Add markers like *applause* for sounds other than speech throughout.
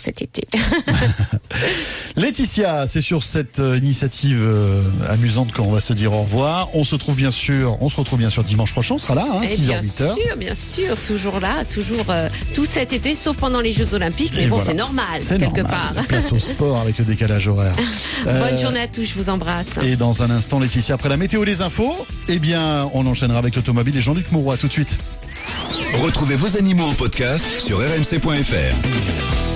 cet été. *laughs* Laetitia, c'est sur cette euh, initiative euh, amusante qu'on va se dire au revoir. On se trouve bien sûr, on se retrouve bien sûr dimanche prochain, on sera là, hein, 6h, bien 8h. sûr, bien sûr, toujours là, toujours euh, tout cet été, sauf pendant les Jeux Olympiques. Mais Et bon, voilà. c'est normal, C'est quelque normal. part. Place au sport avec le décalage horaire. *laughs* Euh, Bonne journée à tous, je vous embrasse. Et dans un instant, Laetitia, après la météo des infos, eh bien, on enchaînera avec l'automobile et Jean-Luc Mouroy tout de suite. Retrouvez vos animaux en podcast sur rmc.fr.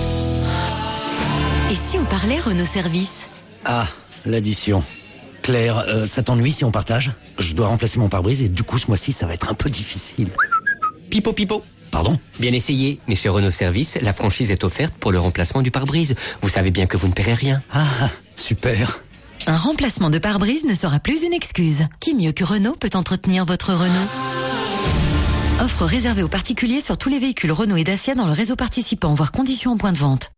Et si on parlait Renault Service Ah, l'addition. Claire, euh, ça t'ennuie si on partage Je dois remplacer mon pare-brise et du coup ce mois-ci ça va être un peu difficile. Pipo pipo. Pardon Bien essayé, mais chez Renault Service, la franchise est offerte pour le remplacement du pare-brise. Vous savez bien que vous ne paierez rien. Ah, super. Un remplacement de pare-brise ne sera plus une excuse. Qui mieux que Renault peut entretenir votre Renault Offre réservée aux particuliers sur tous les véhicules Renault et Dacia dans le réseau participant, voire conditions en point de vente.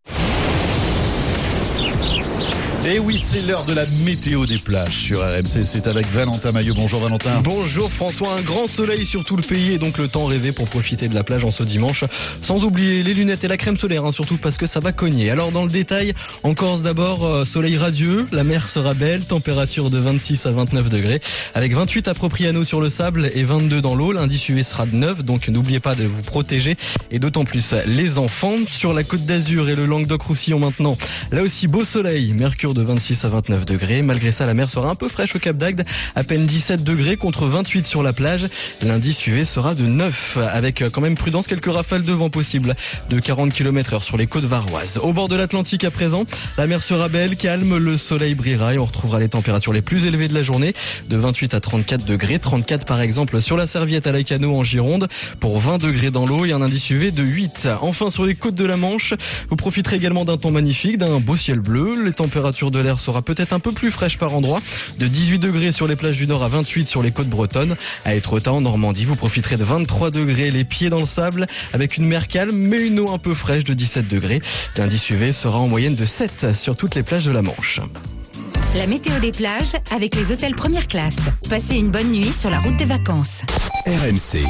Et oui, c'est l'heure de la météo des plages sur RMC. C'est avec Valentin Maillot. Bonjour Valentin. Bonjour François, un grand soleil sur tout le pays et donc le temps rêvé pour profiter de la plage en ce dimanche. Sans oublier les lunettes et la crème solaire, hein, surtout parce que ça va cogner. Alors dans le détail, en Corse d'abord, euh, soleil radieux, la mer sera belle, température de 26 à 29 degrés, avec 28 à Propriano sur le sable et 22 dans l'eau. L'indice UV sera de 9, donc n'oubliez pas de vous protéger et d'autant plus les enfants. Sur la côte d'Azur et le Languedoc-Roussillon maintenant, là aussi beau soleil, mercure de 26 à 29 degrés. Malgré ça, la mer sera un peu fraîche au Cap d'Agde, à peine 17 degrés contre 28 sur la plage. L'indice UV sera de 9, avec euh, quand même prudence, quelques rafales de vent possibles de 40 km heure sur les côtes varoises. Au bord de l'Atlantique à présent, la mer sera belle, calme, le soleil brillera et on retrouvera les températures les plus élevées de la journée, de 28 à 34 degrés, 34 par exemple sur la serviette à la Cano en Gironde, pour 20 degrés dans l'eau et un indice UV de 8. Enfin sur les côtes de la Manche, vous profiterez également d'un temps magnifique, d'un beau ciel bleu, les températures de l'air sera peut-être un peu plus fraîche par endroit, de 18 degrés sur les plages du Nord à 28 sur les côtes bretonnes. À Étretat en Normandie, vous profiterez de 23 degrés, les pieds dans le sable, avec une mer calme mais une eau un peu fraîche de 17 degrés. L'indice UV sera en moyenne de 7 sur toutes les plages de la Manche. La météo des plages avec les hôtels première classe. Passez une bonne nuit sur la route des vacances. RMC.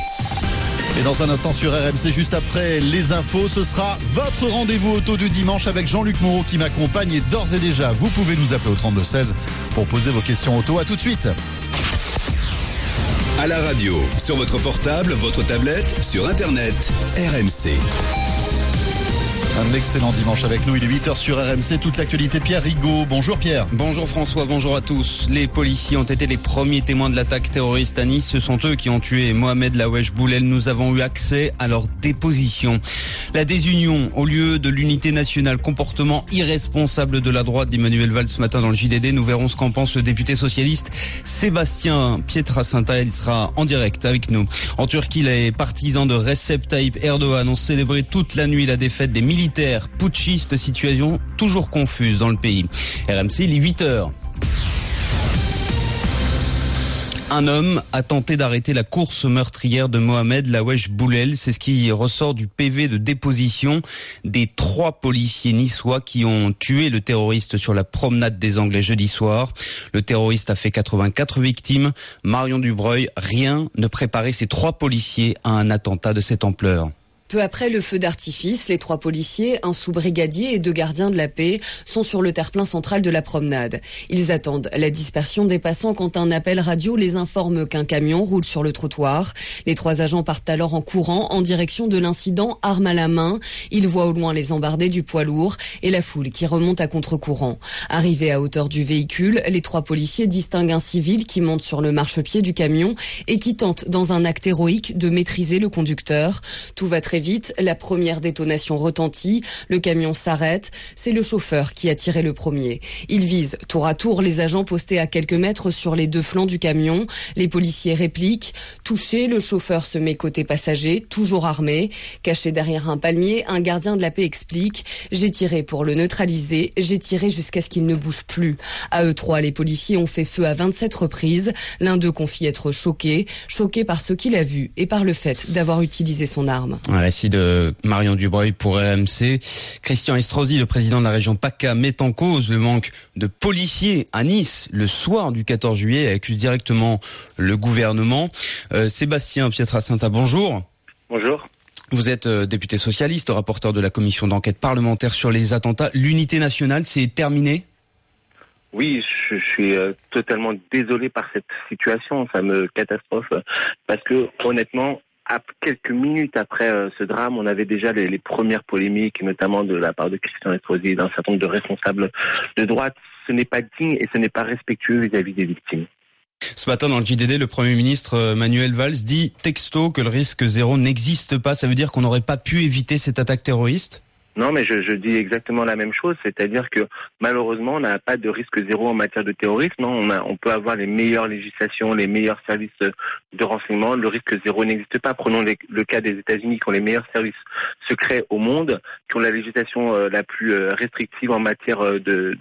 Et dans un instant sur RMC, juste après les infos, ce sera votre rendez-vous auto du dimanche avec Jean-Luc Moreau qui m'accompagne. Et d'ores et déjà, vous pouvez nous appeler au 3216 pour poser vos questions auto. À tout de suite. À la radio, sur votre portable, votre tablette, sur Internet, RMC. Un excellent dimanche avec nous. Il est 8h sur RMC. Toute l'actualité. Pierre Rigaud. Bonjour Pierre. Bonjour François, bonjour à tous. Les policiers ont été les premiers témoins de l'attaque terroriste à Nice. Ce sont eux qui ont tué Mohamed Lawesh Boulel. Nous avons eu accès à leur déposition. La désunion au lieu de l'unité nationale, comportement irresponsable de la droite d'Emmanuel Valls ce matin dans le JDD. Nous verrons ce qu'en pense le député socialiste Sébastien Pietrasanta. Il sera en direct avec nous. En Turquie, les partisans de Recep Tayyip Erdogan ont célébré toute la nuit la défaite des militaires putschistes. Situation toujours confuse dans le pays. RMC, il est 8 heures. Un homme a tenté d'arrêter la course meurtrière de Mohamed Lawesh Boulel. C'est ce qui ressort du PV de déposition des trois policiers niçois qui ont tué le terroriste sur la promenade des Anglais jeudi soir. Le terroriste a fait 84 victimes. Marion Dubreuil, rien ne préparait ces trois policiers à un attentat de cette ampleur. Peu après le feu d'artifice, les trois policiers, un sous-brigadier et deux gardiens de la paix sont sur le terre-plein central de la promenade. Ils attendent la dispersion des passants quand un appel radio les informe qu'un camion roule sur le trottoir. Les trois agents partent alors en courant en direction de l'incident, arme à la main. Ils voient au loin les embardés du poids lourd et la foule qui remonte à contre-courant. Arrivés à hauteur du véhicule, les trois policiers distinguent un civil qui monte sur le marchepied du camion et qui tente, dans un acte héroïque, de maîtriser le conducteur. Tout va très vite, la première détonation retentit, le camion s'arrête, c'est le chauffeur qui a tiré le premier. Il vise tour à tour les agents postés à quelques mètres sur les deux flancs du camion, les policiers répliquent, touché, le chauffeur se met côté passager, toujours armé, caché derrière un palmier, un gardien de la paix explique, j'ai tiré pour le neutraliser, j'ai tiré jusqu'à ce qu'il ne bouge plus. À eux trois, les policiers ont fait feu à 27 reprises, l'un d'eux confie être choqué, choqué par ce qu'il a vu et par le fait d'avoir utilisé son arme. Récit de Marion Dubreuil pour RMC. Christian Estrosi, le président de la région PACA, met en cause le manque de policiers à Nice le soir du 14 juillet et accuse directement le gouvernement. Euh, Sébastien Pietrasanta, bonjour. Bonjour. Vous êtes euh, député socialiste, rapporteur de la commission d'enquête parlementaire sur les attentats. L'unité nationale, c'est terminé? Oui, je, suis euh, totalement désolé par cette situation. Ça me catastrophe parce que honnêtement, à quelques minutes après euh, ce drame, on avait déjà les, premières polémiques, notamment de la part de Christian Estrosi et d'un certain nombre de responsables de droite. Ce n'est pas digne et ce n'est pas respectueux vis-à-vis des victimes. Ce matin, dans le JDD, le Premier ministre euh, Manuel Valls dit texto que le risque zéro n'existe pas. Ça veut dire qu'on n'aurait pas pu éviter cette attaque terroriste? Non, mais je, dis exactement la même chose, c'est-à-dire que malheureusement, on n'a pas de risque zéro en matière de terrorisme. Non, on, on peut avoir les meilleures législations, les meilleurs services de renseignement. Le risque zéro n'existe pas. Prenons le cas des États-Unis, qui ont les meilleurs services secrets au monde, qui ont la législation euh, la plus euh, restrictive en matière euh, de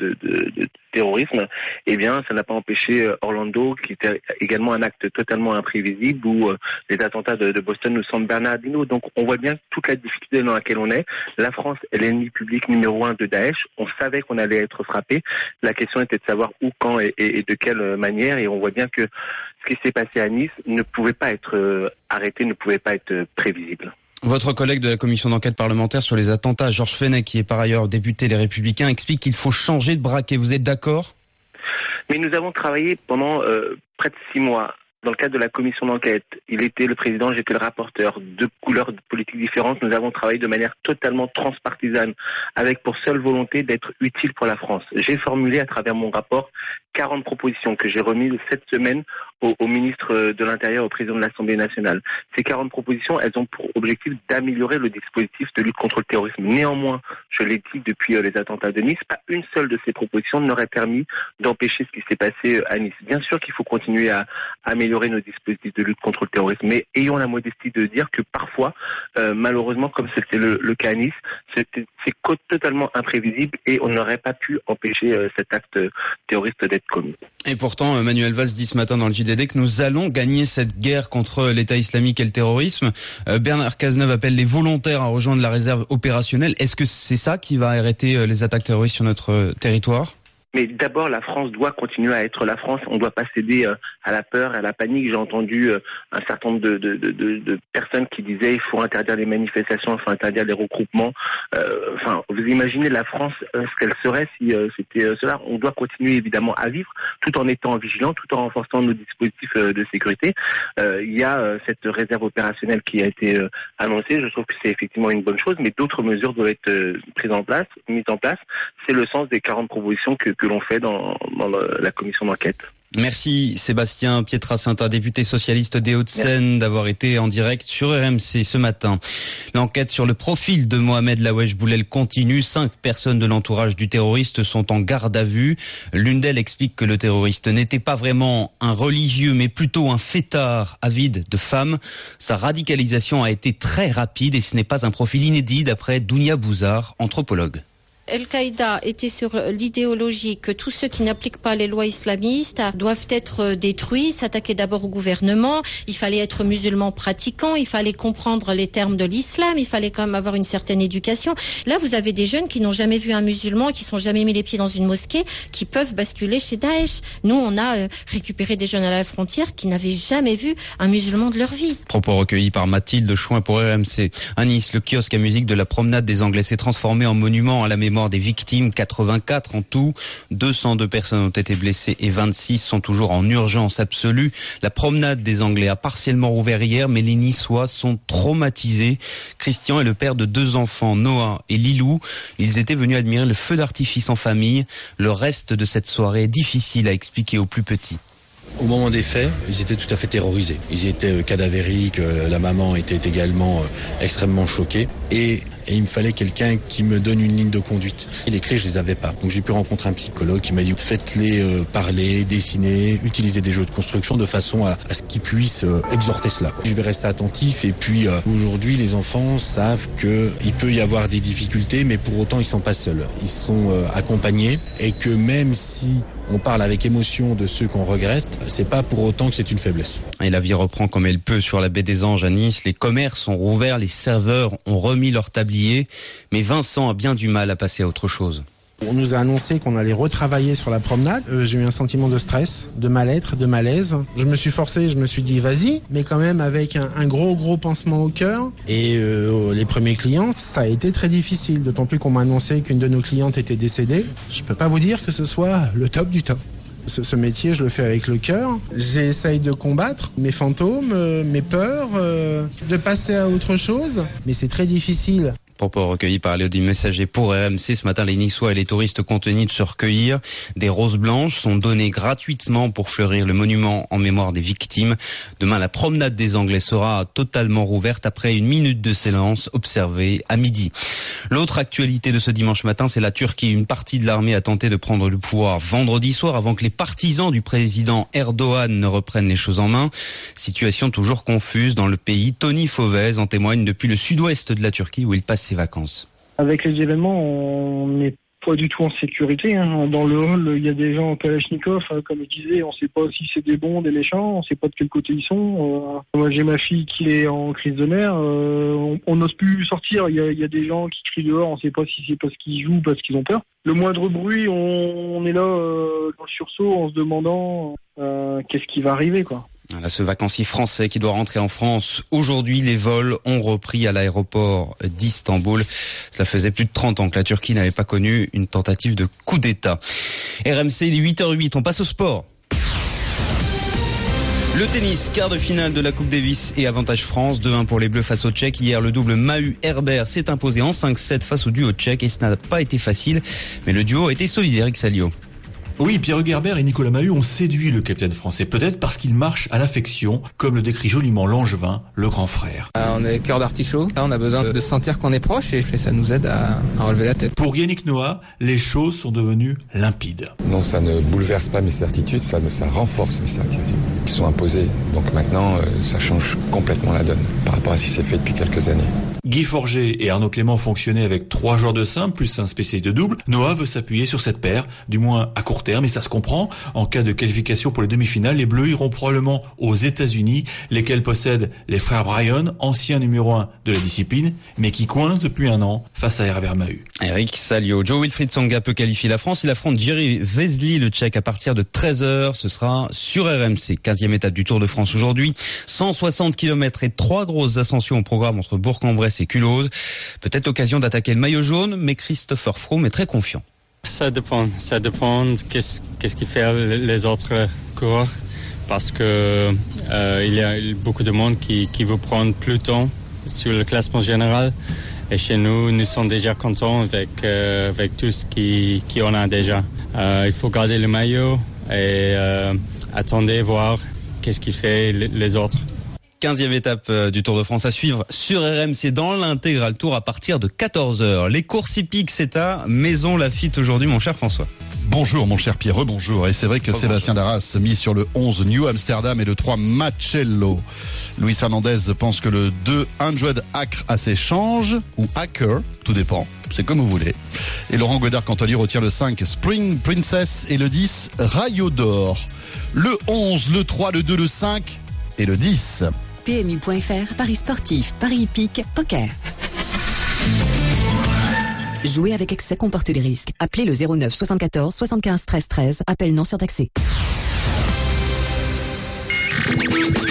terrorisme. Eh bien, ça n'a pas empêché Orlando, qui était également un acte totalement imprévisible, ou les attentats de, Boston ou San Bernardino. Donc, on voit bien toute la difficulté dans laquelle on est. La France l'ennemi public numéro un de Daesh. On savait qu'on allait être frappé. La question était de savoir où, quand et, de quelle manière. Et on voit bien que ce qui s'est passé à Nice ne pouvait pas être euh, arrêté, ne pouvait pas être euh, prévisible. Votre collègue de la commission d'enquête parlementaire sur les attentats, Georges Fenech, qui est par ailleurs député Les Républicains, explique qu'il faut changer de braquet. Vous êtes d'accord? Mais nous avons travaillé pendant euh, près de six mois dans le cadre de la commission d'enquête, il était le président, j'étais le rapporteur, deux couleurs politiques différentes. Nous avons travaillé de manière totalement transpartisane, avec pour seule volonté d'être utile pour la France. J'ai formulé à travers mon rapport 40 propositions que j'ai remises cette semaine au, ministre de l'Intérieur, au président de l'Assemblée nationale. Ces 40 propositions, elles ont pour objectif d'améliorer le dispositif de lutte contre le terrorisme. Néanmoins, je l'ai dit depuis euh, les attentats de Nice, pas une seule de ces propositions n'aurait permis d'empêcher ce qui s'est passé euh, à Nice. Bien sûr qu'il faut continuer à améliorer nos dispositifs de lutte contre le terrorisme, mais ayons la modestie de dire que parfois, euh, malheureusement, comme c'était le, cas à Nice, c'est totalement imprévisible et on n'aurait pas pu empêcher cet acte terroriste d'être et pourtant, Manuel Valls dit ce matin dans le JDD que nous allons gagner cette guerre contre l'État islamique et le terrorisme. Euh, Bernard Cazeneuve appelle les volontaires à rejoindre la réserve opérationnelle. Est-ce que c'est ça qui va arrêter euh, les attaques terroristes sur notre euh, territoire? Mais d'abord, la France doit continuer à être la France. On ne doit pas céder euh, à la peur, à la panique. J'ai entendu euh, un certain nombre de, personnes qui disaient il faut interdire les manifestations, il faut interdire les regroupements. Euh, enfin, vous imaginez la France ce qu'elle serait si c'était cela. On doit continuer évidemment à vivre, tout en étant vigilant, tout en renforçant nos dispositifs de sécurité. il y a cette réserve opérationnelle qui a été annoncée. Je trouve que c'est effectivement une bonne chose, mais d'autres mesures doivent être prises en place, mises en place. C'est le sens des 40 propositions que, que l'on fait dans, la commission d'enquête. Merci Sébastien Pietrasanta, député socialiste des Hauts-de-Seine, d'avoir été en direct sur RMC ce matin. L'enquête sur le profil de Mohamed Lawesh Boulel continue. Cinq personnes de l'entourage du terroriste sont en garde à vue. L'une d'elles explique que le terroriste n'était pas vraiment un religieux, mais plutôt un fêtard avide de femmes. Sa radicalisation a été très rapide et ce n'est pas un profil inédit d'après Dounia Bouzard, anthropologue. Al-Qaïda était sur l'idéologie que tous ceux qui n'appliquent pas les lois islamistes doivent être détruits, s'attaquer d'abord au gouvernement, il fallait être musulman pratiquant, il fallait comprendre les termes de l'islam, il fallait quand même avoir une certaine éducation. Là, vous avez des jeunes qui n'ont jamais vu un musulman, qui sont jamais mis les pieds dans une mosquée, qui peuvent basculer chez Daesh. Nous, on a euh, récupéré des jeunes à la frontière qui n'avaient jamais vu un musulman de leur vie. Propos recueillis par Mathilde Chouin pour RMC. À Nice, le kiosque à musique de la promenade des Anglais s'est transformé en monument à la mémoire des victimes, 84 en tout. 202 personnes ont été blessées et 26 sont toujours en urgence absolue. La promenade des Anglais a partiellement rouvert hier, mais les Niçois sont traumatisés. Christian est le père de deux enfants, Noah et Lilou. Ils étaient venus admirer le feu d'artifice en famille. Le reste de cette soirée est difficile à expliquer aux plus petits. Au moment des faits, ils étaient tout à fait terrorisés. Ils étaient euh, cadavériques, euh, la maman était également euh, extrêmement choquée. Et, il me fallait quelqu'un qui me donne une ligne de conduite. Et les clés, je les avais pas. Donc j'ai pu rencontrer un psychologue qui m'a dit faites-les parler, dessiner, utiliser des jeux de construction de façon à, ce qu'ils puissent exhorter cela. Je vais rester attentif et puis aujourd'hui les enfants savent qu'il peut y avoir des difficultés mais pour autant ils sont pas seuls. Ils sont accompagnés et que même si on parle avec émotion de ceux qu'on regrette, c'est pas pour autant que c'est une faiblesse. Et la vie reprend comme elle peut sur la baie des Anges à Nice. Les commerces sont rouverts, les serveurs ont remis leur tablier, mais Vincent a bien du mal à passer à autre chose. On nous a annoncé qu'on allait retravailler sur la promenade. Euh, j'ai eu un sentiment de stress, de mal-être, de malaise. Je me suis forcé, je me suis dit vas-y, mais quand même avec un, gros gros pansement au cœur. Et euh, les premiers clients, ça a été très difficile, d'autant plus qu'on m'a annoncé qu'une de nos clientes était décédée. Je peux pas vous dire que ce soit le top du top. Ce, ce métier, je le fais avec le cœur. J'essaye de combattre mes fantômes, euh, mes peurs, euh, de passer à autre chose, mais c'est très difficile. Propos recueillis par Léodie Messager pour RMC. Ce matin, les Niçois et les touristes contenus de se recueillir. Des roses blanches sont données gratuitement pour fleurir le monument en mémoire des victimes. Demain, la promenade des Anglais sera totalement rouverte après une minute de silence observée à midi. L'autre actualité de ce dimanche matin, c'est la Turquie. Une partie de l'armée a tenté de prendre le pouvoir vendredi soir avant que les partisans du président Erdogan ne reprennent les choses en main. Situation toujours confuse dans le pays. Tony Fauvez en témoigne depuis le sud-ouest de la Turquie où il passe ses vacances. Avec les événements, on n'est pas du tout en sécurité. hein. Dans le hall, il y a des gens en Kalachnikov, hein, comme je disais, on ne sait pas si c'est des bons, des méchants, on ne sait pas de quel côté ils sont. Euh, moi, j'ai ma fille qui est en crise de nerfs. euh, on- n'ose plus sortir. Il y, a, des gens qui crient dehors. On ne sait pas si c'est parce qu'ils jouent, ou parce qu'ils ont peur. Le moindre bruit, on, est là euh, dans le sursaut en se demandant qu'est-ce qui va arriver, quoi. Ce vacancier français qui doit rentrer en France. Aujourd'hui, les vols ont repris à l'aéroport d'Istanbul. Ça faisait plus de 30 ans que la Turquie n'avait pas connu une tentative de coup d'État. RMC, il est 8h08. On passe au sport. Le tennis, quart de finale de la Coupe Davis et avantage France, 2-1 pour les Bleus face aux Tchèques. Hier, le double Mahu-Herbert s'est imposé en 5-7 face au duo tchèque et ce n'a pas été facile, mais le duo a été Eric Salio. Oui, Pierre Hugerbert et Nicolas Mahut ont séduit le capitaine français, peut-être parce qu'il marche à l'affection, comme le décrit joliment Langevin, le grand frère. Euh, On est cœur d'artichaut, Là, on a besoin de sentir qu'on est proche et ça nous aide à, à relever la tête. Pour Yannick Noah, les choses sont devenues limpides. Non, ça ne bouleverse pas mes certitudes, ça, ça renforce mes certitudes qui sont imposées. Donc maintenant, euh, ça change complètement la donne par rapport à ce qui s'est fait depuis quelques années. Guy Forger et Arnaud Clément fonctionnaient avec trois joueurs de simple plus un spécialiste de double. Noah veut s'appuyer sur cette paire, du moins à court terme, et ça se comprend. En cas de qualification pour les demi-finales, les Bleus iront probablement aux États-Unis, lesquels possèdent les frères Bryan, anciens numéro un de la discipline, mais qui coincent depuis un an face à Herbert Mahut. Eric Salio. Joe Wilfried Songa peut qualifier la France. Il affronte Jerry Vesely, le Tchèque, à partir de 13h. Ce sera sur RMC. 15e étape du Tour de France aujourd'hui. 160 km et trois grosses ascensions au programme entre Bourg-en-Bresse et Culose. Peut-être l'occasion d'attaquer le maillot jaune, mais Christopher Froome est très confiant. Ça dépend. Ça dépend qu'est-ce qu'est-ce les autres coureurs parce que euh, il y a beaucoup de monde qui, veut prendre plus de temps sur le classement général. Et chez nous, nous sommes déjà contents avec, euh, tout ce qui, qui on a déjà. Euh, il faut garder le maillot et attendre voir qu'est-ce qui fait les autres. 15e étape euh, du Tour de France à suivre sur RMC dans l'intégral tour à partir de 14h. Les courses hippiques, c'est à Maison Lafitte aujourd'hui, mon cher François. Bonjour mon cher Pierre, bonjour. Et c'est vrai que Sébastien Darras mis sur le 11 New Amsterdam et le 3 Macello. Luis Fernandez pense que le 2 Hundred Acre à ses change ou Hacker, tout dépend, c'est comme vous voulez. Et Laurent Godard Cantoli retient le 5 Spring Princess et le 10 Rayo d'Or. Le 11, le 3, le 2, le 5 et le 10. PMU.fr, Paris sportif, Paris hippique, poker. Jouer avec excès comporte des risques. Appelez le 09 74 75 13 13. Appel non surtaxé.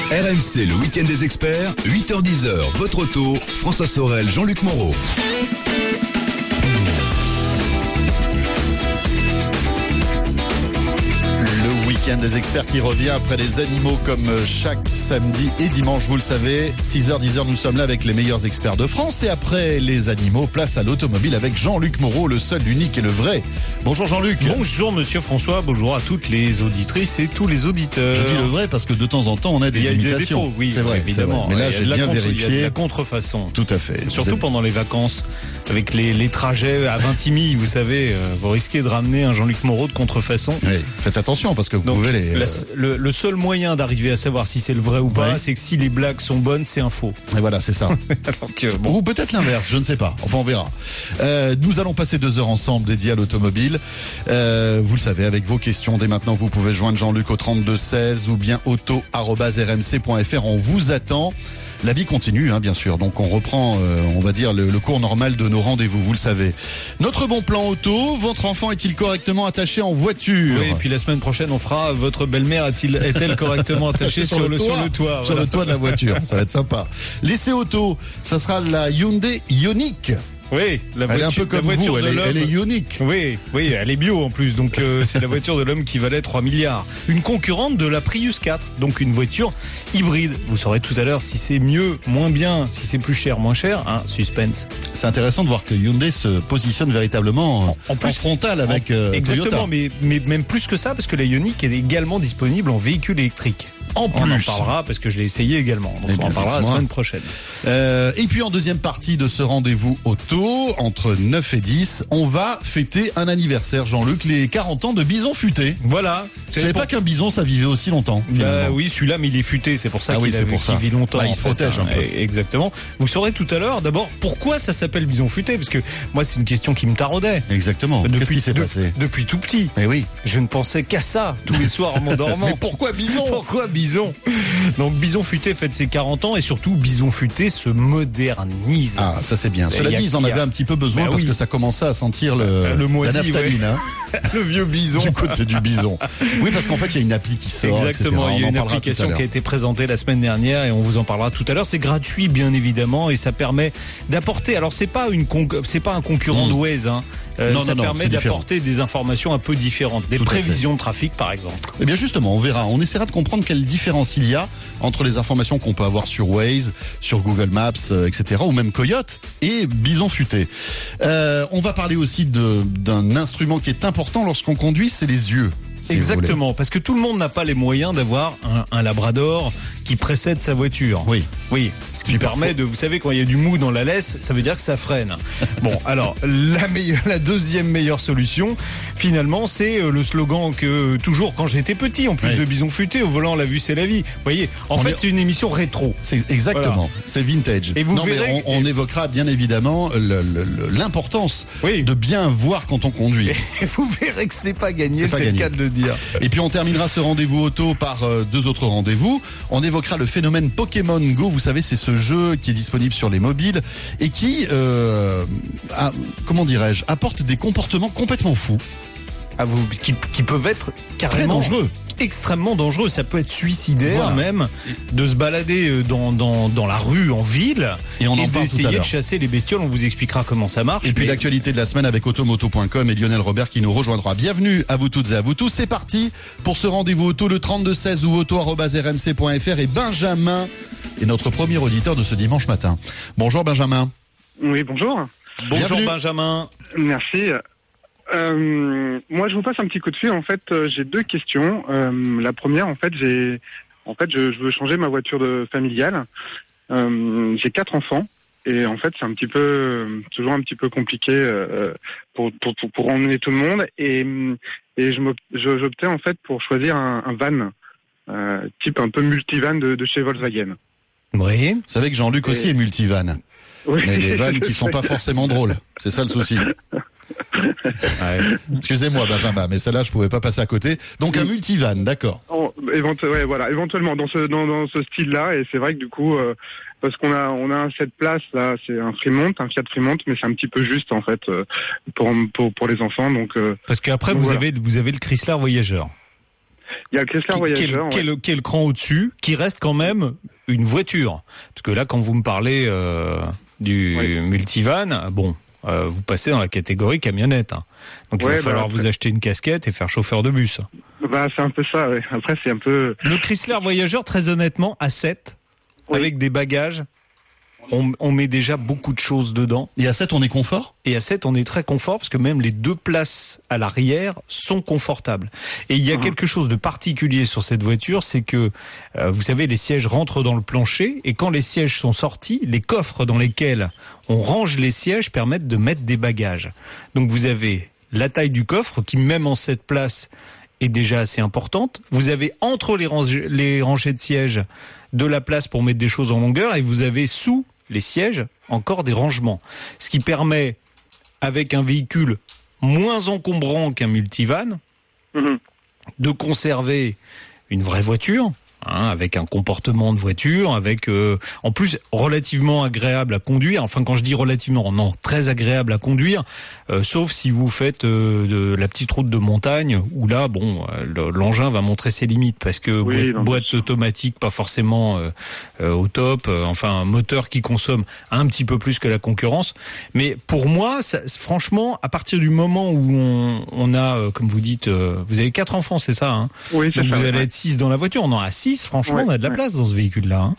RMC, le week-end des experts, 8h10h, votre auto, François Sorel, Jean-Luc Moreau. Week-end des experts qui revient après les animaux comme chaque samedi et dimanche, vous le savez. 6h, 10h, nous sommes là avec les meilleurs experts de France. Et après les animaux, place à l'automobile avec Jean-Luc Moreau, le seul, l'unique et le vrai. Bonjour Jean-Luc. Bonjour Monsieur François, bonjour à toutes les auditrices et tous les auditeurs. Je dis le vrai parce que de temps en temps, on a des Il y a des défauts, oui, c'est vrai, évidemment. vrai. Mais là, j'ai bien contre- Il y a vérifié. de la contrefaçon. Tout à fait. Surtout pendant les vacances, avec les, les trajets à Vintimille, vous savez, euh, vous risquez de ramener un Jean-Luc Moreau de contrefaçon. Oui, faites attention parce que vous Donc, pouvez les. la- euh, le, le seul moyen d'arriver à savoir si c'est le vrai ou pas, Ouais. c'est que si les blagues sont bonnes, c'est un faux. Et voilà, c'est ça. *laughs* Bon. Ou peut-être l'inverse, je ne sais pas. Enfin, on verra. Euh, nous allons passer deux heures ensemble dédiées à l'automobile. Euh, vous le savez, avec vos questions, dès maintenant, vous pouvez joindre Jean-Luc au 32 16 ou bien auto@rmc.fr. On vous attend. La vie continue, hein, bien sûr. Donc on reprend, euh, on va dire, le, le cours normal de nos rendez-vous, vous le savez. Notre bon plan auto, votre enfant est-il correctement attaché en voiture Oui, et puis la semaine prochaine, on fera votre belle-mère est-elle correctement attachée *laughs* sur, le, sur le toit Sur voilà. le toit de la voiture, ça va être sympa. L'essai auto, ça sera la Hyundai Ioniq. Oui, la Elle est un voiture, peu comme la voiture vous, de elle est, l'homme. elle est ionique. Oui, oui, elle est bio en plus, donc euh, *laughs* c'est la voiture de l'homme qui valait 3 milliards. Une concurrente de la Prius 4, donc une voiture hybride. Vous saurez tout à l'heure si c'est mieux, moins bien, si c'est plus cher, moins cher. Hein, suspense. C'est intéressant de voir que Hyundai se positionne véritablement en, en frontal avec euh, Exactement, Toyota. mais, mais même plus que ça, parce que la Ioniq est également disponible en véhicule électrique. En On en plus. parlera parce que je l'ai essayé également. Donc Eh on en parlera la semaine prochaine. Euh, et puis en deuxième partie de ce rendez-vous auto, entre 9 et 10, on va fêter un anniversaire, Jean-Luc, les 40 ans de Bison Futé. Voilà. Je savais pas qu'un bison ça vivait aussi longtemps. Bah oui, celui-là, mais il est futé, c'est pour ça Ah oui, qu'il qu'il ça. vit longtemps. Bah, il se fait, protège hein. un peu. Exactement. Vous saurez tout à l'heure, d'abord, pourquoi ça s'appelle bison futé Parce que moi, c'est une question qui me taraudait. Exactement. Qu'est-ce qui s'est de- passé? Depuis tout petit. Eh oui. Je ne pensais qu'à ça tous les soirs en *laughs* m'endormant. Mais pourquoi bison? Pourquoi bison? Donc Bison Futé fête ses 40 ans et surtout Bison Futé se modernise. Ah, ça c'est bien. Cela dit, ils en avaient un petit peu besoin Bah parce oui. que ça commençait à sentir le, Le moisi, la naphtaline. ouais. hein, *laughs* Le vieux bison. du côté du bison. Oui, parce qu'en fait, il y a une appli qui sort. Exactement, il y a une application qui a été présentée la semaine dernière et on vous en parlera tout à l'heure. C'est gratuit bien évidemment et ça permet d'apporter. Alors c'est pas une c'est pas un concurrent Mm. de Waze. Hein. Euh, Non, ça non, permet d'apporter des informations un peu différentes, des Tout prévisions de trafic par exemple. Eh bien justement, on verra. On essaiera de comprendre quelle différence il y a entre les informations qu'on peut avoir sur Waze, sur Google Maps, euh, etc., ou même Coyote et Bison Futé. Euh, on va parler aussi d'un instrument qui est important lorsqu'on conduit, c'est les yeux. Si. Exactement, parce que tout le monde n'a pas les moyens d'avoir un, un Labrador qui précède sa voiture. Oui. Oui, ce qui permet de, vous savez, quand il y a du mou dans la laisse, ça veut dire que ça freine. *laughs* Bon, alors la meilleure, la deuxième meilleure solution, finalement, c'est euh, le slogan que toujours quand j'étais petit, en plus Oui. de Bison futé au volant, la vue c'est la vie. Vous voyez, en On fait, est- c'est une émission rétro. C'est exactement, c'est vintage. Et vous non, verrez mais on, on évoquera bien évidemment l'importance de bien voir quand on conduit. *laughs* Et vous verrez que c'est pas gagné, C'est le cas de Et puis on terminera ce rendez-vous auto par euh, deux autres rendez-vous. On évoquera le phénomène Pokémon Go. Vous savez, c'est ce jeu qui est disponible sur les mobiles et qui, euh, comment dirais-je, apporte des comportements complètement fous. Ah, vous, qui, qui peuvent être carrément Très dangereux. extrêmement dangereux. Ça peut être suicidaire Voilà. même de se balader euh, dans, dans, dans la rue en ville Et on en parle tout à d'essayer de chasser les bestioles. On vous expliquera comment ça marche. Et puis mais- l'actualité de la semaine avec automoto.com et Lionel Robert qui nous rejoindra. Bienvenue à vous toutes et à vous tous. C'est parti pour ce rendez-vous auto le 3216 ou auto@rmc.fr et Benjamin est notre premier auditeur de ce dimanche matin. Bonjour Benjamin. Oui, bonjour. Bonjour Bienvenue. Benjamin. Merci. Euh, moi, je vous passe un petit coup de fil. En fait, euh, j'ai deux questions. Euh, la première, en fait, j'ai, en fait, je, je veux changer ma voiture de familiale. Euh, j'ai quatre enfants. Et en fait, c'est un petit peu, toujours un petit peu compliqué pour, pour, pour, pour emmener tout le monde. Et, et je j'optais en fait pour choisir un, un van, type un peu multivan de, de chez Volkswagen. Oui. Vous savez que Jean-Luc aussi est multivan. Oui, Mais des vannes qui sont *laughs* pas forcément drôles. C'est ça le souci. *laughs* Excusez-moi Benjamin, mais celle-là je pouvais pas passer à côté. Donc un multivan, d'accord. Oh, éventu- ouais, voilà, éventuellement dans ce dans, dans ce style-là, et c'est vrai que du coup, euh, parce qu'on a on a un cette place là, c'est un Fremont, un Fiat Fremont, mais c'est un petit peu juste en fait euh, pour pour pour les enfants. Donc euh, Parce qu'après, vous voilà. avez, vous avez le Chrysler Voyageur. il y a le Chrysler qui, qui est le- Voyager. qui est ouais. le, qui est le cran au-dessus, qui reste quand même une voiture. Parce que là, quand vous me parlez euh, du multivan, bon, euh, vous passez dans la catégorie camionnette. hein. Donc il va bah, falloir après- vous acheter une casquette et faire chauffeur de bus. Bah c'est un peu ça. Ouais. Après c'est un peu. Le Chrysler Voyageur, très honnêtement, à 7, avec des bagages, on, on met déjà beaucoup de choses dedans. Et à 7 on est confort? Et à 7, on est très confort parce que même les deux places à l'arrière sont confortables. Et il y a quelque chose de particulier sur cette voiture, c'est que, euh, vous savez, les sièges rentrent dans le plancher et quand les sièges sont sortis, les coffres dans lesquels on range les sièges permettent de mettre des bagages. Donc vous avez la taille du coffre qui, même en 7 places, est déjà assez importante. Vous avez entre les rangées, les rangées de sièges de la place pour mettre des choses en longueur et vous avez sous les sièges encore des rangements. Ce qui permet, avec un véhicule moins encombrant qu'un multivan, Mhm. de conserver une vraie voiture, hein, avec un comportement de voiture, avec euh, en plus relativement agréable à conduire. Enfin, quand je dis relativement, non, très agréable à conduire, euh, sauf si vous faites euh, de la petite route de montagne où là, bon, euh, le- l'engin va montrer ses limites parce que Oui, boîte, automatique pas forcément euh, au top, euh, enfin un moteur qui consomme un petit peu plus que la concurrence. Mais pour moi, ça, franchement, à partir du moment où on, on a, euh, comme vous dites, euh, vous avez quatre enfants, c'est ça hein? Oui, c'est ça, Vous allez être six dans la voiture. On en a six. Franchement, Ouais, on a de la ouais. place dans ce véhicule-là. hein.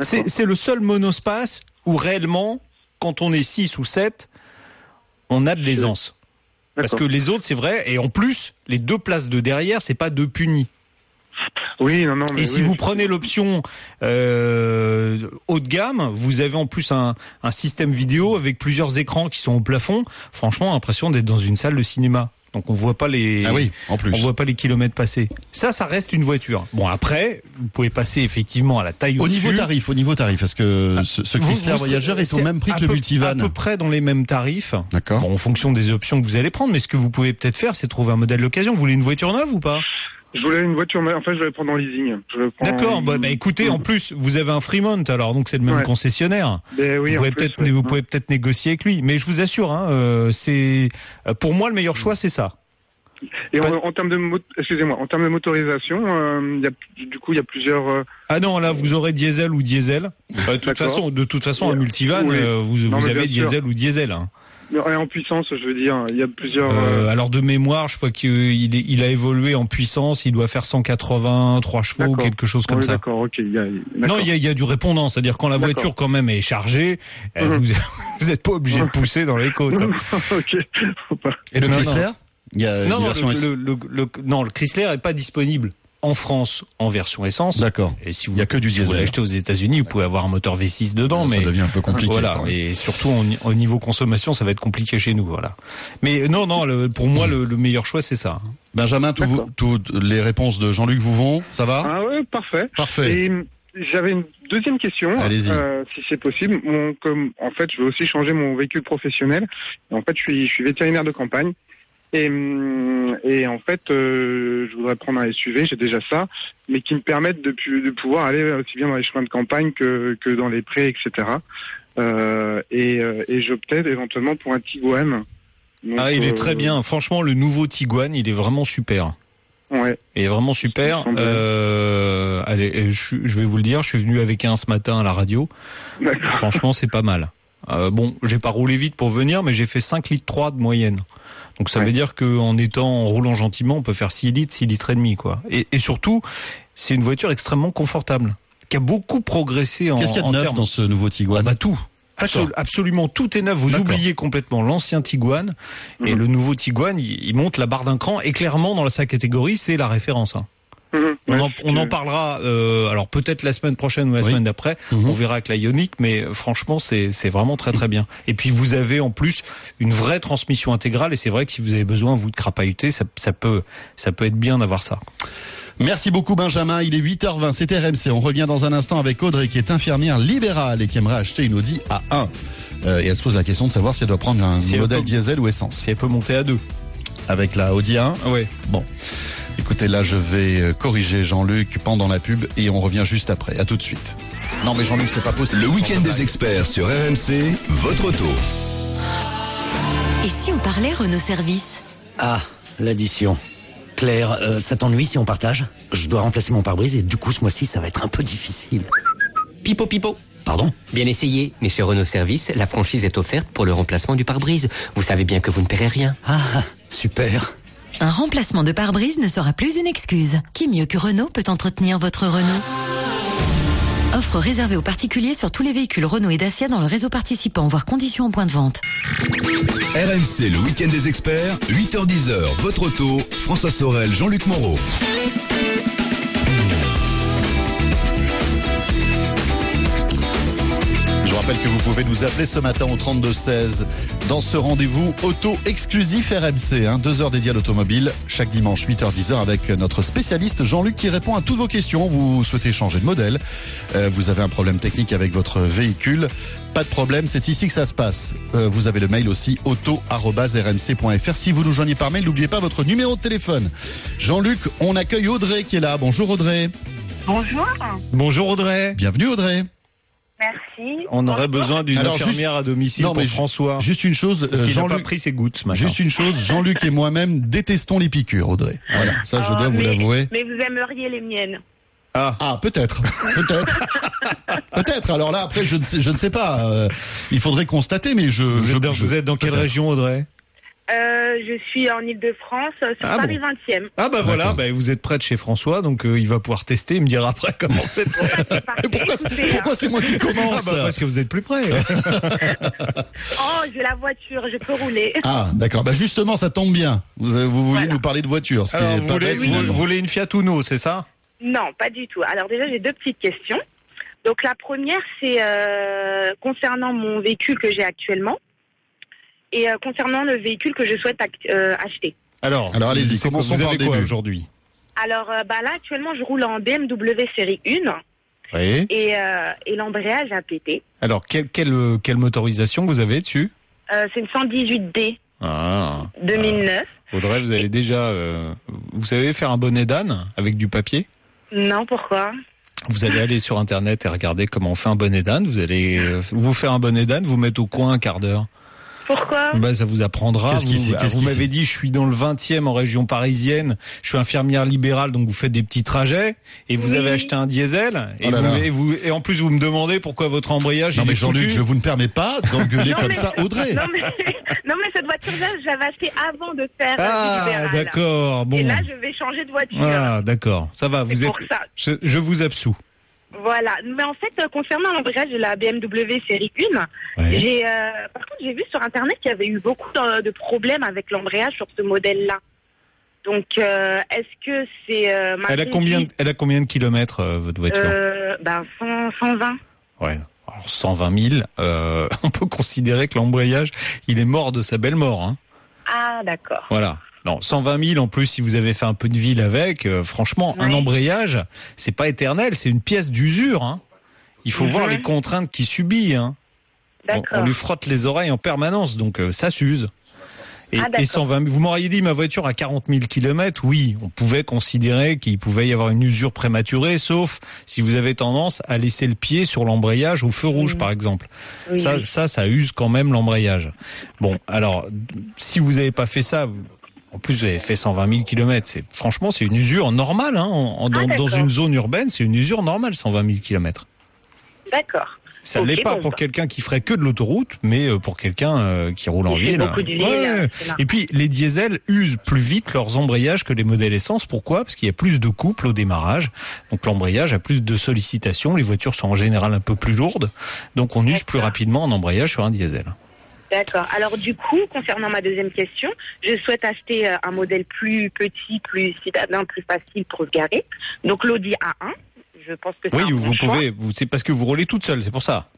C'est le seul monospace où réellement, quand on est 6 ou 7, on a de l'aisance. Parce que les autres, c'est vrai, et en plus, les deux places de derrière, c'est pas deux punis. Oui, non, non. Mais Et si oui, vous prenez l'option euh, haut de gamme, vous avez en plus un, un système vidéo avec plusieurs écrans qui sont au plafond. Franchement, l'impression d'être dans une salle de cinéma. Donc on voit pas les, Ah oui, en plus. on voit pas les kilomètres passés. Ça, ça reste une voiture. Bon après, vous pouvez passer effectivement à la taille Au niveau tarif, au niveau tarif, est-ce que ce, ce Chrysler vous- Voyager est au même prix que le multivan À peu près dans les mêmes tarifs. D'accord. Bon, en fonction des options que vous allez prendre, mais ce que vous pouvez peut-être faire, c'est trouver un modèle d'occasion. Vous voulez une voiture neuve ou pas? Je voulais une voiture, mais en fait, je vais prendre en leasing. D'accord. Bah, bah, écoutez, en plus, vous avez un Fremont, alors donc c'est le même Ouais. concessionnaire. Ben oui, vous pouvez peut-être, ouais. vous pouvez peut-être négocier avec lui. Mais je vous assure, hein, euh, c'est euh, pour moi le meilleur choix, c'est ça. Et en, en termes de, mo- excusez-moi, en termes de motorisation, euh, il y a, du coup, il y a plusieurs. euh, Ah non, là vous aurez diesel ou diesel. Euh, de toute façon, de toute façon, un multivan, Oui. euh, vous, Non, vous avez diesel ou diesel. hein. Et en puissance, je veux dire, il y a plusieurs. Euh, euh, alors de mémoire, je crois qu'il il a évolué en puissance. Il doit faire 183 chevaux ou quelque chose comme oui, ça. D'accord, ok. il Y a, Non, il y a, il y a du répondant, c'est-à-dire quand la voiture quand même est chargée, euh, Mhm. vous *laughs* vous êtes pas obligé de pousser dans les côtes. *laughs* ok. Faut pas. Et le Chrysler non. Il y a non, une non, version le, S. le- le- le- non, le Chrysler est pas disponible en France en version essence. D'accord. Et si vous, Il y a que du si vous diesel. l'achetez aux États-Unis, vous pouvez avoir un moteur V6 dedans, Ça mais devient un peu compliqué, Voilà, et surtout au, ni- au niveau consommation, ça va être compliqué chez nous, voilà. Mais non, non, le- pour moi, le, le meilleur choix, c'est ça. Benjamin, tout vous- toutes les réponses de Jean-Luc vous vont Ça va? Ah ouais, parfait. Parfait. Et hum, j'avais une deuxième question, Allez-y. euh, si c'est possible. Mon, comme en fait, je veux aussi changer mon véhicule professionnel. En fait, je suis, je suis vétérinaire de campagne. Et, hum, et en fait, euh, je voudrais prendre un SUV, j'ai déjà ça, mais qui me permette de, pu- de pouvoir aller aussi bien dans les chemins de campagne que, que dans les prés, etc. Euh, et, euh, et j'optais éventuellement pour un Tiguan. Donc, ah, il est euh, très bien. Franchement, le nouveau Tiguan, il est vraiment super. Ouais. Il est vraiment super. Euh, allez, je, je vais vous le dire, je suis venu avec un ce matin à la radio. Franchement, c'est pas mal. Euh, bon, j'ai pas roulé vite pour venir, mais j'ai fait 5 litres 3 de moyenne. Donc ça Ouais. veut dire qu'en étant en roulant gentiment, on peut faire 6 litres, 6 litres et demi, quoi. Et, et surtout, c'est une voiture extrêmement confortable, qui a beaucoup progressé en, Qu'est-ce qu'il y a de neuf termes- dans ce nouveau Tiguan bah tout. Absol- absolument tout est neuf. Vous oubliez complètement l'ancien Tiguan Mhm. et le nouveau Tiguan, il, il monte la barre d'un cran et clairement dans sa catégorie, c'est la référence. hein. Mhm. On, en, on en parlera, euh, alors peut-être la semaine prochaine ou la Oui. semaine d'après. Mhm. On verra avec la Ioniq, mais franchement, c'est c'est vraiment très très bien. Et puis vous avez en plus une vraie transmission intégrale, et c'est vrai que si vous avez besoin vous de crapahuter, ça, ça peut ça peut être bien d'avoir ça. Merci beaucoup Benjamin, il est 8h20, c'est RMC. On revient dans un instant avec Audrey qui est infirmière libérale et qui aimerait acheter une Audi A1. Euh, et elle se pose la question de savoir si elle doit prendre un Si modèle peut- diesel ou essence. Si elle peut monter à deux. Avec la Audi A1 Ouais. Bon. Écoutez, là je vais euh, corriger Jean-Luc pendant la pub et on revient juste après. À tout de suite. Non mais Jean-Luc, c'est pas possible. Le week-end des experts sur RMC, votre auto. Et si on parlait Renault Service? Ah, l'addition. Claire, euh, ça t'ennuie si on partage? Je dois remplacer mon pare-brise et du coup ce mois-ci ça va être un peu difficile. Pipo pipo. Pardon? Bien essayé, mais chez Renault Service, la franchise est offerte pour le remplacement du pare-brise. Vous savez bien que vous ne paierez rien. Ah, super. Un remplacement de pare-brise ne sera plus une excuse. Qui mieux que Renault peut entretenir votre Renault? Offre réservée aux particuliers sur tous les véhicules Renault et Dacia dans le réseau participant, voire conditions en point de vente. RMC, le week-end des experts, 8h10h, votre auto, François Sorel, Jean-Luc Moreau. Rappelle que vous pouvez nous appeler ce matin au 3216 dans ce rendez-vous auto exclusif RMC, hein, deux heures dédiées à l'automobile chaque dimanche 8h10h avec notre spécialiste Jean-Luc qui répond à toutes vos questions. Vous souhaitez changer de modèle, euh, vous avez un problème technique avec votre véhicule, pas de problème, c'est ici que ça se passe. Euh, vous avez le mail aussi auto@rmc.fr. Si vous nous joignez par mail, n'oubliez pas votre numéro de téléphone. Jean-Luc, on accueille Audrey qui est là. Bonjour Audrey. Bonjour. Bonjour Audrey. Bienvenue Audrey. Merci. On aurait besoin d'une infirmière juste- à domicile Non, pour mais François. Juste une chose, euh, Jean-Luc- pris ses gouttes ce matin. Juste une chose, Jean-Luc et moi-même détestons les piqûres, Audrey. Voilà, ça je Oh, dois vous l'avouer. Mais vous aimeriez les miennes. Ah, peut-être, peut-être, *laughs* peut-être. Alors là, après, je ne sais, je ne sais pas. euh, il faudrait constater, mais je. Vous, je- êtes, dans, je- vous êtes dans quelle région Audrey? Euh, je suis en Ile-de-France, euh, sur Ah Paris bon. 20e. Ah bah voilà, bah, vous êtes près de chez François, donc euh, il va pouvoir tester et me dire après comment *laughs* c'est. pourquoi c'est- pourquoi c'est moi qui *laughs* commence Ah bah, Parce que vous êtes plus près. *laughs* Oh, j'ai la voiture, je peux rouler. Ah, d'accord. Bah justement, ça tombe bien. Vous, vous vouliez Voilà. nous parler de voiture, ce qui Alors, est vous, pas voulez, bête, vous- voulez une Fiat Uno, c'est ça? Non, pas du tout. Alors déjà, j'ai deux petites questions. Donc la première, c'est euh, concernant mon véhicule que j'ai actuellement et euh, concernant le véhicule que je souhaite ac- euh, acheter. Alors, Alors, allez-y, commençons vous par quoi début. aujourd'hui? Alors euh, bah là, actuellement, je roule en BMW série 1 Oui. et, euh, et l'embrayage a pété. Alors, quelle, quelle, quelle motorisation vous avez dessus? Euh, c'est une 118D ah. 2009. Audrey, vous avez déjà... euh, vous savez faire un bonnet d'âne avec du papier? Non, pourquoi? Vous allez aller sur Internet et regarder comment on fait un bonnet d'âne. Vous allez euh, vous faire un bonnet d'âne, vous mettre au coin un quart d'heure. Pourquoi Bah, ça vous apprendra. Vous, qu'est-ce vous m'avez dit, je suis dans le 20e en région parisienne. Je suis infirmière libérale, donc vous faites des petits trajets. Et vous Oui. avez acheté un diesel. Et, Oh là vous, là. et, vous- et en plus, vous me demandez pourquoi votre embrayage Non mais est Jean-Luc, je vous ne permets pas d'engueuler comme mais- ça Audrey. Non mais, *laughs* non mais cette voiture-là, je l'avais achetée avant de faire Ah, d'accord. Bon. Et là, je vais changer de voiture. Ah, d'accord. Ça va. Vous C'est êtes. pour ça. Je, je vous absous. Voilà. Mais en fait, euh, concernant l'embrayage de la BMW série 1, Ouais. j'ai, euh, par contre, j'ai vu sur Internet qu'il y avait eu beaucoup de, de problèmes avec l'embrayage sur ce modèle-là. Donc, euh, est-ce que c'est Elle a combien, conduite, elle a combien de kilomètres votre voiture? Ben, 100, 120. Ouais. Alors 120 000. euh, *laughs* on peut considérer que l'embrayage, il est mort de sa belle mort. Hein. Ah, d'accord. Voilà. Non, 120 000 en plus si vous avez fait un peu de ville avec. euh, franchement, un embrayage, c'est pas éternel, c'est une pièce d'usure. Hein. Il faut Mhm. voir les contraintes qu'il subit. Hein. On, on lui frotte les oreilles en permanence, donc euh, ça s'use. Et, Ah, d'accord. et 120 000, vous m'auriez dit ma voiture à 40 000 kilomètres, oui, on pouvait considérer qu'il pouvait y avoir une usure prématurée, sauf si vous avez tendance à laisser le pied sur l'embrayage au feu rouge, par exemple. Oui, ça, oui. ça, ça use quand même l'embrayage. Bon, alors, si vous n'avez pas fait ça, en plus vous avez fait 120 000 kilomètres, c'est franchement c'est une usure normale, hein, en- en- dans, Ah, dans une zone urbaine, c'est une usure normale 120 000 kilomètres. D'accord. Ça Ok, l'est pas bon, pour bah. quelqu'un qui ferait que de l'autoroute, mais euh, pour quelqu'un euh, qui roule en ville. Ouais. normal. Et puis les diesels usent plus vite leurs embrayages que les modèles essence. Pourquoi? Parce qu'il y a plus de couple au démarrage, donc l'embrayage a plus de sollicitations. Les voitures sont en général un peu plus lourdes, donc on use plus rapidement en embrayage sur un diesel. D'accord. Alors du coup, concernant ma deuxième question, je souhaite acheter euh, un modèle plus petit, plus citadin, plus facile pour se garer. Donc l'Audi A1. Je pense que c'est Oui, un vous bon pouvez. C'est parce que vous roulez toute seule, c'est pour ça.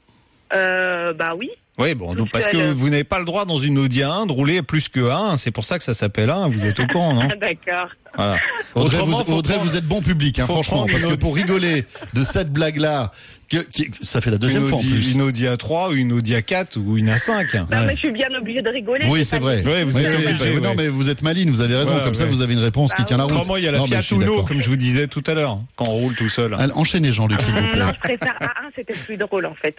Euh, bah oui. Oui, bon, donc parce que vous n'avez pas le droit dans une Audi A1 de rouler plus que A1. C'est pour ça que ça s'appelle A1. Vous êtes au courant, non *laughs* D'accord. Voilà. Audrey, Autrement, vous, Audrey, prendre- vous êtes bon public, hein, franchement, parce que pour rigoler de cette blague-là, que, qui- ça fait la deuxième une fois en plus. Une Audi A3 ou une Audi A4 ou une A5. Non, mais je suis bien obligée de rigoler. Oui, c'est vrai. Ouais, vous Oui, êtes oui, obligé, bah, Non, mais vous êtes maline, vous avez raison. Voilà, comme ça, vous avez une réponse qui Bah tient la route. Autrement, il y a la Non, mais Fiat je suis Uno, d'accord. comme je vous disais tout à l'heure, quand on roule tout seul. Enchaînez, Jean-Luc, s'il vous plaît. Non, je préfère A1, c'était plus drôle en fait.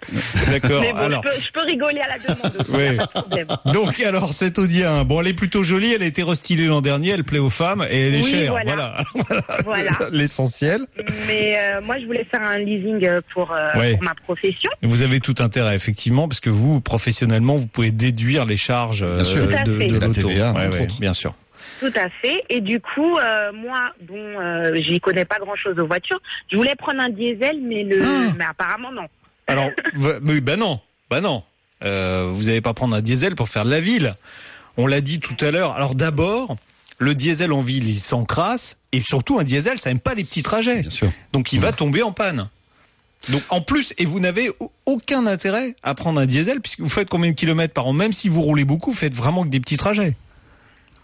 D'accord. Mais bon, Alors, je, peux, je peux rigoler à la demande aussi, Oui. pas de donc alors cette Audi A1, bon, elle est plutôt jolie. Elle a été restylée l'an dernier. Elle plaît aux femmes et elle est Oui, chère. voilà. Voilà, *laughs* l'essentiel. Mais euh, moi, je voulais faire un leasing euh, pour, euh, Ouais. pour ma profession. Vous avez tout intérêt, effectivement, parce que vous, professionnellement, vous pouvez déduire les charges euh, de, de La l'auto. TVA, Ouais, bien sûr. Tout à fait. Et du coup, euh, moi, bon, euh, j'y connais pas grand-chose aux voitures. Je voulais prendre un diesel, mais le, Ah. mais apparemment non. Alors, *laughs* bah non, bah non. Euh, vous n'allez pas prendre un diesel pour faire de la ville. On l'a dit tout à l'heure. Alors d'abord, le diesel en ville, il s'encrasse. Et surtout, un diesel, ça aime pas les petits trajets. Bien sûr. Donc il va tomber en panne. Donc en plus, et vous n'avez au- aucun intérêt à prendre un diesel puisque vous faites combien de kilomètres par an? Même si vous roulez beaucoup, faites vraiment que des petits trajets.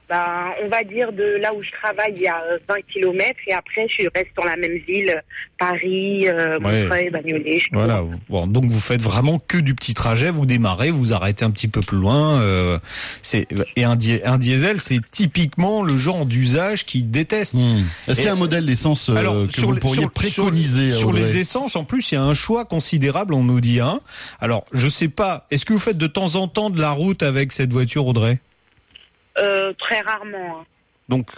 Ben, on va dire de là où je travaille, il y a euh, 20 kilomètres et après je reste dans la même ville, euh, Paris, euh, Ouais. Montreuil, Bagnolet. je Voilà. Bon, donc vous faites vraiment que du petit trajet, vous démarrez, vous arrêtez un petit peu plus loin. euh, c'est et un, di- un diesel, c'est typiquement le genre d'usage qui déteste. Hmm. Est-ce qu'il y a un modèle d'essence euh, que vous pourriez sur- préconiser sur, sur les essences En plus, il y a un choix considérable en Audi 1. Alors, je sais pas. Est-ce que vous faites de temps en temps de la route avec cette voiture, Audrey? Euh, très rarement. hein. Donc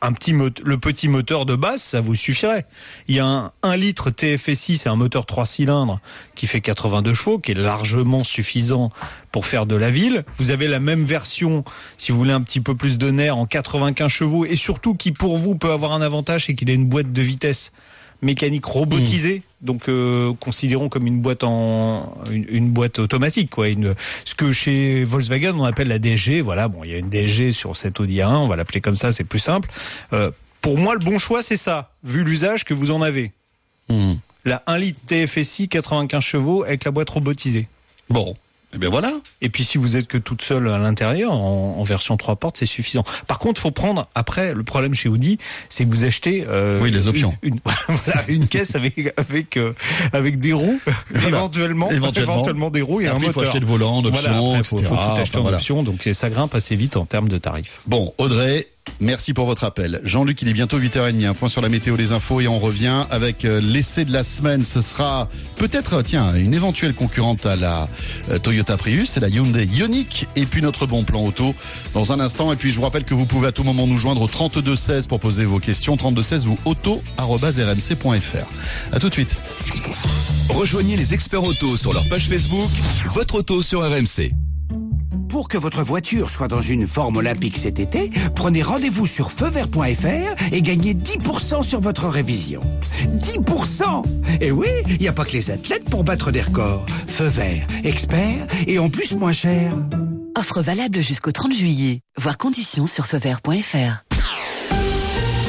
un petit le petit moteur de base, ça vous suffirait. Il y a un 1 litre TFSI, c'est un moteur 3 cylindres qui fait 82 chevaux, qui est largement suffisant pour faire de la ville. Vous avez la même version, si vous voulez un petit peu plus de nerfs, en 95 chevaux, et surtout qui pour vous peut avoir un avantage, c'est qu'il a une boîte de vitesse mécanique robotisée, donc euh, considérons comme une boîte en une, une boîte automatique quoi, une ce que chez Volkswagen on appelle la DG, voilà, bon, il y a une DG sur cette Audi A1, on va l'appeler comme ça, c'est plus simple. Euh, pour moi le bon choix c'est ça, vu l'usage que vous en avez. Hmm. La 1 litre TFSI 95 chevaux avec la boîte robotisée. Bon, et bien voilà. Et puis si vous êtes que toute seule à l'intérieur, en, en version 3 portes, c'est suffisant. Par contre, faut prendre après le problème chez Audi, c'est que vous achetez euh, Oui, les options. Une, une- *laughs* voilà, une caisse avec avec euh, avec des roues, Voilà. éventuellement, Éventuellement. des roues et, Et un après, il faut moteur. acheter le volant, d'options, Voilà, après, faut, faut tout acheter en voilà. option, donc ça grimpe assez vite en termes de tarifs. Bon, Audrey, merci pour votre appel. Jean-Luc, il est bientôt 8h30. Un point sur la météo, les infos et on revient avec euh, l'essai de la semaine. Ce sera peut-être, tiens, une éventuelle concurrente à la euh, Toyota Prius, c'est la Hyundai Ioniq. Et puis notre bon plan auto dans un instant. Et puis je vous rappelle que vous pouvez à tout moment nous joindre au 32 16 pour poser vos questions. 32 16 ou auto@rmc.fr. À tout de suite. Rejoignez les experts auto sur leur page Facebook, votre auto sur RMC. Pour que votre voiture soit dans une forme olympique cet été, prenez rendez-vous sur feuvert.fr et gagnez 10% sur votre révision. 10% Et oui, il n'y a pas que les athlètes pour battre des records. Feu vert, expert et en plus moins cher. Offre valable jusqu'au 30 juillet. Voir conditions sur feuvert.fr.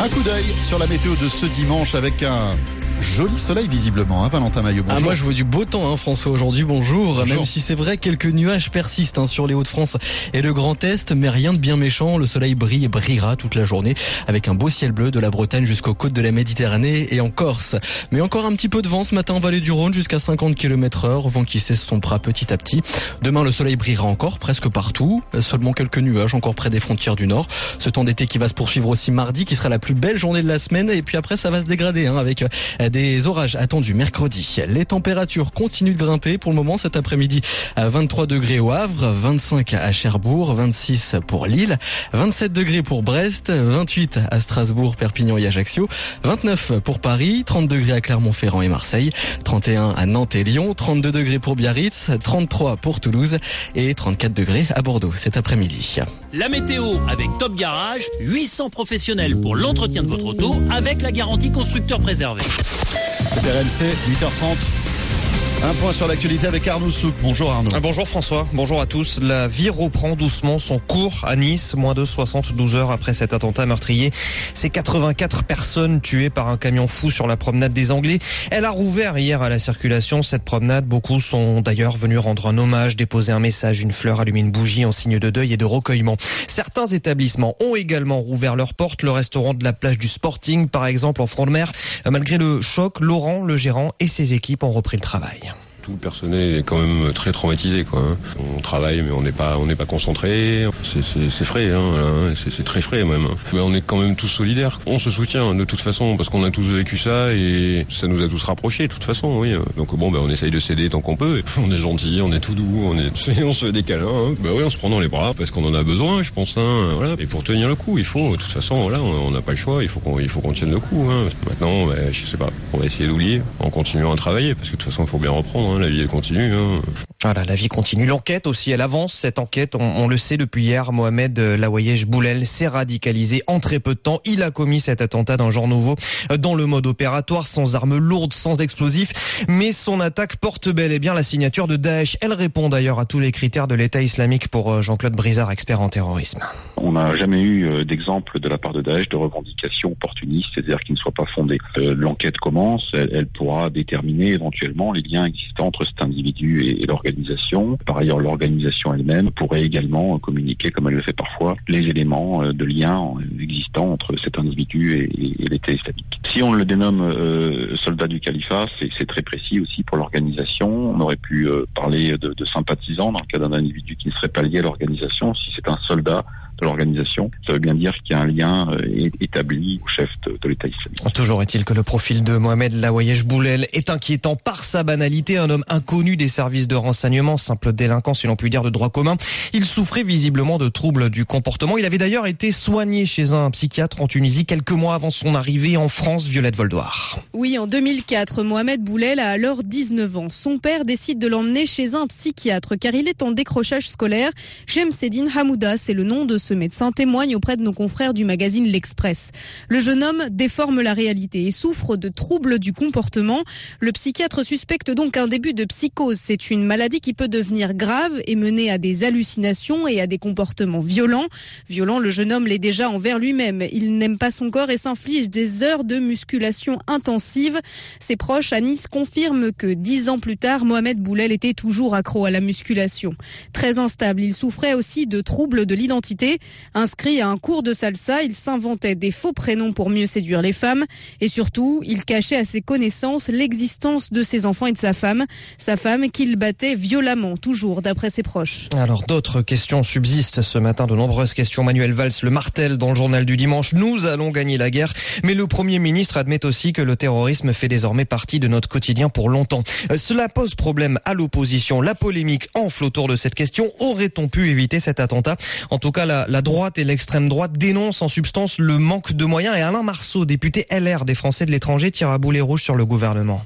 Un coup d'œil sur la météo de ce dimanche avec un joli soleil visiblement. Hein, Valentin Maillot, bonjour. Ah, moi je vois du beau temps hein, François aujourd'hui, bonjour. Bonjour. Même si c'est vrai quelques nuages persistent hein, sur les Hauts-de-France et le Grand Est, mais rien de bien méchant, le soleil brille et brillera toute la journée avec un beau ciel bleu de la Bretagne jusqu'aux côtes de la Méditerranée et en Corse. Mais encore un petit peu de vent ce matin en vallée du Rhône jusqu'à 50 km heure, vent qui s'estompera petit à petit. Demain le soleil brillera encore presque partout, seulement quelques nuages encore près des frontières du Nord. Ce temps d'été qui va se poursuivre aussi mardi qui sera la plus belle journée de la semaine et puis après ça va se dégrader hein, avec des orages attendus mercredi. Les températures continuent de grimper pour le moment cet après-midi à 23 degrés au Havre, 25 à Cherbourg, 26 pour Lille, 27 degrés pour Brest, 28 à Strasbourg, Perpignan et Ajaccio, 29 pour Paris, 30 degrés à Clermont-Ferrand et Marseille, 31 à Nantes et Lyon, 32 degrés pour Biarritz, 33 pour Toulouse et 34 degrés à Bordeaux cet après-midi. La météo avec Top Garage, 800 professionnels pour l'entretien de votre auto avec la garantie constructeur préservé. RMC, 8h30. Un point sur l'actualité avec Arnaud Souk. Bonjour Arnaud. Bonjour François, bonjour à tous. La vie reprend doucement son cours à Nice, moins de 72 heures après cet attentat meurtrier. C'est 84 personnes tuées par un camion fou sur la promenade des Anglais. Elle a rouvert hier à la circulation cette promenade. Beaucoup sont d'ailleurs venus rendre un hommage, déposer un message, une fleur, allumer une bougie en signe de deuil et de recueillement. Certains établissements ont également rouvert leurs portes. Le restaurant de la plage du Sporting, par exemple, en front de mer. Malgré le choc, Laurent, le gérant et ses équipes ont repris le travail. Tout le personnel est quand même très traumatisé. Quoi. hein. On travaille, mais on n'est pas, on n'est pas concentré. C'est, frais, hein, hein, c'est, très frais même. Mais on est quand même tous solidaires. On se soutient de toute façon parce qu'on a tous vécu ça et ça nous a tous rapprochés de toute façon. Oui. Donc bon, ben on essaye de s'aider tant qu'on peut. *laughs* On est gentil, on est tout doux, on est, *laughs* on se câlins. Hein. Ben oui, on se prend dans les bras parce qu'on en a besoin, je pense. Hein, voilà. Et pour tenir le coup, il faut. De toute façon, voilà, on n'a pas le choix. Il faut qu'on, qu'on tienne le coup. Hein. Maintenant, ben, je sais pas. On va essayer d'oublier en continuant à travailler parce que de toute façon, il faut bien reprendre. Hein. La vie continue. Hein. Voilà, la vie continue. L'enquête aussi, elle avance. Cette enquête, on, on le sait depuis hier, Mohamed euh, Lawayesh Boulel s'est radicalisé en très peu de temps. Il a commis cet attentat d'un genre nouveau euh, dans le mode opératoire, sans armes lourdes, sans explosifs. Mais son attaque porte bel et bien la signature de Daesh. Elle répond d'ailleurs à tous les critères de l'État islamique pour euh, Jean-Claude Brizard, expert en terrorisme. On n'a jamais eu euh, d'exemple de la part de Daesh de revendication opportuniste, c'est-à-dire qui ne soit pas fondée. Euh, L'enquête commence, elle, pourra déterminer éventuellement les liens existants entre cet individu et, l'organisation. Par ailleurs, l'organisation elle-même pourrait également communiquer, comme elle le fait parfois, les éléments euh, de lien existants entre cet individu et, l'État islamique. Si on le dénomme euh, soldat du califat, c'est très précis aussi pour l'organisation. On aurait pu parler de, de sympathisants dans le cas d'un individu qui ne serait pas lié à l'organisation. Si c'est un soldat de l'organisation, ça veut bien dire qu'il y a un lien euh, établi au chef de, de l'État islamique. Toujours est-il que le profil de Mohamed Lawayesh Boulel est inquiétant par sa banalité, un homme inconnu des services de renseignement, simple délinquant si l'on peut dire de droit commun. Il souffrait visiblement de troubles du comportement. Il avait d'ailleurs été soigné chez un psychiatre en Tunisie quelques mois avant son arrivée en France, Violette Voldoir. Oui, en 2004, Mohamed Boulel a alors 19 ans. Son père décide de l'emmener chez un psychiatre car il est en décrochage scolaire. Shemseddin Hamouda, c'est le nom de ce médecin, témoigne auprès de nos confrères du magazine L'Express. Le jeune homme déforme la réalité et souffre de troubles du comportement. Le psychiatre suspecte donc un début de psychose. C'est une maladie qui peut devenir grave et mener à des hallucinations et à des comportements violents. Violent, le jeune homme l'est déjà envers lui-même. Il n'aime pas son corps et s'inflige des heures de musculation intensive. Ses proches à Nice confirment que dix ans plus tard, Mohamed Boulel était toujours accro à la musculation. Très instable, il souffrait aussi de troubles de l'identité. Inscrit à un cours de salsa, il s'inventait des faux prénoms pour mieux séduire les femmes. Et surtout, il cachait à ses connaissances l'existence de ses enfants et de sa femme. Sa femme qu'il battait violemment, toujours d'après ses proches. Alors d'autres questions subsistent ce matin, de nombreuses questions. Manuel Valls le martèle dans le journal du dimanche. Nous allons gagner la guerre. Mais le Premier ministre admet aussi que le terrorisme fait désormais partie de notre quotidien pour longtemps. Euh, Cela pose problème à l'opposition. La polémique enfle autour de cette question. Aurait-on pu éviter cet attentat? En tout cas, la droite et l'extrême droite dénoncent en substance le manque de moyens. Et Alain Marceau, député LR des Français de l'étranger, tire à boulet rouge sur le gouvernement.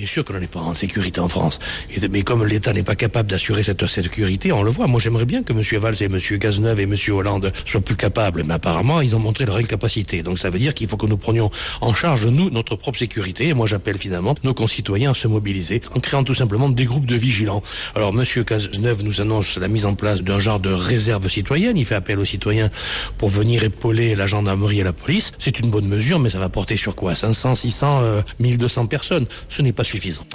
Bien sûr que l'on n'est pas en sécurité en France. Mais comme l'État n'est pas capable d'assurer cette sécurité, on le voit. Moi, j'aimerais bien que M. Valls et M. Cazeneuve et M. Hollande soient plus capables. Mais apparemment, ils ont montré leur incapacité. Donc ça veut dire qu'il faut que nous prenions en charge, nous, notre propre sécurité. Et moi, j'appelle finalement nos concitoyens à se mobiliser en créant tout simplement des groupes de vigilants. Alors, M. Cazeneuve nous annonce la mise en place d'un genre de réserve citoyenne. Il fait appel aux citoyens pour venir épauler la gendarmerie et la police. C'est une bonne mesure, mais ça va porter sur quoi? 500, 600, euh, 1200 personnes. Ce n'est pas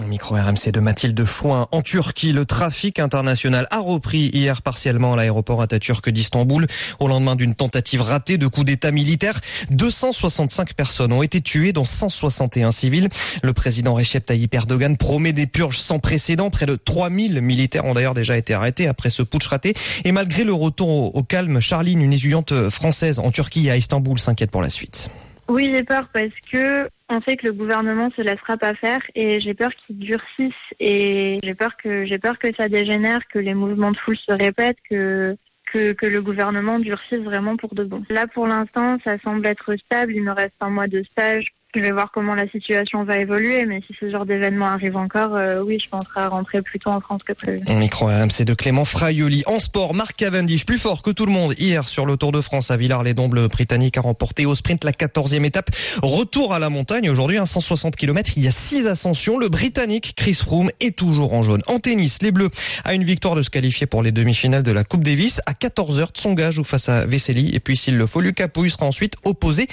Micro RMC de Mathilde Chouin. En Turquie, le trafic international a repris hier partiellement à l'aéroport Atatürk d'Istanbul au lendemain d'une tentative ratée de coup d'état militaire. 265 personnes ont été tuées, dont 161 civils. Le président Recep Tayyip Erdogan promet des purges sans précédent. Près de 3000 militaires ont d'ailleurs déjà été arrêtés après ce putsch raté. Et malgré le retour au, au calme, Charline, une étudiante française en Turquie et à Istanbul, s'inquiète pour la suite. Oui, j'ai peur parce que on sait que le gouvernement se laissera pas faire et j'ai peur qu'il durcisse et j'ai peur que j'ai peur que ça dégénère, que les mouvements de foule se répètent, que que, que le gouvernement durcisse vraiment pour de bon. Là, pour l'instant, ça semble être stable. Il me reste un mois de stage. Je vais voir comment la situation va évoluer, mais si ce genre d'événement arrive encore, euh, oui, je penserai à rentrer plus tôt en France que prévu. Micro RMC de Clément Fraioli. En sport, Marc Cavendish, plus fort que tout le monde hier sur le Tour de France à Villars-les-Dons. Le Britannique a remporté au sprint la 14e étape. Retour à la montagne aujourd'hui, un 160 km. Il y a six ascensions. Le Britannique Chris Froome est toujours en jaune. En tennis, les Bleus a une victoire de se qualifier pour les demi-finales de la Coupe Davis. À 14h, Tsonga joue face à Vesely. Et puis s'il le faut, Lucas Pouille sera ensuite opposé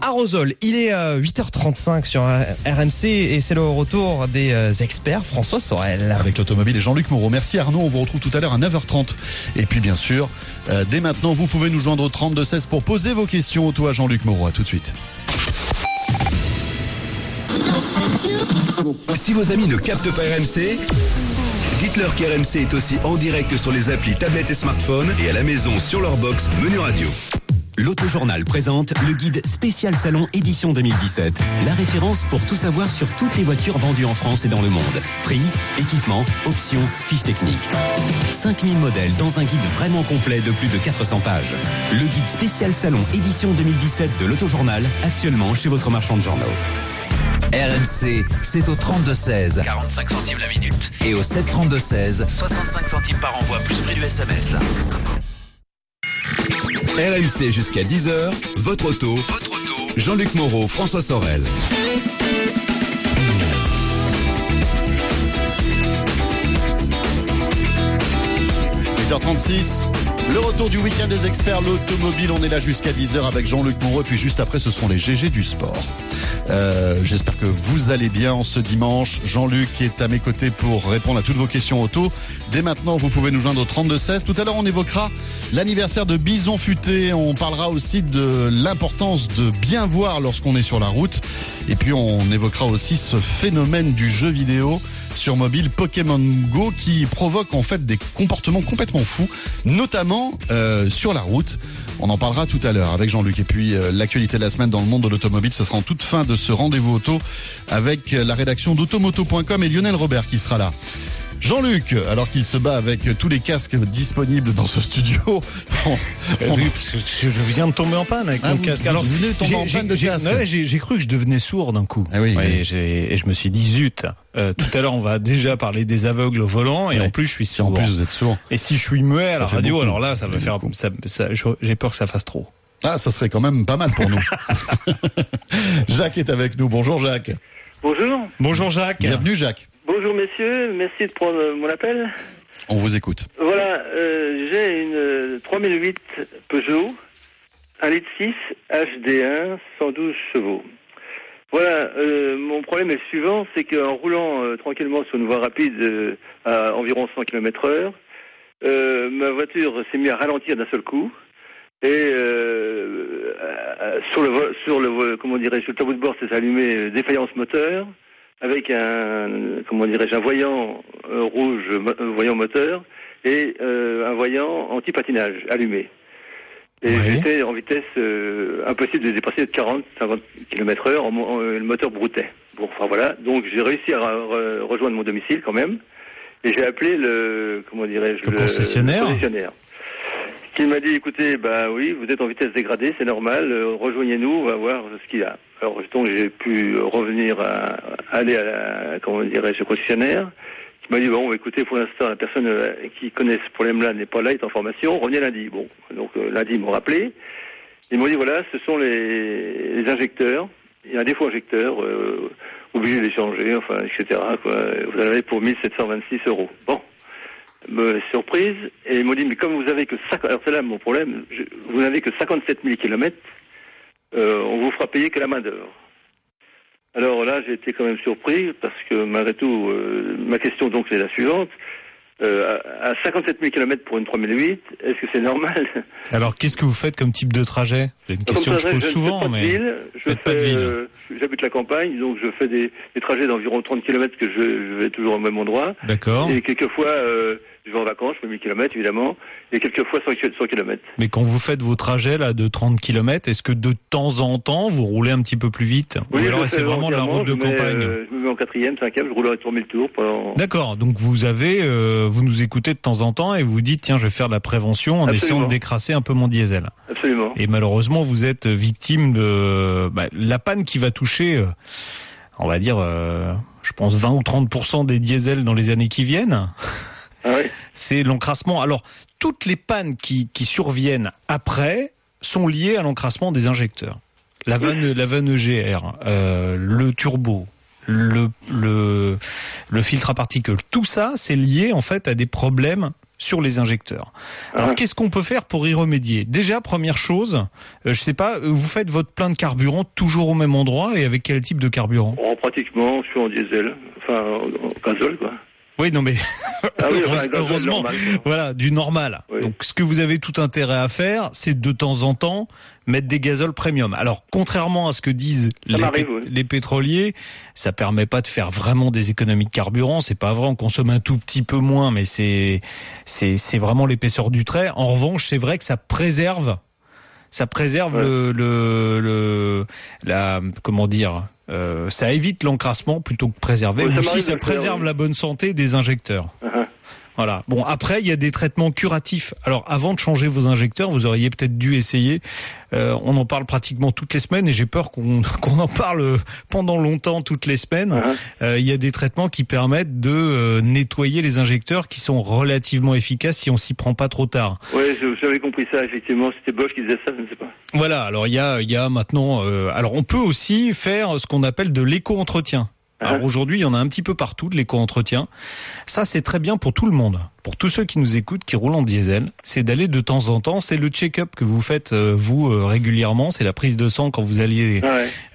à Rosol. Il est à 8h35 sur RMC et c'est le retour des euh, experts. François Sorel. Avec l'automobile et Jean-Luc Moreau. Merci Arnaud, on vous retrouve tout à l'heure à 9h30. Et puis bien sûr, euh, dès maintenant, vous pouvez nous joindre au 3216 pour poser vos questions au à Jean-Luc Moreau. À tout de suite. Si vos amis ne captent pas RMC, dites-leur qu'RMC est aussi en direct sur les applis tablettes et smartphones et à la maison sur leur box Menu Radio. L'Autojournal présente le guide spécial salon édition 2017. La référence pour tout savoir sur toutes les voitures vendues en France et dans le monde. Prix, équipement, options, fiches techniques. 5000 modèles dans un guide vraiment complet de plus de 400 pages. Le guide spécial salon édition 2017 de l'Autojournal, actuellement chez votre marchand de journaux. RMC, c'est au 32-16. 45 centimes la minute. Et au 732-16. 65 centimes par envoi, plus prix du SMS. RMC jusqu'à 10h, votre auto, Jean-Luc Moreau, François Sorel. 8h36, Le retour du week-end des experts, l'automobile, on est là jusqu'à 10h avec Jean-Luc Moreau, puis juste après ce seront les GG du sport. Euh, J'espère que vous allez bien en ce dimanche. Jean-Luc est à mes côtés pour répondre à toutes vos questions auto. Dès maintenant, vous pouvez nous joindre au 3216. Tout à l'heure, on évoquera l'anniversaire de Bison Futé. On parlera aussi de l'importance de bien voir lorsqu'on est sur la route. Et puis, on évoquera aussi ce phénomène du jeu vidéo sur mobile Pokémon Go qui provoque en fait des comportements complètement fous, notamment euh, sur la route. On en parlera tout à l'heure avec Jean-Luc. Et puis euh, l'actualité de la semaine dans le monde de l'automobile, ce sera en toute fin de ce rendez-vous auto avec euh, la rédaction d'automoto.com et Lionel Robert qui sera là. Jean-Luc, alors qu'il se bat avec tous les casques disponibles dans ce studio. on- *laughs* on- Oui, parce que je viens de tomber en panne avec Ah, mon vous- casque. vous venez de tomber j'ai- en panne de casque. ouais, J'ai cru que je devenais sourd d'un coup. Ah oui, Ouais, oui. Et, je me suis dit zut. euh, tout à l'heure, on va déjà parler des aveugles au volant et Ouais. en plus, je suis Si en sourd. plus vous êtes sourd. Et si je suis muet à Ça la radio, beaucoup. alors là, ça va faire. beaucoup. Ça, ça- j'ai peur que ça fasse trop. Ah, ça serait quand même pas mal pour nous. *laughs* Jacques est avec nous. Bonjour Jacques. Bonjour. Bonjour Jacques. Bienvenue Jacques. Bonjour messieurs, merci de prendre euh, mon appel. On vous écoute. Voilà, euh, j'ai une euh, 3008 Peugeot, 1 litre 6, HD1, 112 chevaux. Voilà, euh, mon problème est le suivant, c'est qu'en roulant euh, tranquillement sur une voie rapide euh, à environ 100 km heure, euh, ma voiture s'est mise à ralentir d'un seul coup. Et euh, euh, sur le sur le comment dirais-je sur le tableau de bord s'est allumé euh, défaillance moteur avec un comment dirais-je un voyant euh, rouge euh, voyant moteur et euh, un voyant anti-patinage allumé. Et j'étais en vitesse euh, impossible de dépasser de 40 50 km heure, le moteur broutait. Bon, enfin voilà, donc j'ai réussi à re- rejoindre mon domicile quand même et j'ai appelé le comment dirais-je Le concessionnaire concessionnaire qui m'a dit écoutez, bah oui, vous êtes en vitesse dégradée, c'est normal, rejoignez-nous, on va voir ce qu'il y a. Alors donc j'ai pu revenir à aller à la, comment dirais-je, concessionnaire, qui m'a dit bon, écoutez, pour l'instant la personne euh, qui connaît ce problème-là n'est pas là, est en formation, revenez lundi. Bon, donc euh, lundi ils m'ont rappelé, ils m'ont dit voilà, ce sont les, injecteurs, il y a un défaut injecteur, euh, obligé de les changer, enfin, etc. Vous en avez pour 1726 euros. Bon, surprise, et ils m'ont dit, mais comme vous avez que 50, alors c'est là mon problème, je- vous n'avez que 57 000 kilomètres, euh, on vous fera payer que la main d'œuvre. Alors là, j'ai été quand même surpris, parce que malgré tout, euh, ma question donc c'est la suivante, euh, à, à 57 000 kilomètres pour une 3008, est-ce que c'est normal? Alors, qu'est-ce que vous faites comme type de trajet? C'est une question que je pose ne souvent, fais pas de mais ville, je faites pas de fais, ville. euh, j'habite la campagne, donc je fais des, des trajets d'environ 30 km que je, je vais toujours au même endroit. D'accord. Et quelquefois, je vais en vacances, je fais 1000 km évidemment, et quelquefois 100, 100 km. Mais quand vous faites vos trajets là de 30 km, est-ce que de temps en temps vous roulez un petit peu plus vite Ou je alors c'est vraiment de la route de mets, campagne euh, je me mets en quatrième, cinquième, je roule à 3000 tours pendant... D'accord, donc vous avez, euh, vous nous écoutez de temps en temps et vous dites tiens je vais faire de la prévention en essayant de décrasser un peu mon diesel. Absolument. Et malheureusement vous êtes victime de bah, la panne qui va toucher, euh, on va dire, euh, je pense 20 ou 30% des diesels dans les années qui viennent. Ah C'est l'encrassement. Alors toutes les pannes qui, qui surviennent après sont liées à l'encrassement des injecteurs. La vanne, la vanne EGR, euh, le turbo, le, le, le filtre à particules, tout ça, c'est lié en fait à des problèmes sur les injecteurs. Alors qu'est-ce qu'on peut faire pour y remédier? Déjà, première chose, euh, je sais pas, euh, vous faites votre plein de carburant toujours au même endroit et avec quel type de carburant? Oh, pratiquement, je suis en diesel, enfin en, en gazole quoi. Oui, non mais Ah oui, *laughs* Heureuse- heureusement, voilà, du normal. Donc, ce que vous avez tout intérêt à faire, c'est de temps en temps mettre des gazoles premium. Alors, contrairement à ce que disent les, oui. pétroliers, ça permet pas de faire vraiment des économies de carburant. C'est pas vrai, on consomme un tout petit peu moins, mais c'est c'est c'est vraiment l'épaisseur du trait. En revanche, c'est vrai que ça préserve ça préserve le, le le la comment dire ça évite l'encrassement plutôt que préserver. Ouais, ça préserve la bonne santé des injecteurs. Uh-huh. Voilà. Bon, après, il y a des traitements curatifs. Alors, avant de changer vos injecteurs, vous auriez peut-être dû essayer. euh, on en parle pratiquement toutes les semaines et j'ai peur qu'on *laughs* en parle pendant longtemps toutes les semaines. Euh, Il y a des traitements qui permettent de euh, nettoyer les injecteurs qui sont relativement efficaces si on s'y prend pas trop tard. Oui, j'avais compris ça, effectivement. C'était Bosch qui disait ça, je ne sais pas. Voilà. Alors, il y a, il y a maintenant. euh, alors, on peut aussi faire ce qu'on appelle de l'éco-entretien. Alors aujourd'hui, il y en a un petit peu partout de l'éco-entretien. Ça, c'est très bien pour tout le monde. Pour tous ceux qui nous écoutent, qui roulent en diesel, c'est d'aller de temps en temps. C'est le check-up que vous faites euh, vous euh, régulièrement. C'est la prise de sang quand vous alliez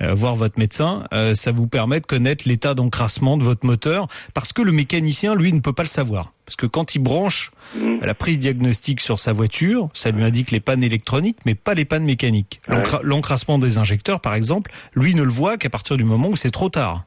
euh, voir votre médecin. Euh, ça vous permet de connaître l'état d'encrassement de votre moteur, parce que le mécanicien, lui, ne peut pas le savoir. Parce que quand il branche la prise diagnostique sur sa voiture, ça lui indique les pannes électroniques, mais pas les pannes mécaniques. L'encra- L'encrassement des injecteurs, par exemple, lui ne le voit qu'à partir du moment où c'est trop tard.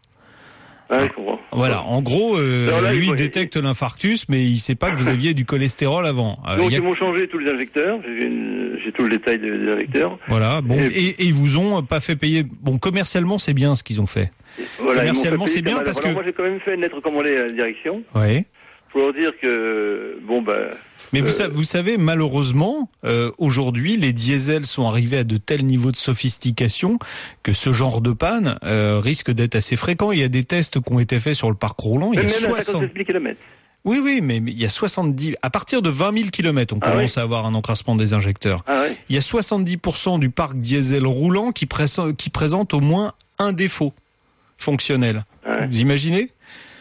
Ouais, je comprends. Voilà, en gros, euh, Alors là, il lui il détecte l'infarctus, mais il sait pas que vous *laughs* aviez du cholestérol avant. Euh, Donc a- ils m'ont changé tous les injecteurs. J'ai une- tout le détail des, des injecteurs. Voilà, bon, Et- et, et ils vous ont pas fait payer. Bon, commercialement, c'est bien ce qu'ils ont fait. Voilà, commercialement, c'est bien parce Alors, que. moi j'ai quand même fait une lettre commandée à la direction Ouais. Pour leur dire que bon bah. Mais vous, euh, vous savez, malheureusement, euh, aujourd'hui, les diesels sont arrivés à de tels niveaux de sophistication que ce genre de panne euh, risque d'être assez fréquent. Il y a des tests qui ont été faits sur le parc roulant. Il y a même à 60... 57 000 km. Oui, oui, mais il y a 70. À partir de 20 000 km, on Ah commence à avoir un encrassement des injecteurs. Ah ouais. Il y a 70% du parc diesel roulant qui, prés- qui présente au moins un défaut fonctionnel. Vous imaginez?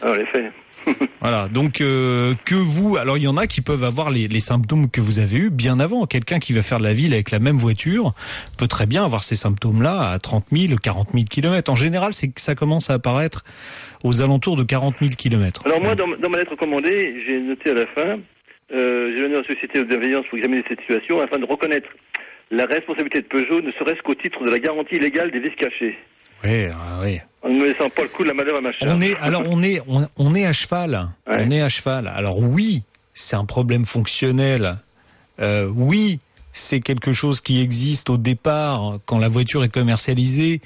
Ah, en effet. *laughs* Voilà, donc euh, que vous, alors il y en a qui peuvent avoir les, les symptômes que vous avez eus bien avant. Quelqu'un qui va faire de la ville avec la même voiture peut très bien avoir ces symptômes-là à 30 000, 40 000 km. En général, c'est que ça commence à apparaître aux alentours de 40 000 km. Alors moi, dans, dans ma lettre commandée, j'ai noté à la fin, euh, j'ai donné à la société de bienveillance pour examiner cette situation afin de reconnaître la responsabilité de Peugeot, ne serait-ce qu'au titre de la garantie légale des vis cachées, Oui, ah oui. en ne laissant pas le coup de la à ma charge. On est alors on est on, on est à cheval. On est à cheval. Alors oui, c'est un problème fonctionnel. Euh, oui, c'est quelque chose qui existe au départ quand la voiture est commercialisée.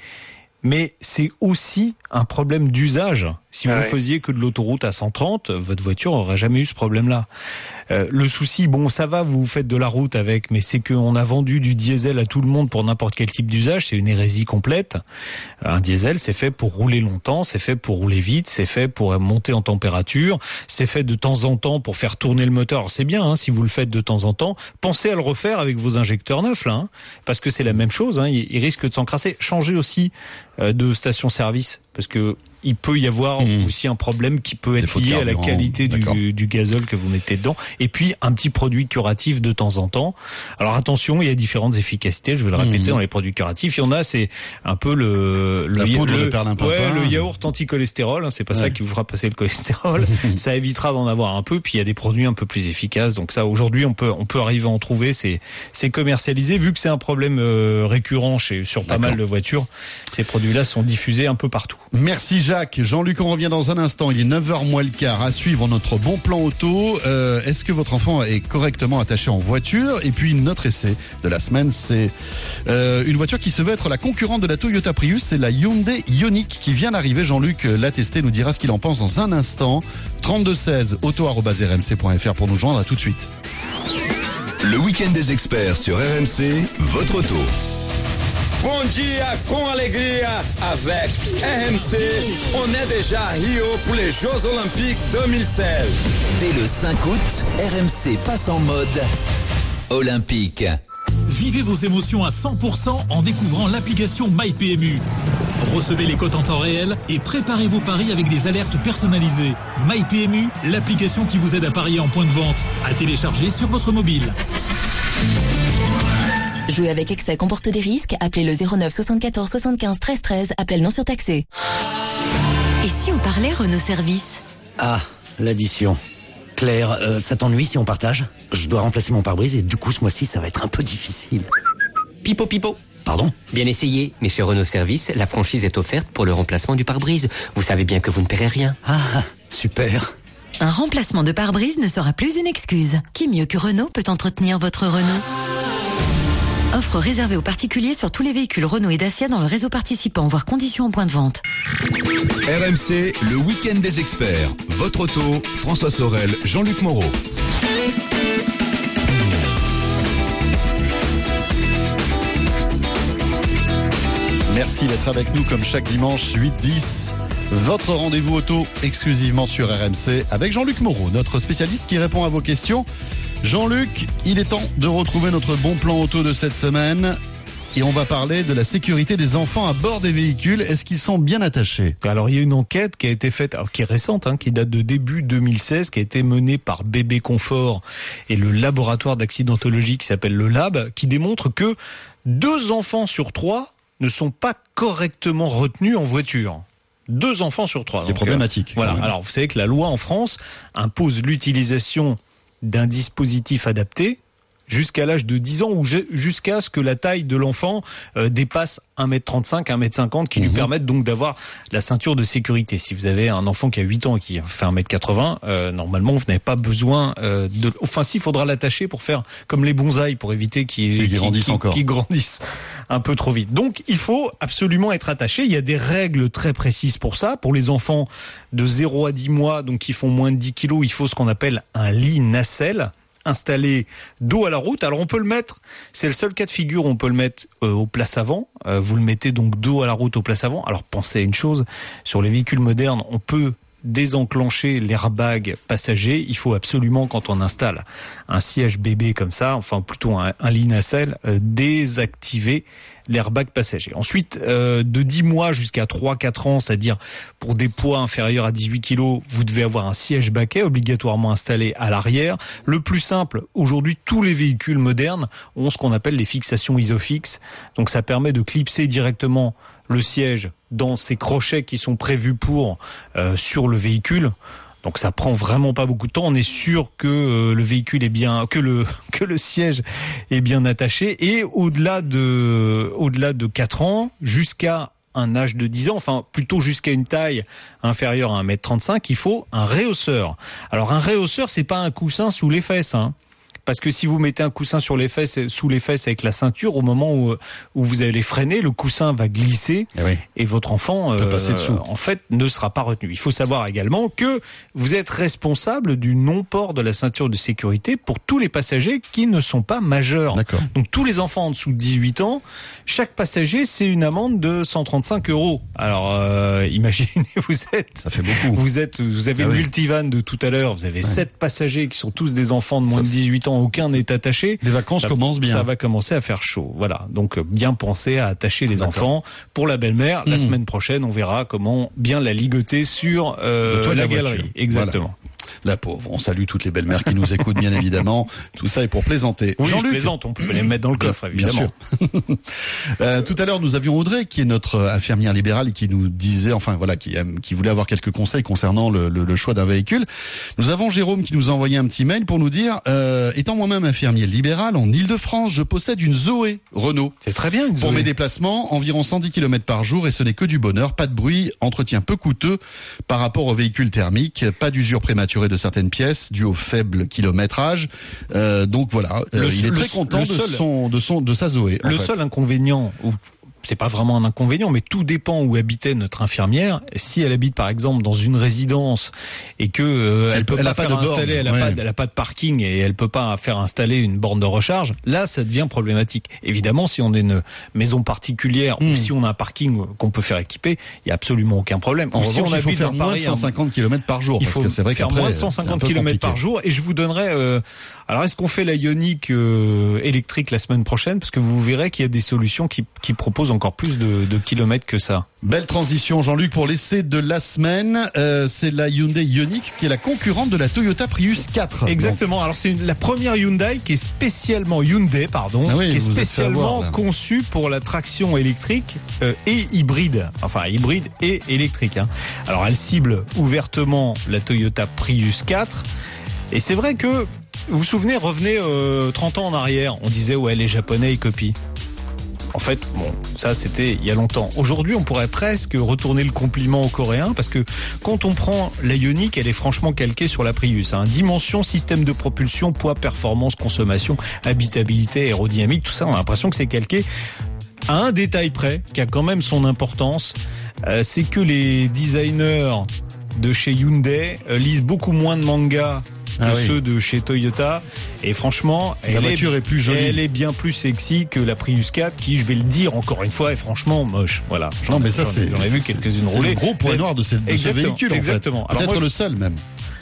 Mais c'est aussi un problème d'usage. Si vous Ouais. faisiez que de l'autoroute à 130, votre voiture aurait jamais eu ce problème-là. Euh, le souci, bon, ça va, vous faites de la route avec, mais c'est qu'on a vendu du diesel à tout le monde pour n'importe quel type d'usage. C'est une hérésie complète. Un diesel, c'est fait pour rouler longtemps, c'est fait pour rouler vite, c'est fait pour monter en température, c'est fait de temps en temps pour faire tourner le moteur. C'est bien hein, si vous le faites de temps en temps. Pensez à le refaire avec vos injecteurs neufs hein, parce que c'est la même chose. Hein, il, il risque de s'encrasser. Changez aussi euh, de station-service parce que il peut y avoir aussi un problème qui peut être lié à la qualité du, du gazole que vous mettez dedans. Et puis un petit produit curatif de temps en temps. Alors attention, il y a différentes efficacités. Je vais le répéter dans les produits curatifs. Il y en a, c'est un peu le le, le- ouais, yaourt anti-cholestérol. hein, c'est pas ça Ouais. qui vous fera passer le cholestérol. *laughs* ça évitera d'en avoir un peu. Puis il y a des produits un peu plus efficaces. Donc ça, aujourd'hui, on peut on peut arriver à en trouver. C'est c'est commercialisé. Vu que c'est un problème euh, récurrent chez sur pas mal de voitures, ces produits-là sont diffusés un peu partout. Merci Jacques. Jean-Luc, on revient dans un instant. Il est 9h moins le quart. À suivre notre bon plan auto. Euh, Est-ce que votre enfant est correctement attaché en voiture? Et puis notre essai de la semaine, c'est euh, une voiture qui se veut être la concurrente de la Toyota Prius. C'est la Hyundai Ioniq qui vient d'arriver. Jean-Luc euh, l'a testé, nous dira ce qu'il en pense dans un instant. 3216 auto@rmc.fr pour nous joindre. À tout de suite. Le week-end des experts sur RMC, votre auto. Bom dia com alegria avec RMC. On est déjà à Rio pour les Jeux Olympiques 2016. Dès le 5 août, RMC passe en mode olympique. Vivez vos émotions à 100% en découvrant l'application MyPMU. Recevez les cotes en temps réel et préparez vos paris avec des alertes personnalisées. MyPMU, l'application qui vous aide à parier en point de vente, à télécharger sur votre mobile. Jouer avec excès comporte des risques. Appelez le 09 74 75 13 13. Appel non surtaxé. Et si on parlait Renault Service? Ah, l'addition. Claire, euh, ça t'ennuie si on partage? Je dois remplacer mon pare-brise et du coup ce mois-ci ça va être un peu difficile. Pipo pipo. Pardon? Bien essayé, mais chez Renault Service, la franchise est offerte pour le remplacement du pare-brise. Vous savez bien que vous ne paierez rien. Ah, super. Un remplacement de pare-brise ne sera plus une excuse. Qui mieux que Renault peut entretenir votre Renault? Offre réservée aux particuliers sur tous les véhicules Renault et Dacia dans le réseau participant, voire conditions en point de vente. RMC, le week-end des experts. Votre auto, François Sorel, Jean-Luc Moreau. Merci d'être avec nous comme chaque dimanche 8-10. Votre rendez-vous auto exclusivement sur RMC avec Jean-Luc Moreau, notre spécialiste qui répond à vos questions. Jean-Luc, il est temps de retrouver notre bon plan auto de cette semaine. et on va parler de la sécurité des enfants à bord des véhicules. Est-ce qu'ils sont bien attachés? Alors il y a une enquête qui a été faite, alors, qui est récente, hein, qui date de début 2016, qui a été menée par Bébé Confort et le laboratoire d'accidentologie qui s'appelle le Lab, qui démontre que deux enfants sur trois ne sont pas correctement retenus en voiture. Deux enfants sur trois. C'est problématique. Euh, voilà. Alors vous savez que la loi en France impose l'utilisation d'un dispositif adapté jusqu'à l'âge de 10 ans ou jusqu'à ce que la taille de l'enfant euh, dépasse 1m35, 1m50 qui lui Mhm. permettent donc d'avoir la ceinture de sécurité. Si vous avez un enfant qui a 8 ans et qui fait 1m80, euh, normalement vous n'avez pas besoin euh, de... Enfin si, il faudra l'attacher pour faire comme les bonsaïs pour éviter qu'il Qu'ils grandissent encore. qu'ils grandissent un peu trop vite. Donc il faut absolument être attaché. Il y a des règles très précises pour ça. Pour les enfants de 0 à 10 mois, donc qui font moins de 10 kilos, il faut ce qu'on appelle un lit nacelle installé dos à la route. Alors on peut le mettre, c'est le seul cas de figure où on peut le mettre euh, au place avant. Euh, vous le mettez donc dos à la route au place avant. Alors pensez à une chose, sur les véhicules modernes, on peut désenclencher l'airbag passager. Il faut absolument, quand on installe un siège bébé comme ça, enfin plutôt un, un lit nacelle, euh, désactiver l'airbag passager. Ensuite, euh, de 10 mois jusqu'à 3-4 ans, c'est-à-dire pour des poids inférieurs à 18 kg, vous devez avoir un siège baquet obligatoirement installé à l'arrière. Le plus simple, aujourd'hui, tous les véhicules modernes ont ce qu'on appelle les fixations isofixes. Donc ça permet de clipser directement le siège dans ces crochets qui sont prévus pour euh, sur le véhicule. Donc ça prend vraiment pas beaucoup de temps. On est sûr que euh, le véhicule est bien, que le *laughs* que le siège est bien attaché. Et au-delà de au-delà de 4 ans, jusqu'à un âge de 10 ans, enfin plutôt jusqu'à une taille inférieure à 1m35, il faut un réhausseur. Alors un réhausseur, c'est pas un coussin sous les fesses. Hein. Parce que si vous mettez un coussin sur les fesses, sous les fesses avec la ceinture, au moment où, où vous allez freiner, le coussin va glisser et votre enfant, euh, en fait, ne sera pas retenu. Il faut savoir également que vous êtes responsable du non-port de la ceinture de sécurité pour tous les passagers qui ne sont pas majeurs. Donc tous les enfants en dessous de 18 ans, chaque passager, c'est une amende de 135 euros. Alors euh, *laughs* imaginez, vous êtes, ça fait beaucoup. Vous êtes, vous avez Ah le oui. multivan de tout à l'heure. Vous avez sept passagers qui sont tous des enfants de moins de 18 ans. Aucun n'est attaché. Les vacances Ça- commencent bien. Ça va commencer à faire chaud. Voilà. Donc euh, bien penser à attacher les enfants. Pour la belle-mère, la Mhm. semaine prochaine, on verra comment bien la ligoter sur euh, la, galerie. Exactement. Voilà. La pauvre. On salue toutes les belles-mères qui nous écoutent, bien évidemment. Tout ça est pour plaisanter. Oui, je plaisante. On peut les mettre dans le coffre, Bien évidemment. sûr. *laughs* Euh, tout à l'heure, nous avions Audrey, qui est notre infirmière libérale, et qui nous disait, enfin voilà, qui, qui voulait avoir quelques conseils concernant le, le- le choix d'un véhicule. Nous avons Jérôme qui nous a envoyé un petit mail pour nous dire, euh, étant moi-même infirmier libéral en Ile-de-France, je possède une Zoé Renault. C'est très bien. Une Pour mes déplacements, environ 110 km par jour, et ce n'est que du bonheur, pas de bruit, entretien peu coûteux par rapport aux véhicules thermiques, pas d'usure prématurée de certaines pièces, dû au faible kilométrage. Euh, donc voilà, euh, Le il est très content de seul- son, de son, de sa Zoé. en Le fait. seul inconvénient, ou c'est pas vraiment un inconvénient, mais tout dépend où habitait notre infirmière. Si elle habite par exemple dans une résidence et que euh, elle, Elle- peut elle pas, a pas faire de borne, installer, elle a ouais. pas, elle a pas de parking et elle peut pas faire installer une borne de recharge, là ça devient problématique. Évidemment, si on est une maison particulière Hmm. ou si on a un parking qu'on peut faire équiper, il y a absolument aucun problème. En Ou si revanche, on il faut faire moins Paris, de un- 150 km par jour, il parce faut que c'est vrai faire moins de c'est un 150 peu km par jour. Et je vous donnerai. euh, alors, est-ce qu'on fait la Ioniq euh, électrique la semaine prochaine? Parce que vous verrez qu'il y a des solutions qui, qui proposent encore plus de, de kilomètres que ça. Belle transition, Jean-Luc, pour l'essai de la semaine. Euh, c'est la Hyundai Ioniq qui est la concurrente de la Toyota Prius 4. Exactement. Alors c'est la première Hyundai qui est spécialement Hyundai, pardon, Ah oui, qui est spécialement conçue pour la traction électrique euh, et hybride. Enfin hybride et électrique. hein. Alors elle cible ouvertement la Toyota Prius 4. Et c'est vrai que vous vous souvenez, revenez euh, 30 ans en arrière, on disait ouais les Japonais ils copient. En fait, bon, ça c'était il y a longtemps. Aujourd'hui, on pourrait presque retourner le compliment aux Coréens parce que quand on prend la Ioniq, elle est franchement calquée sur la Prius. Hein. Dimension, système de propulsion, poids, performance, consommation, habitabilité, aérodynamique, tout ça, on a l'impression que c'est calqué à un détail près qui a quand même son importance. Euh, c'est que les designers de chez Hyundai euh, lisent beaucoup moins de mangas que Ah oui. ceux de chez Toyota. Et franchement, La voiture est plus jolie. Elle est bien plus sexy que la Prius 4, qui, je vais le dire encore une fois, est franchement moche. Voilà. Non, mais ça, c'est J'en ai vu quelques-unes rouler. le gros point noir de, ce, de ce véhicule. Exactement. Peut-être le seul, même.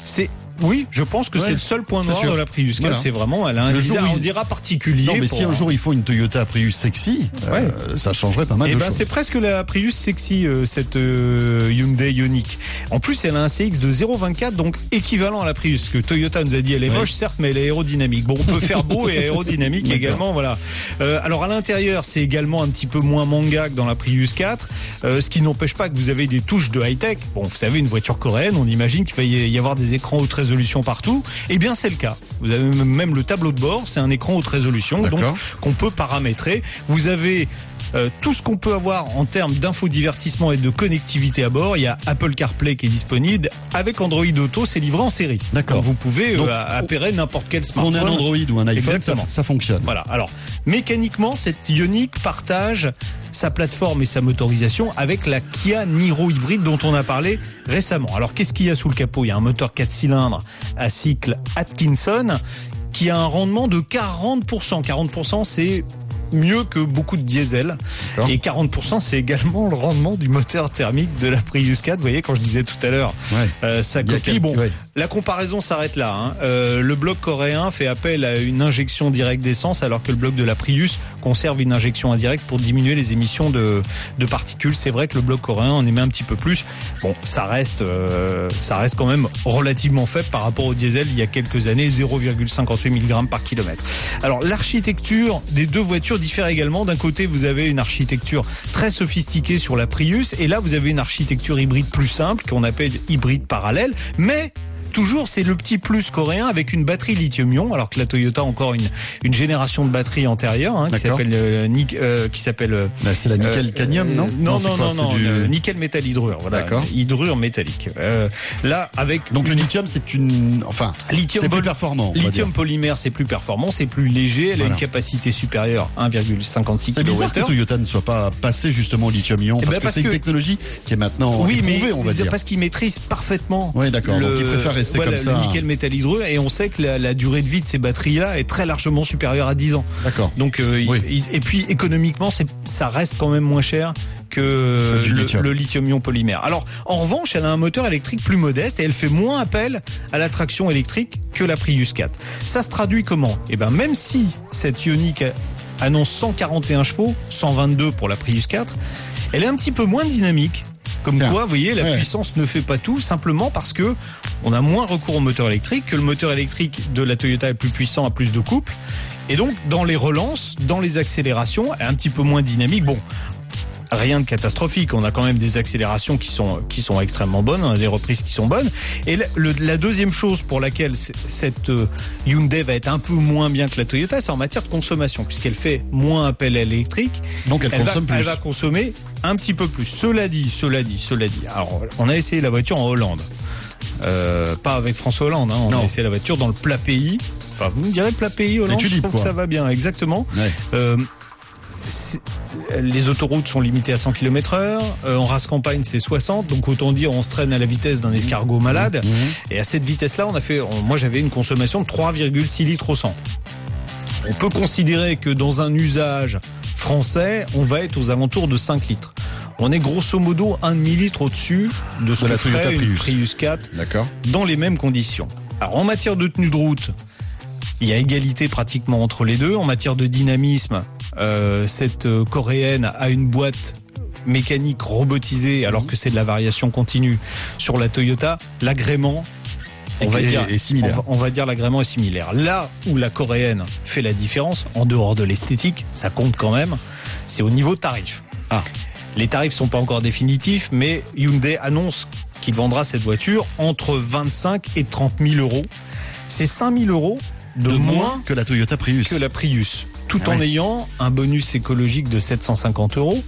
c'est oui, je pense que Ouais, c'est le seul point noir de la Prius 4. Voilà. C'est vraiment, elle a un Le jour design, où on il- dira particulier. Non, mais pour- si un jour il faut une Toyota Prius sexy, euh, ça changerait pas mal Eh de ben, c'est presque la Prius sexy, euh, cette euh, Hyundai Ioniq. En plus, elle a un CX de 0,24, donc équivalent à la Prius. Que Toyota nous a dit, elle est Ouais. moche, certes, mais elle est aérodynamique. Bon, on peut faire beau et aérodynamique *laughs* également, voilà. Euh, alors, à l'intérieur, c'est également un petit peu moins manga que dans la Prius 4, euh, ce qui n'empêche pas que vous avez des touches de high-tech. Bon, vous savez, une voiture coréenne, on imagine qu'il va y avoir des écrans haute résolution partout. Eh bien, c'est le cas. Vous avez même le tableau de bord, c'est un écran haute résolution, donc qu'on peut paramétrer. Vous avez euh, tout ce qu'on peut avoir en termes d'infodivertissement et de connectivité à bord. Il y a Apple CarPlay qui est disponible. Avec Android Auto, c'est livré en série. D'accord. Donc vous pouvez Donc, euh, appairer n'importe quel smartphone. ait un Android ou un iPhone, ça, Exactement. ça fonctionne. Voilà. Alors, mécaniquement, cette Ioniq partage sa plateforme et sa motorisation avec la Kia Niro hybride dont on a parlé récemment. Alors, qu'est-ce qu'il y a sous le capot? Il y a un moteur 4 cylindres à cycle Atkinson qui a un rendement de 40%. 40%, c'est mieux que beaucoup de diesel. Et 40%, c'est également le rendement du moteur thermique de la Prius 4. Vous voyez, quand je disais tout à l'heure, euh, sa Il y a copie, bon, ouais. la comparaison s'arrête là. hein. Euh, le bloc coréen fait appel à une injection directe d'essence, alors que le bloc de la Prius conserve une injection indirecte pour diminuer les émissions de, de particules. C'est vrai que le bloc coréen en émet un petit peu plus. Bon, ça reste, euh, ça reste quand même relativement faible par rapport au diesel il y a quelques années, 0,58 mg par kilomètre. Alors l'architecture des deux voitures diffère également. D'un côté, vous avez une architecture très sophistiquée sur la Prius, et là, vous avez une architecture hybride plus simple qu'on appelle hybride parallèle, mais Toujours, c'est le petit plus coréen avec une batterie lithium-ion, alors que la Toyota a encore une, une génération de batterie antérieure hein, qui s'appelle euh, euh, qui s'appelle euh, Bah, c'est la nickel cadmium, non Non, non, quoi, non, non, du- nickel métal hydrure, voilà, D'accord. hydrure métallique. Euh, là, avec Donc le lithium, c'est une, enfin, lithium c'est plus performant. Lithium dire. polymère, c'est plus performant, c'est plus léger, elle a une capacité supérieure à 1,56 C'est bizarre que kWh. Toyota ne soit pas passé justement au lithium-ion Eh parce ben, que c'est une que- technologie qui est maintenant Oui, mais éprouvée, on va dire. parce qu'ils maîtrisent parfaitement. Oui, d'accord. Donc, ils préfèrent rester voilà, comme ça. Le nickel métal hydrure et on sait que la, la durée de vie de ces batteries-là est très largement supérieure à 10 ans. D'accord. Donc, euh, il- Oui. il- et puis économiquement, ça reste quand même moins cher que le, lithium. le lithium-ion polymère. Alors, en revanche, elle a un moteur électrique plus modeste et elle fait moins appel à la traction électrique que la Prius 4. Ça se traduit comment? Eh ben, même si cette Ioniq annonce 141 chevaux, 122 pour la Prius 4, elle est un petit peu moins dynamique. Comme quoi, vous voyez, la Ouais. puissance ne fait pas tout, simplement parce que on a moins recours au moteur électrique, que le moteur électrique de la Toyota est plus puissant, a plus de couple. Et donc, dans les relances, dans les accélérations, elle est un petit peu moins dynamique. Bon, rien de catastrophique. On a quand même des accélérations qui sont qui sont extrêmement bonnes, on a des reprises qui sont bonnes. Et le- le- la deuxième chose pour laquelle cette euh, Hyundai va être un peu moins bien que la Toyota, c'est en matière de consommation, puisqu'elle fait moins appel à l'électrique. Donc elle consomme plus. Elle va consommer un petit peu plus. Cela dit, cela dit, cela dit. Alors, on a essayé la voiture en Hollande. Euh, pas avec François Hollande, hein. on a Non. essayé la voiture dans le plat pays. Enfin, vous me direz plat pays Hollande, je trouve quoi que ça va bien, exactement. Ouais. Euh, les autoroutes sont limitées à 100 km heure. Euh, en race campagne, c'est 60. Donc, autant dire, on se traîne à la vitesse d'un escargot malade. Et à cette vitesse-là, on a fait, on- moi, j'avais une consommation de 3,6 litres au 100. On peut considérer que dans un usage français, on va être aux alentours de 5 litres. On est grosso modo un demi-litre au-dessus de ce De que la ferait une Prius. Prius 4 D'accord. dans les mêmes conditions. Alors en matière de tenue de route, il y a égalité pratiquement entre les deux. En matière de dynamisme, euh, cette euh, coréenne a une boîte mécanique robotisée alors que c'est de la variation continue sur la Toyota. L'agrément, on va dire, est similaire. on va, on va dire l'agrément est similaire. Là où la coréenne fait la différence, en dehors de l'esthétique, ça compte quand même, c'est au niveau tarif. Ah. Les tarifs sont pas encore définitifs, mais Hyundai annonce qu'il vendra cette voiture entre 25 et 30 000 euros. C'est 5 000 euros de, De moins moins que la Toyota Prius. que la Prius, tout Ah en ouais. ayant un bonus écologique de 750 euros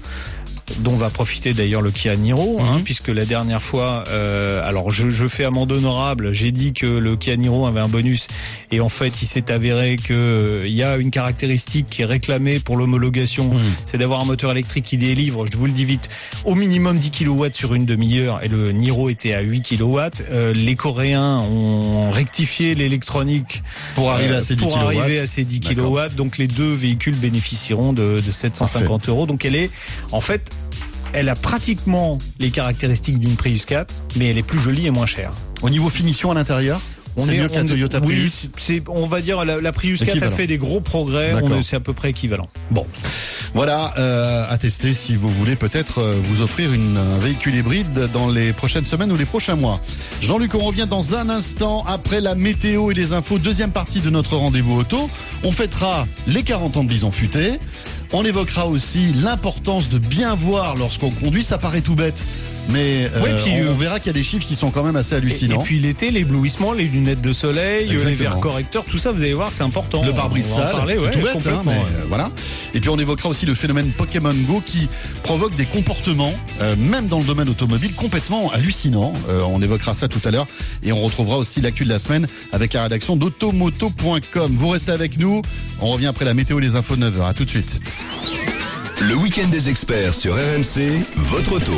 dont va profiter d'ailleurs le Kia Niro, hein, Mhm. puisque la dernière fois, euh, alors je, je fais amende honorable, j'ai dit que le Kia Niro avait un bonus, et en fait il s'est avéré que euh, il y a une caractéristique qui est réclamée pour l'homologation, Mhm. c'est d'avoir un moteur électrique qui délivre, je vous le dis vite, au minimum 10 kW sur une demi-heure, et le Niro était à 8 kW. Euh, les Coréens ont rectifié l'électronique Pour arriver euh, à ces 10 pour kilowatts. arriver à ces 10 D'accord. kW. Donc les deux véhicules bénéficieront de, de 750 euros. Donc elle est, en fait, elle a pratiquement les caractéristiques d'une Prius 4, mais elle est plus jolie et moins chère. Au niveau finition à l'intérieur, C'est mieux que la Toyota oui, Prius c'est, on va dire la, la Prius 4 a fait des gros progrès. On est- c'est à peu près équivalent. Bon, voilà, euh, à tester si vous voulez peut-être euh, vous offrir une, un véhicule hybride dans les prochaines semaines ou les prochains mois. Jean-Luc, on revient dans un instant après la météo et les infos. Deuxième partie de notre rendez-vous auto. On fêtera les 40 ans de Bison Futé. On évoquera aussi l'importance de bien voir lorsqu'on conduit. Ça paraît tout bête. Mais euh, Ouais, puis, on, euh, on verra qu'il y a des chiffres qui sont quand même assez Et, et hallucinants. puis l'été, l'éblouissement, les lunettes de soleil, euh, les verres correcteurs, tout ça, vous allez voir, c'est important. Le pare-brise On va en sale, parler, c'est ouais, tout bête, hein, mais ouais. euh, voilà. Et puis on évoquera aussi le phénomène Pokémon Go qui provoque des comportements, euh, même dans le domaine automobile, complètement hallucinants. Euh, on évoquera ça tout à l'heure et on retrouvera aussi l'actu de la semaine avec la rédaction d'automoto.com. Vous restez avec nous. On revient après la météo et les infos de 9h. À tout de suite. Le week-end des experts sur RMC, votre auto.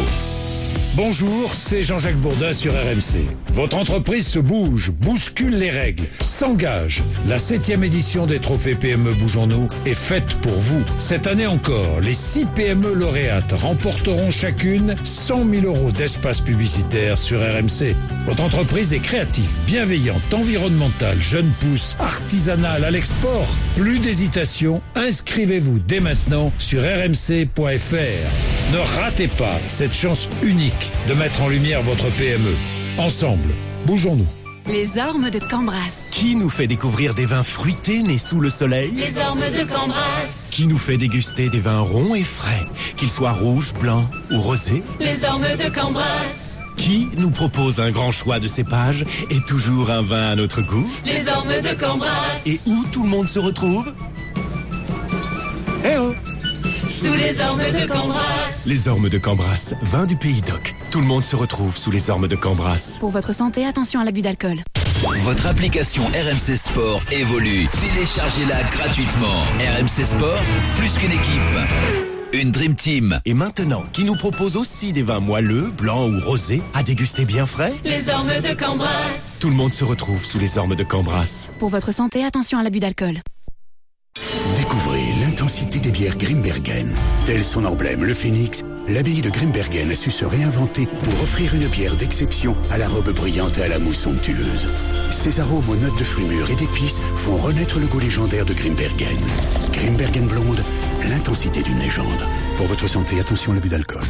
Bonjour, c'est Jean-Jacques Bourdin sur RMC. Votre entreprise se bouge, bouscule les règles, s'engage. La septième édition des trophées PME Bougeons-nous est faite pour vous. Cette année encore, les six PME lauréates remporteront chacune 100 000 euros d'espace publicitaire sur RMC. Votre entreprise est créative, bienveillante, environnementale, jeune pousse, artisanale, à l'export. Plus d'hésitation, inscrivez-vous dès maintenant sur rmc.fr. Ne ratez pas cette chance unique de mettre en lumière votre PME. Ensemble, bougeons-nous. Les ormes de Cambras. Qui nous fait découvrir des vins fruités nés sous le soleil Les ormes de Cambras. Qui nous fait déguster des vins ronds et frais, qu'ils soient rouges, blancs ou rosés Les ormes de Cambras. Qui nous propose un grand choix de cépages et toujours un vin à notre goût Les ormes de Cambras. Et où tout le monde se retrouve Eh oh Sous les ormes de Cambras. Les ormes de Cambras, vin du pays d'Oc. Tout le monde se retrouve sous les ormes de Cambras. Pour votre santé, attention à l'abus d'alcool. Votre application RMC Sport évolue. Téléchargez-la gratuitement. RMC Sport, plus qu'une équipe. Une Dream Team. Et maintenant, qui nous propose aussi des vins moelleux, blancs ou rosés, à déguster bien frais? Les ormes de Cambras. Tout le monde se retrouve sous les ormes de Cambras. Pour votre santé, attention à l'abus d'alcool. Découvrez des bières Grimbergen. Tel son emblème, le phénix, l'abbaye de Grimbergen a su se réinventer pour offrir une bière d'exception à la robe brillante et à la mousse somptueuse. Ses arômes aux notes de fruits mûrs et d'épices font renaître le goût légendaire de Grimbergen. Grimbergen blonde, l'intensité d'une légende. Pour votre santé, attention à l'abus d'alcool.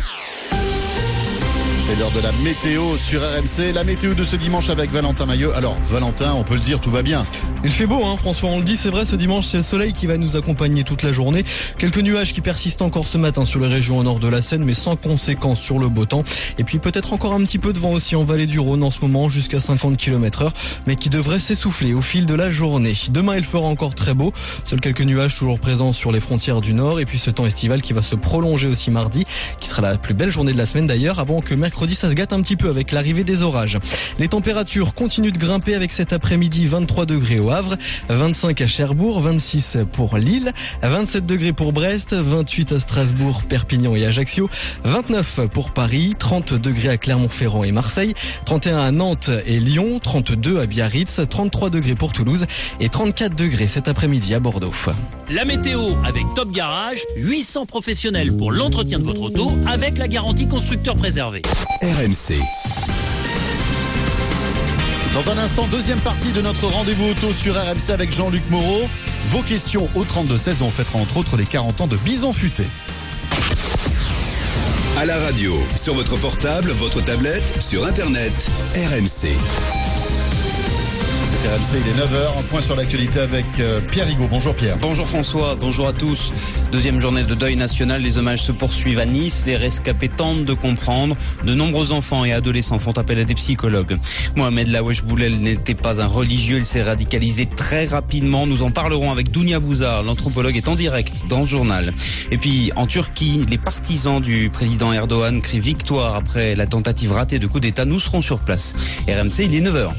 C'est l'heure de la météo sur RMC. La météo de ce dimanche avec Valentin Maillot. Alors, Valentin, on peut le dire, tout va bien. Il fait beau, hein, François, on le dit, c'est vrai, ce dimanche, c'est le soleil qui va nous accompagner toute la journée. Quelques nuages qui persistent encore ce matin sur les régions au nord de la Seine, mais sans conséquence sur le beau temps. Et puis peut-être encore un petit peu de vent aussi en vallée du Rhône en ce moment, jusqu'à 50 km heure, mais qui devrait s'essouffler au fil de la journée. Demain, il fera encore très beau. Seuls quelques nuages toujours présents sur les frontières du nord, et puis ce temps estival qui va se prolonger aussi mardi, qui sera la plus belle journée de la semaine d'ailleurs, avant que mercredi ça se gâte un petit peu avec l'arrivée des orages. Les températures continuent de grimper avec cet après-midi 23 degrés au Havre, 25 à Cherbourg, 26 pour Lille, 27 degrés pour Brest, 28 à Strasbourg, Perpignan et Ajaccio, 29 pour Paris, 30 degrés à Clermont-Ferrand et Marseille, 31 à Nantes et Lyon, 32 à Biarritz, 33 degrés pour Toulouse et 34 degrés cet après-midi à Bordeaux. La météo avec Top Garage, 800 professionnels pour l'entretien de votre auto avec la garantie constructeur préservé. RMC. Dans un instant, deuxième partie de notre rendez-vous auto sur RMC avec Jean-Luc Moreau. Vos questions au 32-16, on fêtera entre autres les 40 ans de Bison Futé. À la radio, sur votre portable, votre tablette, sur Internet, RMC. C'est RMC, il est 9h, un point sur l'actualité avec euh, Pierre Rigaud. Bonjour Pierre. Bonjour François, bonjour à tous. Deuxième journée de deuil national, les hommages se poursuivent à Nice, les rescapés tentent de comprendre. De nombreux enfants et adolescents font appel à des psychologues. Mohamed Lawesh Boulel n'était pas un religieux, il s'est radicalisé très rapidement. Nous en parlerons avec Dounia Bouzar, l'anthropologue est en direct dans ce journal. Et puis en Turquie, les partisans du président Erdogan crient victoire après la tentative ratée de coup d'État. Nous serons sur place. RMC, il est 9h.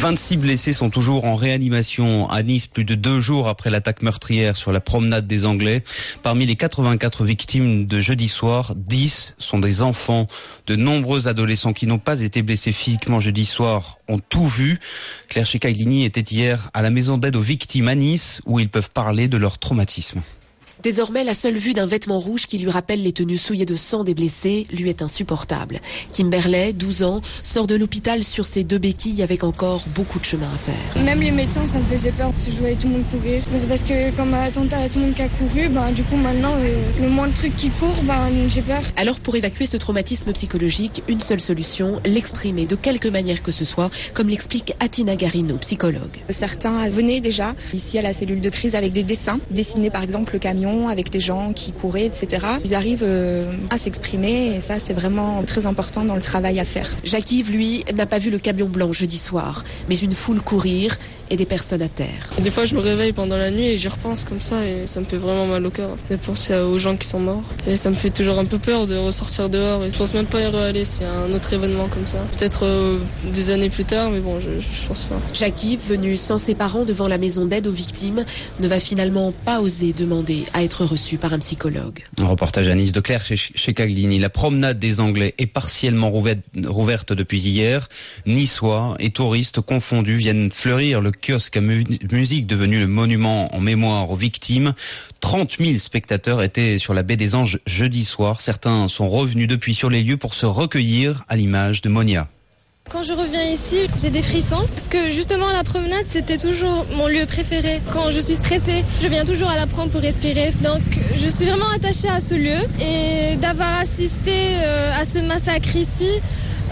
26 blessés sont toujours en réanimation à Nice plus de deux jours après l'attaque meurtrière sur la promenade des Anglais. Parmi les 84 victimes de jeudi soir, 10 sont des enfants. De nombreux adolescents qui n'ont pas été blessés physiquement jeudi soir ont tout vu. Claire Chekaglini était hier à la maison d'aide aux victimes à Nice où ils peuvent parler de leur traumatisme. Désormais, la seule vue d'un vêtement rouge qui lui rappelle les tenues souillées de sang des blessés lui est insupportable. Kimberley, 12 ans, sort de l'hôpital sur ses deux béquilles avec encore beaucoup de chemin à faire. Même les médecins, ça me faisait peur parce que je voyais tout le monde courir. Mais c'est parce que quand ma tante a tout le monde qui a couru, bah, du coup maintenant, euh, le moindre truc qui court, bah, j'ai peur. Alors pour évacuer ce traumatisme psychologique, une seule solution, l'exprimer de quelque manière que ce soit, comme l'explique Atina Garino, psychologue. Certains venaient déjà ici à la cellule de crise avec des dessins, dessiner par exemple le camion avec les gens qui couraient, etc. Ils arrivent euh, à s'exprimer et ça c'est vraiment très important dans le travail à faire. Jacques-Yves, lui, n'a pas vu le camion blanc jeudi soir, mais une foule courir et des personnes à terre. Des fois je me réveille pendant la nuit et j'y repense comme ça et ça me fait vraiment mal au cœur de penser aux gens qui sont morts. Et ça me fait toujours un peu peur de ressortir dehors et je pense même pas y aller s'il y a un autre événement comme ça. Peut-être euh, des années plus tard, mais bon, je, je pense pas. Jacques-Yves, venu sans ses parents devant la maison d'aide aux victimes, ne va finalement pas oser demander à être reçu par un psychologue. Un reportage à Nice de Claire chez, chez Caglini. La promenade des Anglais est partiellement rouverte, rouverte depuis hier. Niçois et touristes confondus viennent fleurir le kiosque à mu musique devenu le monument en mémoire aux victimes. 30 000 spectateurs étaient sur la baie des Anges jeudi soir. Certains sont revenus depuis sur les lieux pour se recueillir à l'image de Monia. Quand je reviens ici, j'ai des frissons parce que justement la promenade c'était toujours mon lieu préféré. Quand je suis stressée, je viens toujours à la prendre pour respirer. Donc je suis vraiment attachée à ce lieu et d'avoir assisté euh, à ce massacre ici,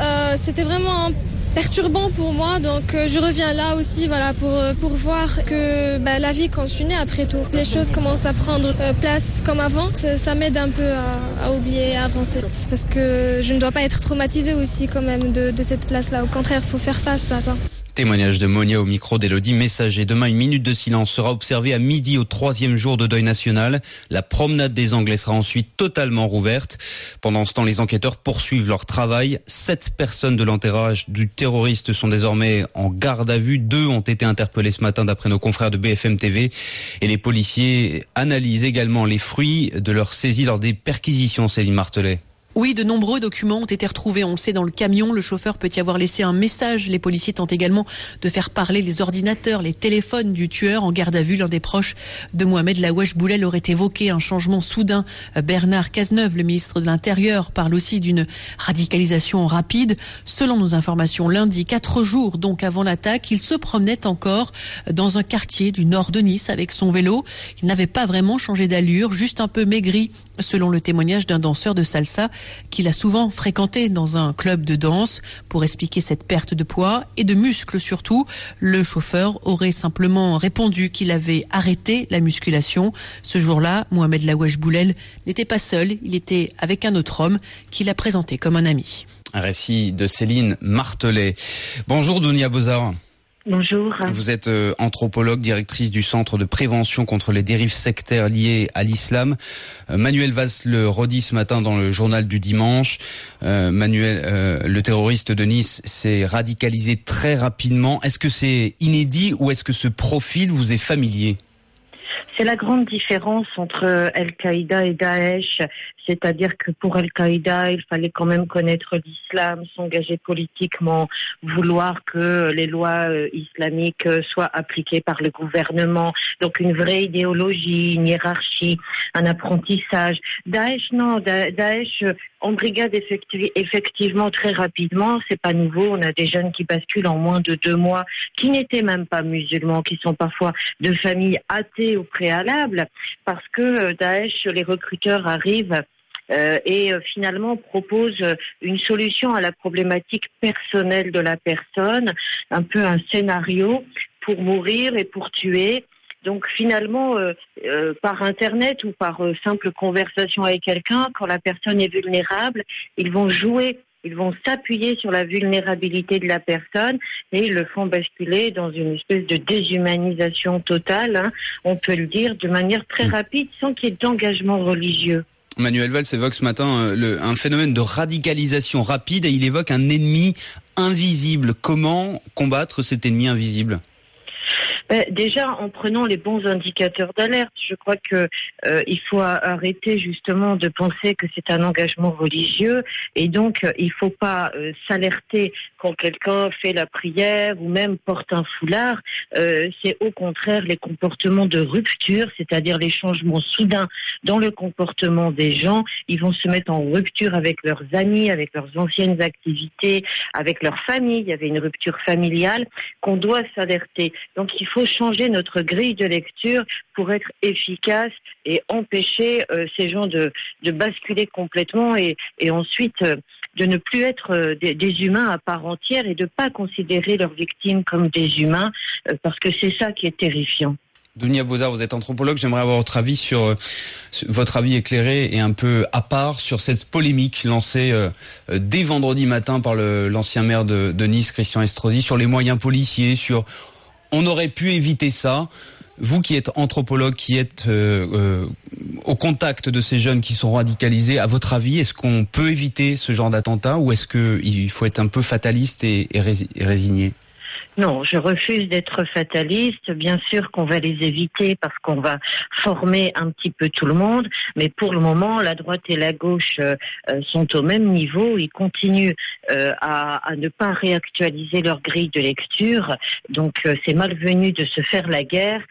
euh, c'était vraiment perturbant pour moi. Donc euh, je reviens là aussi voilà, pour, euh, pour voir que bah, la vie continue après tout. Les choses commencent à prendre euh, place comme avant. Ça, ça m'aide un peu à, à, oublier, à avancer. Parce que je ne dois pas être traumatisée aussi quand même de, de cette place-là. Au contraire, il faut faire face à ça. Témoignage de Monia au micro d'Elodie Messager. Demain, une minute de silence sera observée à midi au troisième jour de deuil national. La promenade des Anglais sera ensuite totalement rouverte. Pendant ce temps, les enquêteurs poursuivent leur travail. Sept personnes de l'enterrage du terroriste sont désormais en garde à vue. Deux ont été interpellés ce matin d'après nos confrères de BFM TV. Et les policiers analysent également les fruits de leur saisie lors des perquisitions, Céline Martelet. Oui, de nombreux documents ont été retrouvés. On le sait dans le camion. Le chauffeur peut y avoir laissé un message. Les policiers tentent également de faire parler les ordinateurs, les téléphones du tueur. En garde à vue, l'un des proches de Mohamed Lawesh Boulel aurait évoqué un changement soudain. Bernard Cazeneuve, le ministre de l'Intérieur, parle aussi d'une radicalisation rapide. Selon nos informations, lundi, quatre jours donc avant l'attaque, il se promenait encore dans un quartier du nord de Nice avec son vélo. Il n'avait pas vraiment changé d'allure, juste un peu maigri, selon le témoignage d'un danseur de salsa qu'il a souvent fréquenté dans un club de danse pour expliquer cette perte de poids et de muscles surtout. Le chauffeur aurait simplement répondu qu'il avait arrêté la musculation. Ce jour-là, Mohamed Lawesh Boulel n'était pas seul, il était avec un autre homme qu'il a présenté comme un ami. Un récit de Céline Martelet. Bonjour Dounia Bozar. Bonjour. Vous êtes euh, anthropologue, directrice du Centre de prévention contre les dérives sectaires liées à l'islam. Euh, Manuel Valls le redit ce matin dans le journal du dimanche. Euh, Manuel, le terroriste de Nice, s'est radicalisé très rapidement. Est-ce que c'est inédit ou est-ce que ce profil vous est familier? C'est la grande différence entre Al-Qaïda et Daesh, c'est-à-dire que pour Al-Qaïda, il fallait quand même connaître l'islam, s'engager politiquement, vouloir que les lois euh, islamiques euh, soient appliquées par le gouvernement, donc une vraie idéologie, une hiérarchie, un apprentissage. Daesh, non, da Daesh embrigade effectu effectivement très rapidement, c'est pas nouveau, on a des jeunes qui basculent en moins de deux mois, qui n'étaient même pas musulmans, qui sont parfois de familles athées au parce que Daesh, les recruteurs arrivent euh, et euh, finalement propose une solution à la problématique personnelle de la personne, un peu un scénario pour mourir et pour tuer. Donc finalement, euh, euh, par Internet ou par euh, simple conversation avec quelqu'un, quand la personne est vulnérable, ils vont jouer, ils vont s'appuyer sur la vulnérabilité de la personne et ils le font basculer dans une espèce de déshumanisation totale, hein, on peut le dire, de manière très rapide, sans qu'il y ait d'engagement religieux. Manuel Valls évoque ce matin euh, le, un phénomène de radicalisation rapide et il évoque un ennemi invisible. Comment combattre cet ennemi invisible? Déjà, en prenant les bons indicateurs d'alerte, je crois que euh, il faut arrêter justement de penser que c'est un engagement religieux et donc euh, il faut pas euh, s'alerter quand quelqu'un fait la prière ou même porte un foulard. Euh, c'est au contraire les comportements de rupture, c'est-à-dire les changements soudains dans le comportement des gens. Ils vont se mettre en rupture avec leurs amis, avec leurs anciennes activités, avec leur famille. Il y avait une rupture familiale qu'on doit s'alerter. Donc il faut changer notre grille de lecture pour être efficace et empêcher euh, ces gens de, de basculer complètement et, et ensuite euh, de ne plus être euh, des, humains à part entière et de ne pas considérer leurs victimes comme des humains parce que c'est ça qui est terrifiant. Dunia Bozard, vous êtes anthropologue. J'aimerais avoir votre avis sur, votre avis éclairé et un peu à part sur cette polémique lancée dès vendredi matin par l'ancien maire de, de Nice, Christian Estrosi, sur les moyens policiers, sur on aurait pu éviter ça. Vous qui êtes anthropologue, qui êtes euh, euh, au contact de ces jeunes qui sont radicalisés, à votre avis, est-ce qu'on peut éviter ce genre d'attentat ou est-ce qu'il faut être un peu fataliste et, et rési- et résigné Non, je refuse d'être fataliste. Bien sûr qu'on va les éviter parce qu'on va former un petit peu tout le monde, mais pour le moment, la droite et la gauche euh, euh, sont au même niveau. Ils continuent euh, à, ne pas réactualiser leur grille de lecture. Donc, c'est malvenu de se faire la guerre.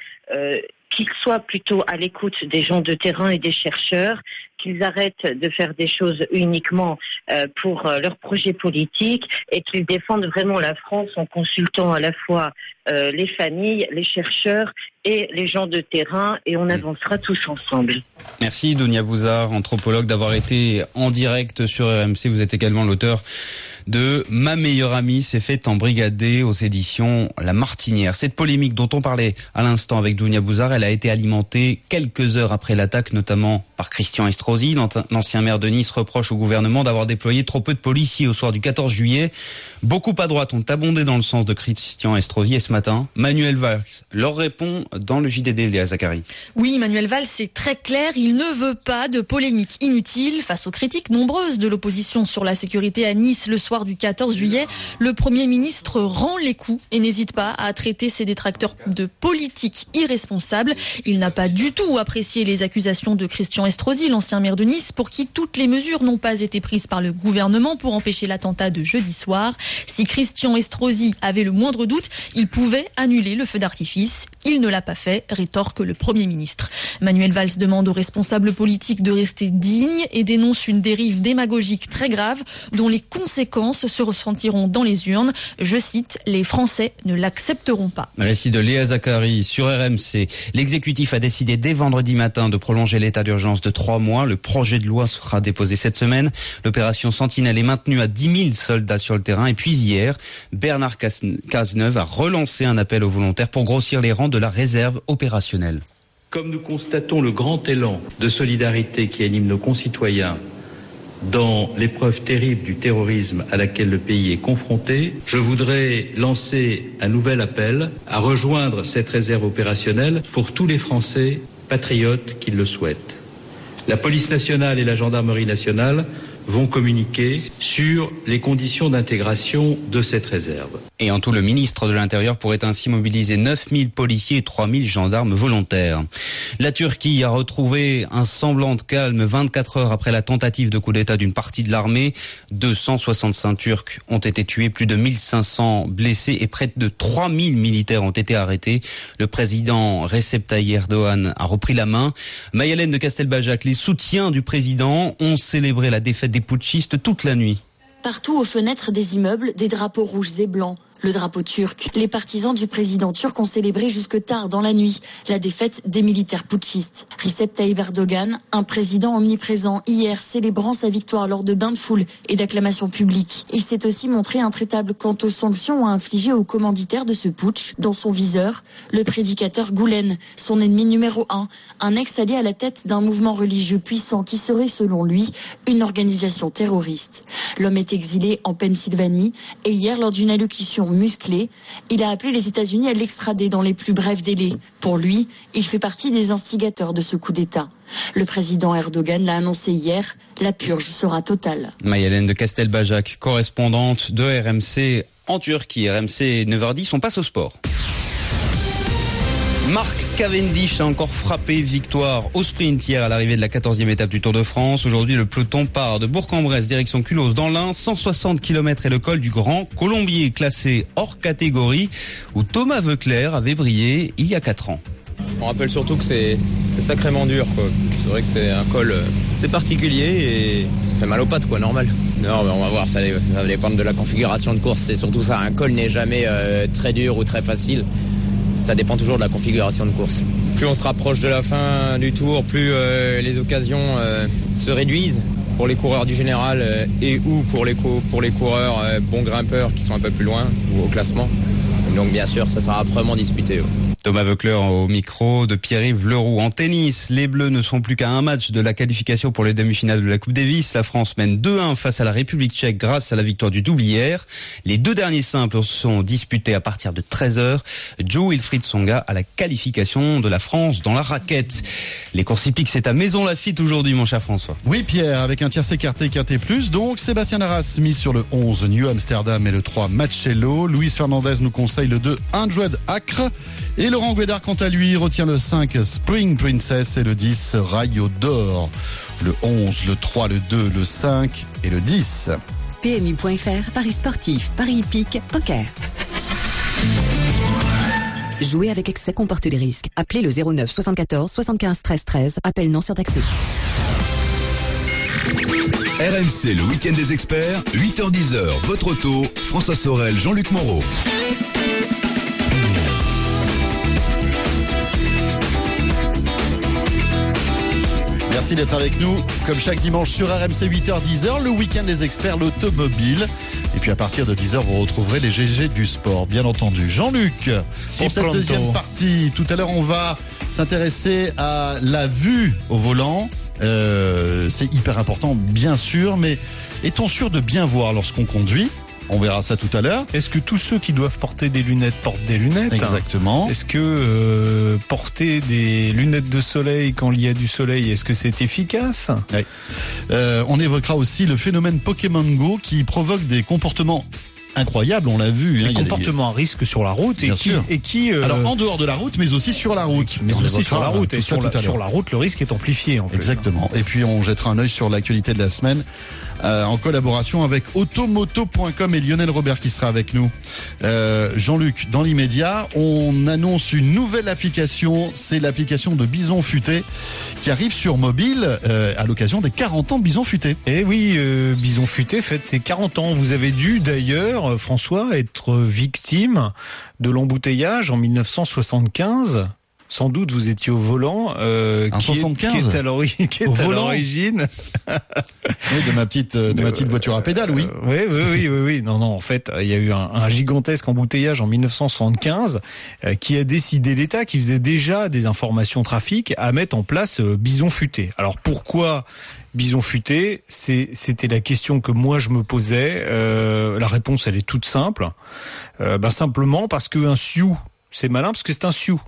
Qu'ils soient plutôt à l'écoute des gens de terrain et des chercheurs, qu'ils arrêtent de faire des choses uniquement euh, pour euh, leurs projets politiques et qu'ils défendent vraiment la France en consultant à la fois euh, les familles, les chercheurs et les gens de terrain et on avancera tous ensemble. Merci Dunia Bouzard, anthropologue, d'avoir été en direct sur RMC. Vous êtes également l'auteur de Ma meilleure amie s'est faite embrigader aux éditions La Martinière. Cette polémique dont on parlait à l'instant avec Dunia Bouzard, elle a été alimentée quelques heures après l'attaque, notamment par Christian Estrosi. L'ancien maire de Nice reproche au gouvernement d'avoir déployé trop peu de policiers au soir du 14 juillet. Beaucoup à droite ont abondé dans le sens de Christian Estrosi et ce matin, Manuel Valls leur répond dans le JDD, Léa Zachary. Oui, Manuel Valls, c'est très clair, il ne veut pas de polémique inutile face aux critiques nombreuses de l'opposition sur la sécurité à Nice le soir du 14 juillet. Le Premier ministre rend les coups et n'hésite pas à traiter ses détracteurs de politique irresponsable. Il n'a pas du tout apprécié les accusations de Christian Estrosi, l'ancien maire de Nice, pour qui toutes les mesures n'ont pas été prises par le gouvernement pour empêcher l'attentat de jeudi soir. Si Christian Estrosi avait le moindre doute, il pouvait annuler le feu d'artifice. Il ne l'a pas fait, rétorque le Premier ministre. Manuel Valls demande aux responsables politiques de rester dignes et dénonce une dérive démagogique très grave dont les conséquences se ressentiront dans les urnes. Je cite, les Français ne l'accepteront pas. Récit de Léa Zachary sur RMC. L'exécutif a décidé dès vendredi matin de prolonger l'état d'urgence de trois mois. Le projet de loi sera déposé cette semaine. L'opération Sentinelle est maintenue à 10 000 soldats sur le terrain. Et puis hier, Bernard Cazeneuve a relancé un appel aux volontaires pour grossir les rangs de la réserve opérationnelle. Comme nous constatons le grand élan de solidarité qui anime nos concitoyens dans l'épreuve terrible du terrorisme à laquelle le pays est confronté, je voudrais lancer un nouvel appel à rejoindre cette réserve opérationnelle pour tous les Français patriotes qui le souhaitent. La police nationale et la gendarmerie nationale vont communiquer sur les conditions d'intégration de cette réserve. Et en tout, le ministre de l'Intérieur pourrait ainsi mobiliser 9000 policiers et 3000 gendarmes volontaires. La Turquie a retrouvé un semblant de calme 24 heures après la tentative de coup d'État d'une partie de l'armée. 265 Turcs ont été tués, plus de 1500 blessés et près de 3000 militaires ont été arrêtés. Le président Recep Tayyip Erdogan a repris la main. Mayalène de Castelbajac, les soutiens du président ont célébré la défaite des putschistes toute la nuit. Partout aux fenêtres des immeubles, des drapeaux rouges et blancs. Le drapeau turc. Les partisans du président turc ont célébré jusque tard dans la nuit la défaite des militaires putschistes. Recep Tayyip Erdogan, un président omniprésent hier célébrant sa victoire lors de bains de foule et d'acclamations publiques. Il s'est aussi montré intraitable quant aux sanctions à infliger aux commanditaires de ce putsch. Dans son viseur, le prédicateur Goulen, son ennemi numéro un, un ex-allié à la tête d'un mouvement religieux puissant qui serait, selon lui, une organisation terroriste. L'homme est exilé en Pennsylvanie et hier, lors d'une allocution musclée, il a appelé les États-Unis à l'extrader dans les plus brefs délais. Pour lui, il fait partie des instigateurs de ce coup d'État. Le président Erdogan l'a annoncé hier, la purge sera totale. Mayalène de Castelbajac, correspondante de RMC en Turquie. RMC 9h10, on au sport. Marc Cavendish a encore frappé victoire au sprint hier à l'arrivée de la 14e étape du Tour de France. Aujourd'hui, le peloton part de Bourg-en-Bresse direction Culose dans l'Ain. 160 km et le col du Grand Colombier classé hors catégorie où Thomas Veuclair avait brillé il y a 4 ans. On rappelle surtout que c'est sacrément dur. C'est vrai que c'est un col, euh, c'est particulier et ça fait mal aux pattes, quoi, normal. Non, mais on va voir, ça va dépendre de la configuration de course. C'est surtout ça, un col n'est jamais euh, très dur ou très facile. Ça dépend toujours de la configuration de course. Plus on se rapproche de la fin du tour, plus euh, les occasions euh, se réduisent pour les coureurs du général euh, et ou pour les, coureurs bons grimpeurs qui sont un peu plus loin ou au classement. Donc bien sûr, ça sera âprement disputé. Thomas Veuclair au micro de Pierre-Yves Leroux. En tennis, les Bleus ne sont plus qu'à un match de la qualification pour les demi-finales de la Coupe Davis. La France mène 2-1 face à la République tchèque grâce à la victoire du double hier. Les deux derniers simples sont disputés à partir de 13h. Joe Wilfried Songa à la qualification de la France dans la raquette. Les courses hippiques, c'est à Maison Lafitte aujourd'hui, mon cher François. Oui, Pierre, avec un tiercé écarté, quinté plus. Donc, Sébastien Arras mis sur le 11 New Amsterdam et le 3 Macello. Luis Fernandez nous conseille le 2 Andred Acre. Et Laurent Guédard, quant à lui, retient le 5 Spring Princess et le 10 Rayo d'Or. Le 11, le 3, le 2, le 5 et le 10. PMU.fr, Paris sportif, Paris hippique, poker. Jouer avec excès comporte des risques. Appelez le 09 74 75 13 13. Appel non surtaxé. RMC, le week-end des experts, 8h10h, votre auto, François Sorel, Jean-Luc Moreau. Merci d'être avec nous, comme chaque dimanche sur RMC 8h-10h, le week-end des experts, l'automobile. Et puis à partir de 10h, vous retrouverez les GG du sport, bien entendu. Jean-Luc, pour cette pronto. deuxième partie, tout à l'heure, on va s'intéresser à la vue au volant. Euh, C'est hyper important, bien sûr, mais est-on sûr de bien voir lorsqu'on conduit? On verra ça tout à l'heure. Est-ce que tous ceux qui doivent porter des lunettes portent des lunettes Exactement. Est-ce que euh, porter des lunettes de soleil quand il y a du soleil, est-ce que c'est efficace Ouais. Euh, on évoquera aussi le phénomène Pokémon Go qui provoque des comportements incroyables, on l'a vu. hein, des- comportements à risque sur la route et qui, sûr. et qui euh, Alors en dehors de la route, mais aussi sur la route. mais aussi sur la route et sur la, sur la route le risque est amplifié en. Exactement. Et puis on jettera un œil sur l'actualité de la semaine euh, en collaboration avec automoto.com et Lionel Robert qui sera avec nous. Euh, Jean-Luc, dans l'immédiat, on annonce une nouvelle application. C'est l'application de Bison Futé qui arrive sur mobile euh, à l'occasion des 40 ans de Bison Futé. Et oui, euh, Bison Futé fête ses 40 ans. Vous avez dû d'ailleurs, euh, François, être victime de l'embouteillage en 1975. Sans doute vous étiez au volant. Euh, En qui est- 75? Qui est à l'ori- *laughs* qui est Au à volant l'origine *laughs* Oui, de ma petite, euh, de ma petite voiture à pédale, oui. Oui, oui, oui, oui, oui. Non, non. En fait, il y a eu un, un gigantesque embouteillage en 1975 euh, qui a décidé l'État, qui faisait déjà des informations trafic, à mettre en place euh, Bison Futé. Alors pourquoi Bison Futé? C'était la question que moi je me posais. Euh, la réponse, elle est toute simple. Euh, ben, simplement parce que un Sioux, c'est malin parce que c'est un Sioux.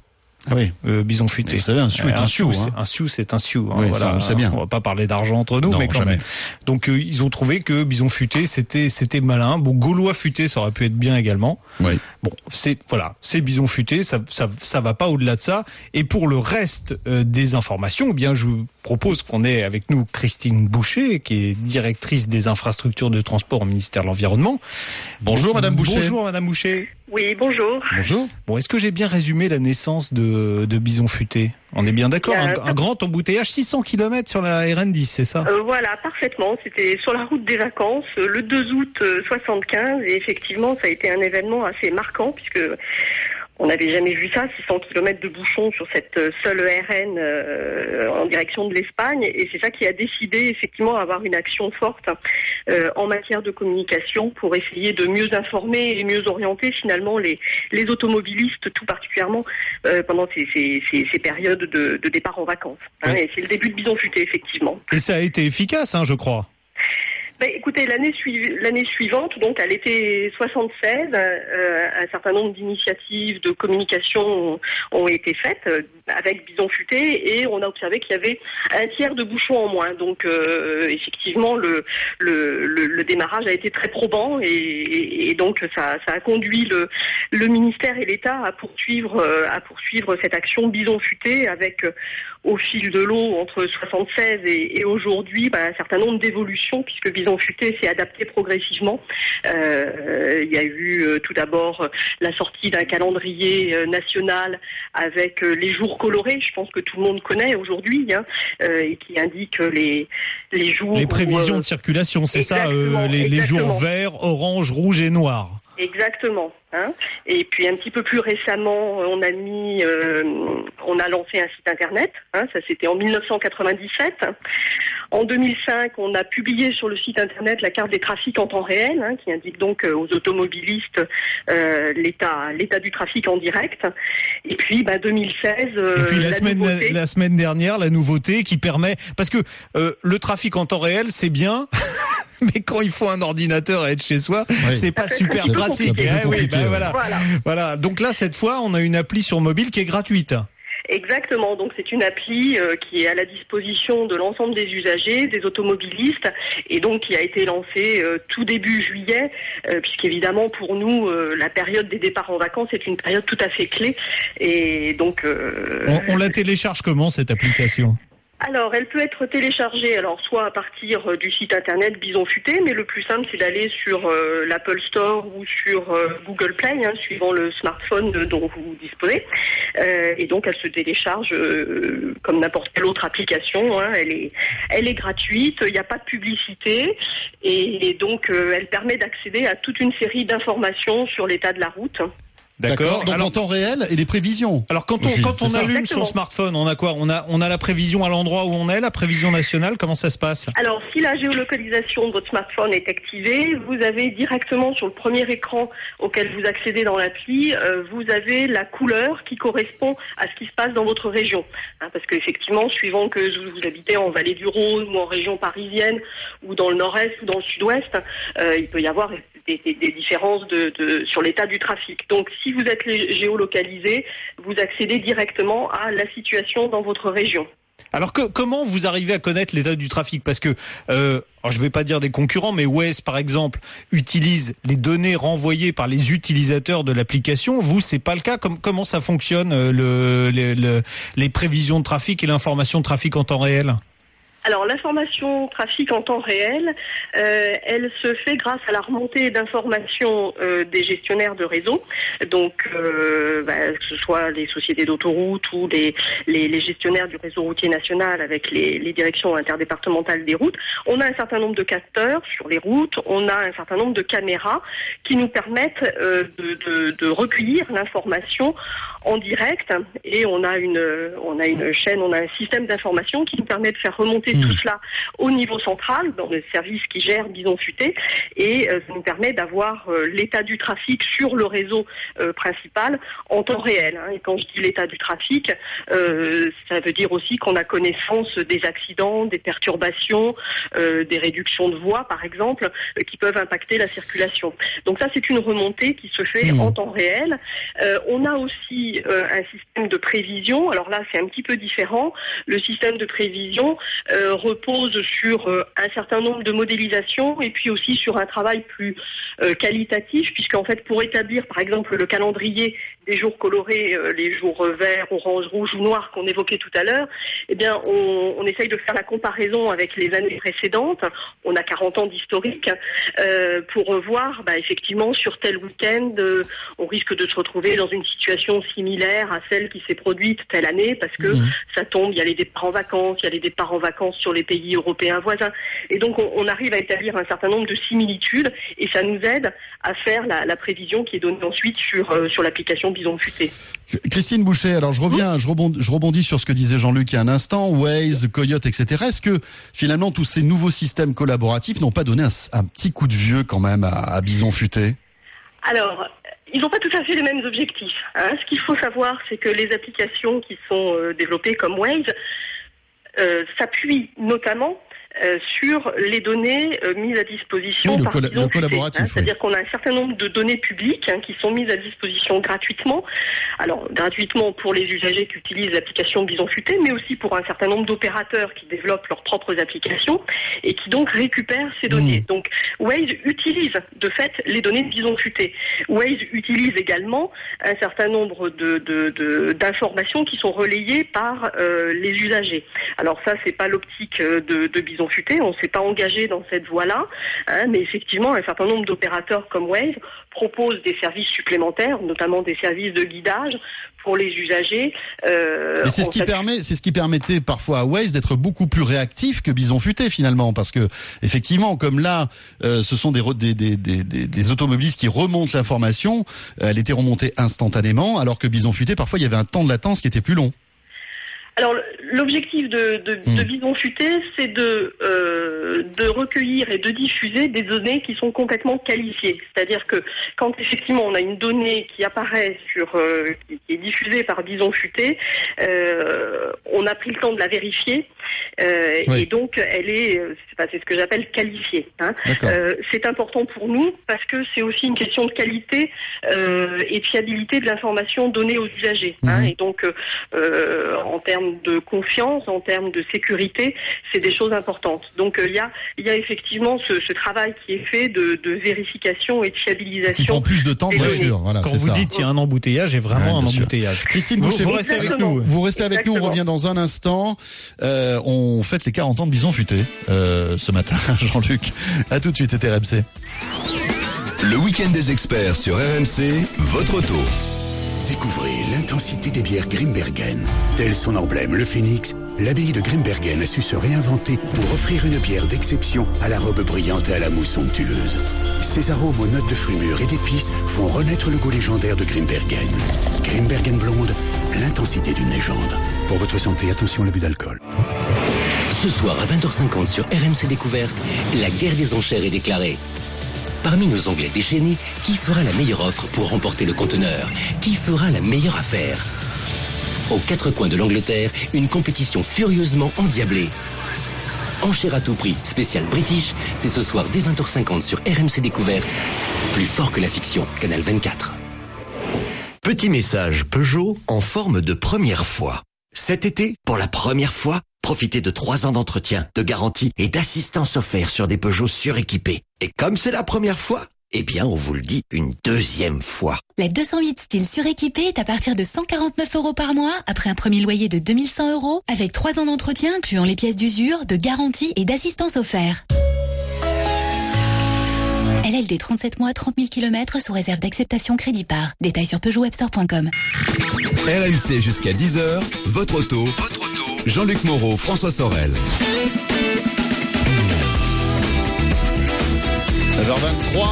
Ah oui. Euh, bison futé. Vous savez, un Sioux est un Sioux, hein. Un Sioux, c'est un Sioux. hein, Oui, ça, voilà. on le sait bien. On va pas parler d'argent entre nous, Non, mais quand jamais. même. Donc euh, ils ont trouvé que bison futé, c'était c'était malin. Bon, gaulois futé, ça aurait pu être bien également. Oui. Bon, c'est voilà, c'est bison futé, ça ça ça va pas au-delà de ça. Et pour le reste euh, des informations, eh bien je vous propose qu'on ait avec nous Christine Boucher, qui est directrice des infrastructures de transport au ministère de l'environnement. Bonjour, Madame Boucher. Bonjour Madame Boucher. Oui, bonjour. Bonjour. Bon, est-ce que j'ai bien résumé la naissance de, de Bison Futé On est bien d'accord un, un grand embouteillage, 600 km sur la RN10, c'est ça? Euh, voilà, parfaitement. C'était sur la route des vacances, euh, le 2 août euh, 75, et effectivement, ça a été un événement assez marquant puisque on n'avait jamais vu ça, 600 km de bouchons sur cette euh, seule RN euh, en direction de l'Espagne, et c'est ça qui a décidé effectivement à avoir une action forte euh, en matière de communication pour essayer de mieux informer et mieux orienter finalement les, les automobilistes, tout particulièrement euh, pendant ces, ces, ces, ces périodes de, de départ en vacances. hein. Ouais. et c'est le début de Bison Futé, effectivement. Et ça a été efficace, hein, je crois. Ben, écoutez, l'année suiv- l'année suivante, donc à l'été 76, euh, un certain nombre d'initiatives de communication ont, ont été faites, euh, avec Bison Futé et on a observé qu'il y avait un tiers de bouchons en moins. Donc euh, effectivement, le, démarrage a été très probant et, donc ça, a conduit le, ministère et l'État à poursuivre euh, à poursuivre cette action Bison Futé avec euh, au fil de l'eau entre 76 et, aujourd'hui bah, un certain nombre d'évolutions puisque Bison Futé s'est adapté progressivement. Il y a eu tout d'abord la sortie d'un calendrier national avec les jours colorés, je pense que tout le monde connaît aujourd'hui, hein, euh, et qui indique les, les jours... Les prévisions euh, de circulation, c'est ça, euh, les, les jours verts, orange, rouge et noir. Exactement. Hein. Et puis un petit peu plus récemment, on a mis, euh, on a lancé un site internet. Hein, ça c'était en 1997. En 2005, on a publié sur le site internet la carte des trafics en temps réel, hein, qui indique donc euh, aux automobilistes euh, l'état l'état du trafic en direct. Et puis, bah, 2016, euh, Et puis la, semaine, nouveauté- la semaine dernière, la nouveauté qui permet, parce que euh, le trafic en temps réel, c'est bien. *laughs* Mais quand il faut un ordinateur et être chez soi, c'est pas super pratique. oui, ouais. voilà. Voilà. voilà. Donc là, cette fois, on a une appli sur mobile qui est gratuite. Exactement. Donc c'est une appli euh, qui est à la disposition de l'ensemble des usagers, des automobilistes, et donc qui a été lancée euh, tout début juillet, euh, puisqu'évidemment pour nous euh, la période des départs en vacances est une période tout à fait clé, et donc. euh, On, on la télécharge comment cette application? Alors, elle peut être téléchargée, alors soit à partir euh, du site internet Bison Futé, mais le plus simple c'est d'aller sur euh, l'Apple Store ou sur euh, Google Play, hein, suivant le smartphone dont vous disposez. Et donc, elle se télécharge comme n'importe quelle autre application. hein. Elle est, elle est gratuite, il n'y a pas de publicité, et, donc elle permet d'accéder à toute une série d'informations sur l'état de la route. D'accord. Donc en temps réel et les prévisions. Alors quand on, Aussi, quand on allume Exactement. son smartphone, on a quoi? On a on a la prévision à l'endroit où on est, la prévision nationale. Comment ça se passe? Alors, si la géolocalisation de votre smartphone est activée, vous avez directement sur le premier écran auquel vous accédez dans l'appli, euh, vous avez la couleur qui correspond à ce qui se passe dans votre région. Hein, parce qu'effectivement, suivant que vous, vous habitez en vallée du Rhône ou en région parisienne ou dans le nord-est ou dans le sud-ouest, euh, il peut y avoir des, différences sur l'état du trafic. Donc, si vous êtes géolocalisé, vous accédez directement à la situation dans votre région. Alors que, comment vous arrivez à connaître l'état du trafic? Parce que, euh, je vais pas dire des concurrents, mais Waze par exemple utilise les données renvoyées par les utilisateurs de l'application. Vous, c'est pas le cas? Com- comment ça fonctionne euh, le, le- le- les prévisions de trafic et l'information de trafic en temps réel? Alors l'information trafic en temps réel, euh, elle se fait grâce à la remontée d'informations euh, des gestionnaires de réseau, donc euh, bah, que ce soit les sociétés d'autoroutes ou les, gestionnaires du réseau routier national avec les, directions interdépartementales des routes. On a un certain nombre de capteurs sur les routes, on a un certain nombre de caméras qui nous permettent de, de, de recueillir l'information en direct et on a une on a une chaîne, on a un système d'information qui nous permet de faire remonter tout cela au niveau central dans le service qui gère Bison Futé et euh, ça nous permet d'avoir euh, l'état du trafic sur le réseau euh, principal en temps réel. hein. Et quand je dis l'état du trafic, ça veut dire aussi qu'on a connaissance des accidents, des perturbations, des réductions de voies par exemple, qui peuvent impacter la circulation. Donc ça c'est une remontée qui se fait Mmh. en temps réel. On a aussi un système de prévision. Alors là, c'est un petit peu différent. Le système de prévision euh, repose sur euh, un certain nombre de modélisations et puis aussi sur un travail plus euh, qualitatif, puisqu'en fait, pour établir, par exemple, le calendrier des jours colorés, euh, les jours verts, orange, rouge ou noir qu'on évoquait tout à l'heure, eh bien, on, on essaye de faire la comparaison avec les années précédentes. On a 40 ans d'historique pour voir, bah, effectivement, sur tel week-end, on risque de se retrouver dans une situation similaire à celle qui s'est produite telle année, parce que ça tombe, il y a les départs en vacances, il y a les départs en vacances sur les pays européens voisins. Et donc, on, on arrive à établir un certain nombre de similitudes, et ça nous aide à faire la, la prévision qui est donnée ensuite sur, euh, sur l'application Bison Futé. Christine Boucher, alors je reviens, je rebondis, je rebondis sur ce que disait Jean-Luc il y a un instant, Waze, Coyote, etc. Est-ce que finalement tous ces nouveaux systèmes collaboratifs n'ont pas donné un, un petit coup de vieux quand même à, à Bison Futé? Alors, ils n'ont pas tout à fait les mêmes objectifs. hein. Ce qu'il faut savoir, c'est que les applications qui sont euh, développées comme Waze euh, s'appuient notamment sur les données euh, mises à disposition Oui, par le collaboratif, hein. oui. C'est-à-dire qu'on a un certain nombre de données publiques hein, qui sont mises à disposition gratuitement. Alors gratuitement pour les usagers qui utilisent l'application Bison Futé, mais aussi pour un certain nombre d'opérateurs qui développent leurs propres applications et qui donc récupèrent ces données. Donc Waze utilise de fait les données de Bison Futé. Waze utilise également un certain nombre de- de- de- d'informations qui sont relayées par euh, les usagers. Alors ça, c'est pas l'optique euh, de, de Bison On s'est pas engagé dans cette voie-là, hein, mais effectivement, un certain nombre d'opérateurs comme Waze proposent des services supplémentaires, notamment des services de guidage pour les usagers. euh, c'est ce qui s'appuyant- permet, c'est ce qui permettait parfois à Waze d'être beaucoup plus réactif que Bison Futé finalement, parce que effectivement, comme là, euh, ce sont des, re- des, des, des, des- des automobilistes qui remontent l'information, euh, elle était remontée instantanément, alors que Bison Futé, parfois, il y avait un temps de latence qui était plus long. Alors l'objectif de, de, Hmm. de Bison Futé, c'est de, euh, de recueillir et de diffuser des données qui sont complètement qualifiées. C'est-à-dire que quand effectivement on a une donnée qui apparaît sur, euh, qui qui est diffusée par Bison Futé, euh, on a pris le temps de la vérifier euh, Oui. et donc elle est, euh, c'est ce que j'appelle qualifiée. hein. Euh, c'est important pour nous parce que c'est aussi une question de qualité euh, et de fiabilité de l'information donnée aux usagers. hein. Mhm. Et donc, en termes de confiance, en termes de sécurité, c'est des choses importantes. Donc, euh, il y a, il y a effectivement ce, ce travail qui est fait de, de vérification et de fiabilisation. Qui prend plus de temps, bien sûr. Voilà, Quand vous ça. dites il y a un embouteillage, il y a vraiment Ouais, un sûr. embouteillage. Christine vous, vous vous, restez avec nous. vous restez avec nous, on revient dans un instant. Euh, on fête les 40 ans de Bison Futé euh, ce matin, *laughs* Jean-Luc. À tout de suite, c'était RMC. Le week-end des experts sur RMC, votre auto. Découvrez l'intensité des bières Grimbergen. Tel son emblème, le phénix, l'abbaye de Grimbergen a su se réinventer pour offrir une bière d'exception à la robe brillante et à la mousse somptueuse. Ses arômes aux notes de fruits mûrs et d'épices font renaître le goût légendaire de Grimbergen. Grimbergen blonde, l'intensité d'une légende. Pour votre santé, attention à l'abus d'alcool. Ce soir à 20h50 sur RMC Découverte, la guerre des enchères est déclarée. Parmi nos Anglais déchaînés, qui fera la meilleure offre pour remporter le conteneur? Qui fera la meilleure affaire? Aux quatre coins de l'Angleterre, une compétition furieusement endiablée. Enchères à tout prix, spécial British, c'est ce soir dès 20h50 sur RMC Découverte. Plus fort que la fiction, Canal 24. Petit message Peugeot en forme de première fois. Cet été, pour la première fois, profitez de trois ans d'entretien, de garantie et d'assistance offerte sur des Peugeot suréquipés. Et comme c'est la première fois, eh bien, on vous le dit une deuxième fois. La 208 style suréquipée est à partir de 149 euros par mois après un premier loyer de 2100 euros avec 3 ans d'entretien incluant les pièces d'usure, de garantie et d'assistance offert. LLD 37 mois, 30 000 km sous réserve d'acceptation crédit par. Détails sur peugeotwebstore.com. RMC jusqu'à 10h, votre auto. Jean-Luc Moreau, François Sorel. 9h23.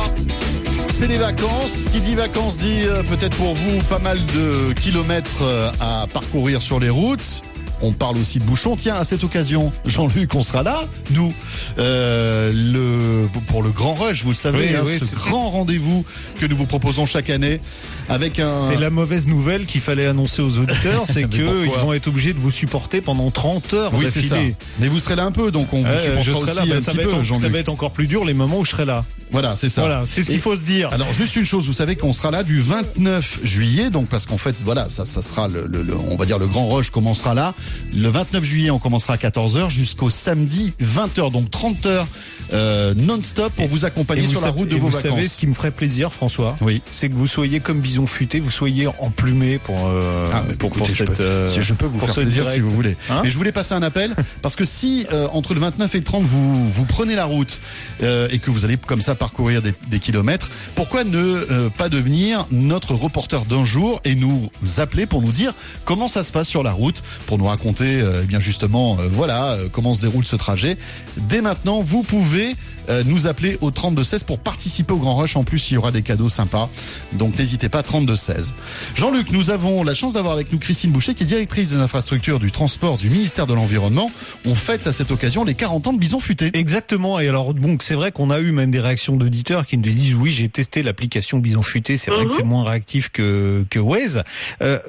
C'est les vacances. Qui dit vacances dit euh, peut-être pour vous pas mal de kilomètres euh, à parcourir sur les routes. On parle aussi de bouchons. Tiens, à cette occasion, Jean-Luc, on sera là, nous, euh, le, pour le Grand Rush, vous le savez, Oui, hein, oui, ce grand rendez-vous que nous vous proposons chaque année avec un... C'est la mauvaise nouvelle qu'il fallait annoncer aux auditeurs, *laughs* c'est qu'ils vont être obligés de vous supporter pendant 30 heures Oui, c'est ça. Mais vous serez là un peu, donc on vous supportera je serai là, aussi un ça, petit va peu, être, ça va être encore plus dur les moments où je serai là. Voilà, c'est ça. Voilà, c'est ce qu'il faut se dire. Alors juste une chose, vous savez qu'on sera là du 29 juillet, donc parce qu'en fait voilà, ça, ça sera le, le- le- on va dire le grand rush commencera là. Le 29 juillet, on commencera à 14h jusqu'au samedi 20h, donc 30 heures euh, non-stop pour vous accompagner sur la route de vos vous vacances. savez ce qui me ferait plaisir, François Oui. C'est que vous soyez comme Futé, vous soyez emplumé pour, euh, Ah, pour, écoutez, pour je, cette. peux, euh, si je peux vous faire plaisir direct. si vous voulez. Hein Mais je voulais passer un appel parce que si euh, entre le 29 et le 30 vous vous prenez la route euh, et que vous allez comme ça parcourir des, des kilomètres, pourquoi ne euh, pas devenir notre reporter d'un jour et nous appeler pour nous dire comment ça se passe sur la route, pour nous raconter euh, eh bien justement euh, voilà euh, comment se déroule ce trajet. Dès maintenant, vous pouvez euh, nous appeler au 3216 pour participer au Grand Rush. En plus, il y aura des cadeaux sympas. Donc n'hésitez pas, 3216. Jean-Luc, nous avons la chance d'avoir avec nous Christine Boucher, qui est directrice des infrastructures du transport du ministère de l'Environnement. On fête à cette occasion les 40 ans de Bison Futé. Exactement. Et alors, donc, c'est vrai qu'on a eu même des réactions d'auditeurs qui nous disent oui, j'ai testé l'application Bison Futé. C'est vrai que c'est moins réactif que, que Waze. Euh,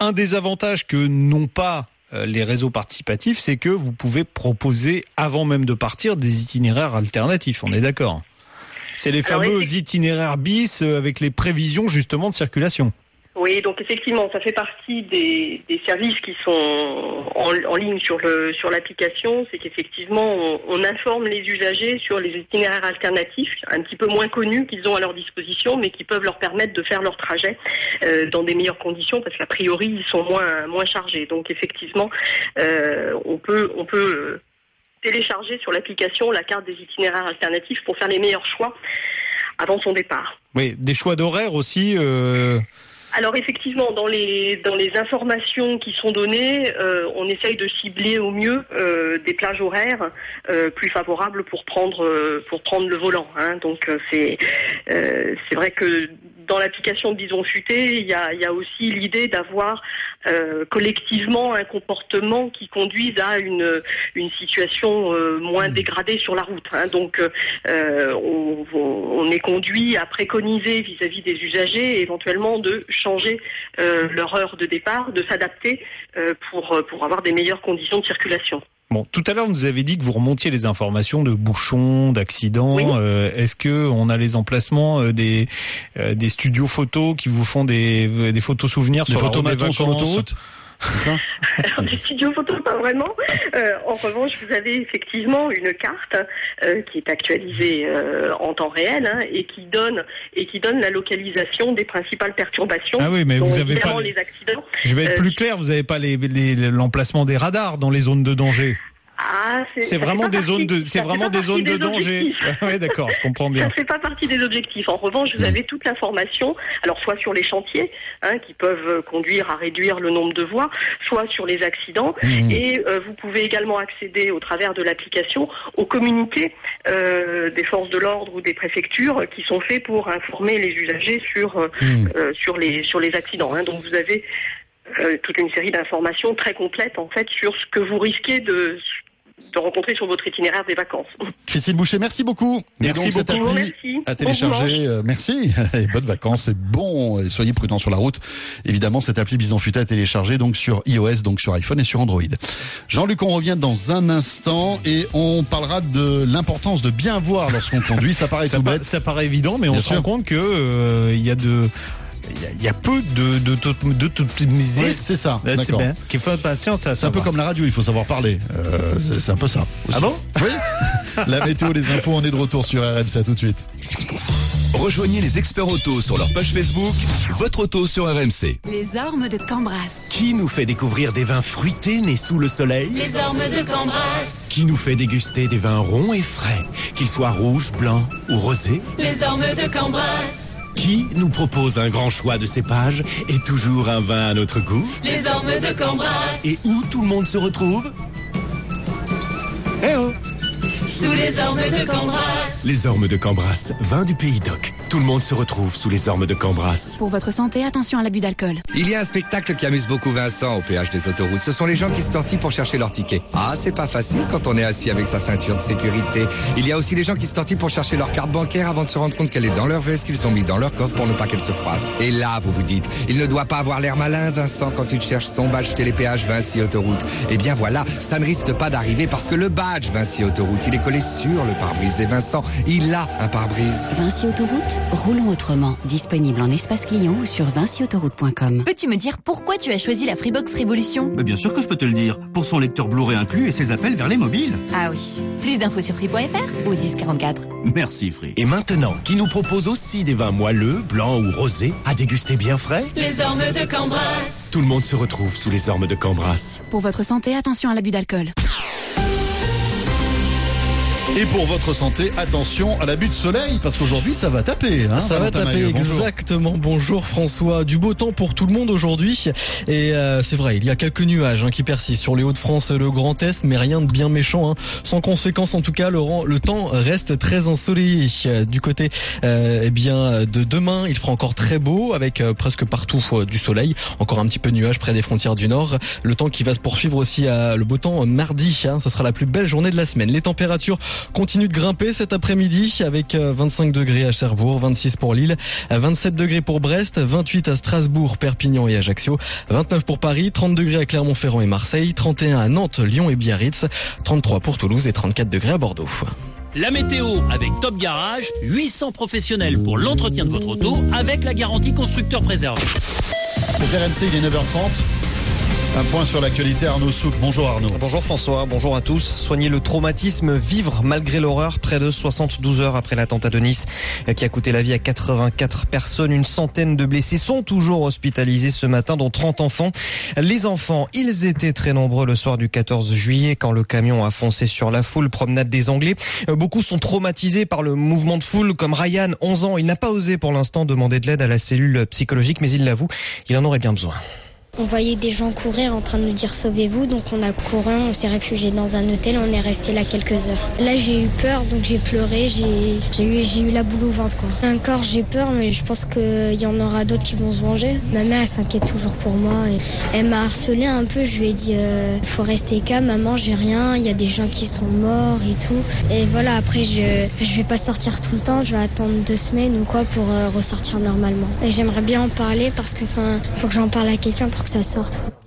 un des avantages que n'ont pas les réseaux participatifs, c'est que vous pouvez proposer avant même de partir des itinéraires alternatifs. On est d'accord. C'est les Alors, fameux itinéraires bis euh, avec les prévisions justement de circulation. Oui, donc effectivement, ça fait partie des, services qui sont en, en ligne sur le sur l'application. C'est qu'effectivement, on, informe les usagers sur les itinéraires alternatifs, un petit peu moins connus qu'ils ont à leur disposition, mais qui peuvent leur permettre de faire leur trajet euh, dans des meilleures conditions, parce qu'a priori, ils sont moins moins chargés. Donc effectivement, euh, on peut on peut euh, télécharger sur l'application la carte des itinéraires alternatifs pour faire les meilleurs choix avant son départ. Oui, des choix d'horaire aussi. Alors effectivement, dans les dans les informations qui sont données, euh, on essaye de cibler au mieux euh, des plages horaires euh, plus favorables pour prendre pour prendre le volant. hein. Donc c'est c'est vrai que dans l'application de Bison Futé, il y a, il y a aussi l'idée d'avoir euh, collectivement un comportement qui conduise à une, une situation euh, moins dégradée sur la route. hein. Donc euh, on, on est conduit à préconiser vis-à-vis des usagers éventuellement de changer euh, leur heure de départ, de s'adapter euh, pour, pour avoir des meilleures conditions de circulation. Bon, tout à l'heure, vous nous avez dit que vous remontiez les informations de bouchons, d'accidents. Euh, Est-ce que on a les emplacements euh, des euh, des studios photos qui vous font des des photos souvenirs Des sur la route des photomatons sur vacances *laughs* Alors, des studios photos, pas vraiment. Euh, en revanche, vous avez effectivement une carte euh, qui est actualisée euh, en temps réel hein, et qui donne et qui donne la localisation des principales perturbations. Ah oui, mais dont vous avez pas les accidents. Je vais être plus clair, vous n'avez pas les- les- l'emplacement des radars dans les zones de danger. Ah, C'est vraiment des partie- zones de, c'est vraiment des zones de danger. *laughs* oui, d'accord, je comprends bien. Ça ne fait pas partie des objectifs. En revanche, vous avez toute l'information, alors soit sur les chantiers, hein, qui peuvent euh, conduire à réduire le nombre de voies, soit sur les accidents. Mhm. Et euh, vous pouvez également accéder au travers de l'application aux communiqués euh, des forces de l'ordre ou des préfectures qui sont faits pour informer les usagers sur euh, euh, sur les sur les accidents. hein. Donc vous avez euh, toute une série d'informations très complètes en fait sur ce que vous risquez de de rencontrer sur votre itinéraire des vacances. Christine Boucher, merci beaucoup. Merci et donc, cette beaucoup. appli Merci. à télécharger. euh, merci. *laughs* Et bonnes vacances. Et bon, et soyez prudents sur la route. Évidemment, cette appli Bison Futé à télécharger donc sur iOS, donc sur iPhone et sur Android. Jean-Luc, on revient dans un instant et on parlera de l'importance de bien voir lorsqu'on conduit. Ça paraît ça, tout bête. ça paraît évident, mais on se rend compte que euh, il y a de il y a- il y, a peu de de de, de, d'optimiser. Oui, c'est ça. C'est D'accord. bien. Qu'il faut patience à C'est un peu comme la radio, il faut savoir parler. Euh, c'est- c'est un peu ça. aussi. Ah bon Oui. *laughs* La météo, les infos, on est de retour sur RMC. À tout de suite. Rejoignez les experts auto sur leur page Facebook, votre auto sur RMC. Les ormes de Cambras. Qui nous fait découvrir des vins fruités nés sous le soleil? Les ormes de Cambras. Qui nous fait déguster des vins ronds et frais, qu'ils soient rouges, blancs ou rosés? Les ormes de Cambras. Qui nous propose un grand choix de cépages et toujours un vin à notre goût Les ormes de Cambras. Et où tout le monde se retrouve Eh oh Sous les ormes de Cambras. Les ormes de Cambras, vin du pays d'Oc. Tout le monde se retrouve sous les ormes de Cambras. Pour votre santé, attention à l'abus d'alcool. Il y a un spectacle qui amuse beaucoup Vincent au péage des autoroutes. Ce sont les gens qui se tortillent pour chercher leur ticket. Ah, c'est pas facile quand on est assis avec sa ceinture de sécurité. Il y a aussi les gens qui se tortillent pour chercher leur carte bancaire avant de se rendre compte qu'elle est dans leur veste qu'ils ont mis dans leur coffre pour ne pas qu'elle se froisse. Et là, vous vous dites, il ne doit pas avoir l'air malin, Vincent, quand il cherche son badge télépéage Vinci Autoroute. Eh bien voilà, ça ne risque pas d'arriver parce que le badge Vinci Autoroute, il collé sur le pare-brise. Et Vincent, il a un pare-brise. Vinci Autoroute, roulons autrement. Disponible en espace client ou sur vinciautoroute.com. Peux-tu me dire pourquoi tu as choisi la Freebox Révolution? Mais bien sûr que je peux te le dire. Pour son lecteur Blu-ray inclus et ses appels vers les mobiles. Ah oui. Plus d'infos sur free.fr ou 1044. Merci Free. Et maintenant, qui nous propose aussi des vins moelleux, blancs ou rosés, à déguster bien frais? Les ormes de Cambras. Tout le monde se retrouve sous les ormes de Cambras. Pour votre santé, attention à l'abus d'alcool. Et pour votre santé, attention à l'abus de soleil, parce qu'aujourd'hui, ça va taper. Hein, Ça va taper Maillot, exactement. Bonjour François. Du beau temps pour tout le monde aujourd'hui. Et euh, c'est vrai, il y a quelques nuages hein, qui persistent sur les Hauts-de-France et le Grand Est, mais rien de bien méchant. Hein. Sans conséquence en tout cas, Laurent, le temps reste très ensoleillé. Euh, Du côté euh, eh bien de demain, il fera encore très beau avec euh, presque partout euh, du soleil. Encore un petit peu de nuages près des frontières du Nord. Le temps qui va se poursuivre aussi à le beau temps mardi. Hein, ce sera la plus belle journée de la semaine. Les températures continue de grimper cet après-midi avec 25 degrés à Cherbourg, 26 pour Lille, 27 degrés pour Brest, 28 à Strasbourg, Perpignan et Ajaccio, 29 pour Paris, 30 degrés à Clermont-Ferrand et Marseille, 31 à Nantes, Lyon et Biarritz, 33 pour Toulouse et 34 degrés à Bordeaux. La météo avec Top Garage, 800 professionnels pour l'entretien de votre auto avec la garantie constructeur préservé. C'est RMC, il est 9h30. Un point sur l'actualité, Arnaud Souk. Bonjour Arnaud. Bonjour François, bonjour à tous. Soigner le traumatisme, vivre malgré l'horreur, près de 72 heures après l'attentat de Nice qui a coûté la vie à 84 personnes. Une centaine de blessés sont toujours hospitalisés ce matin, dont 30 enfants. Les enfants, ils étaient très nombreux le soir du 14 juillet quand le camion a foncé sur la foule, promenade des Anglais. Beaucoup sont traumatisés par le mouvement de foule, comme Ryan, 11 ans. Il n'a pas osé pour l'instant demander de l'aide à la cellule psychologique, mais il l'avoue, il en aurait bien besoin. On voyait des gens courir en train de nous dire sauvez-vous, donc on a couru, on s'est réfugié dans un hôtel, on est resté là quelques heures. Là j'ai eu peur, donc j'ai pleuré, j'ai eu, eu la boule au ventre quoi. Encore j'ai peur, mais je pense qu'il y en aura d'autres qui vont se venger. Ma mère elle s'inquiète toujours pour moi, et elle m'a harcelé un peu. Je lui ai dit euh, faut rester calme, maman, j'ai rien, il y a des gens qui sont morts et tout. Et voilà, après je je vais pas sortir tout le temps, je vais attendre deux semaines ou quoi pour euh, ressortir normalement. Et j'aimerais bien en parler parce que enfin faut que j'en parle à quelqu'un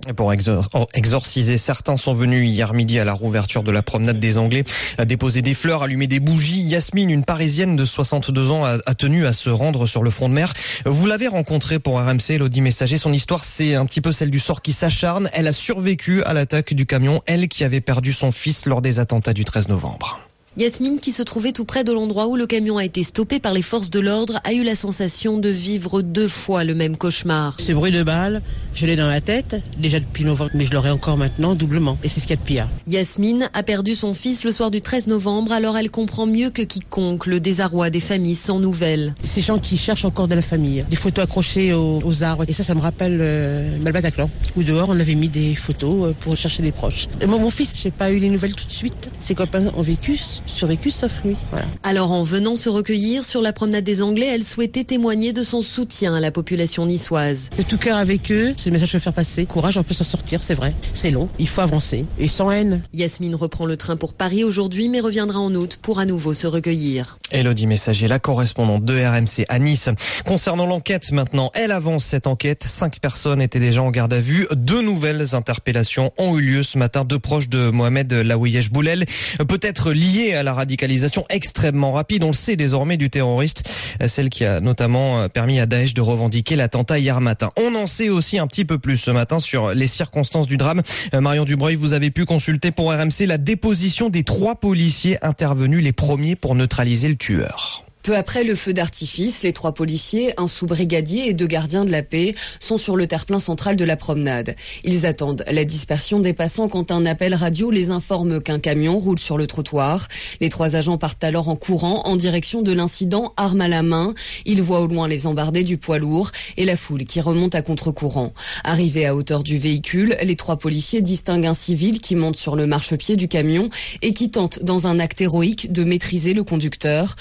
Et pour exor exorciser, certains sont venus hier midi à la rouverture de la promenade des Anglais, à déposer des fleurs, allumer des bougies. Yasmine, une Parisienne de 62 ans, a, a tenu à se rendre sur le front de mer. Vous l'avez rencontrée pour RMC, Elodie Messager. Son histoire, c'est un petit peu celle du sort qui s'acharne. Elle a survécu à l'attaque du camion, elle qui avait perdu son fils lors des attentats du 13 novembre. Yasmine, qui se trouvait tout près de l'endroit où le camion a été stoppé par les forces de l'ordre, a eu la sensation de vivre deux fois le même cauchemar. Ce bruit de balles, je l'ai dans la tête, déjà depuis novembre, mais je l'aurai encore maintenant doublement. Et c'est ce qu'il y a de pire. Yasmine a perdu son fils le soir du 13 novembre, alors elle comprend mieux que quiconque le désarroi des familles sans nouvelles. Ces gens qui cherchent encore de la famille, des photos accrochées aux, aux arbres. Et ça, ça me rappelle euh, le Bataclan, où dehors on avait mis des photos euh, pour chercher des proches. Et moi, mon fils, j'ai pas eu les nouvelles tout de suite. Ses copains ont vécu, survécu sauf lui. Voilà. Alors en venant se recueillir sur la promenade des Anglais, elle souhaitait témoigner de son soutien à la population niçoise. De tout cœur avec eux, c'est le message que je veux faire passer. Courage, on peut s'en sortir, c'est vrai. C'est long, il faut avancer. Et sans haine. Yasmine reprend le train pour Paris aujourd'hui, mais reviendra en août pour à nouveau se recueillir. Elodie Messager, la correspondante de RMC à Nice. Concernant l'enquête maintenant, elle avance cette enquête. Cinq personnes étaient déjà en garde à vue. Deux nouvelles interpellations ont eu lieu ce matin. Deux proches de Mohamed Laouyesh Boulel, peut-être liés à la radicalisation extrêmement rapide, on le sait désormais, du terroriste, celle qui a notamment permis à Daesh de revendiquer l'attentat hier matin. On en sait aussi un petit peu plus ce matin sur les circonstances du drame. Marion Dubreuil, vous avez pu consulter pour RMC la déposition des trois policiers intervenus, les premiers pour neutraliser le tueur. Peu après le feu d'artifice, les trois policiers, un sous-brigadier et deux gardiens de la paix sont sur le terre-plein central de la promenade. Ils attendent la dispersion des passants quand un appel radio les informe qu'un camion roule sur le trottoir. Les trois agents partent alors en courant en direction de l'incident, arme à la main. Ils voient au loin les embardés du poids lourd et la foule qui remonte à contre-courant. Arrivés à hauteur du véhicule, les trois policiers distinguent un civil qui monte sur le marchepied du camion et qui tente, dans un acte héroïque, de maîtriser le conducteur.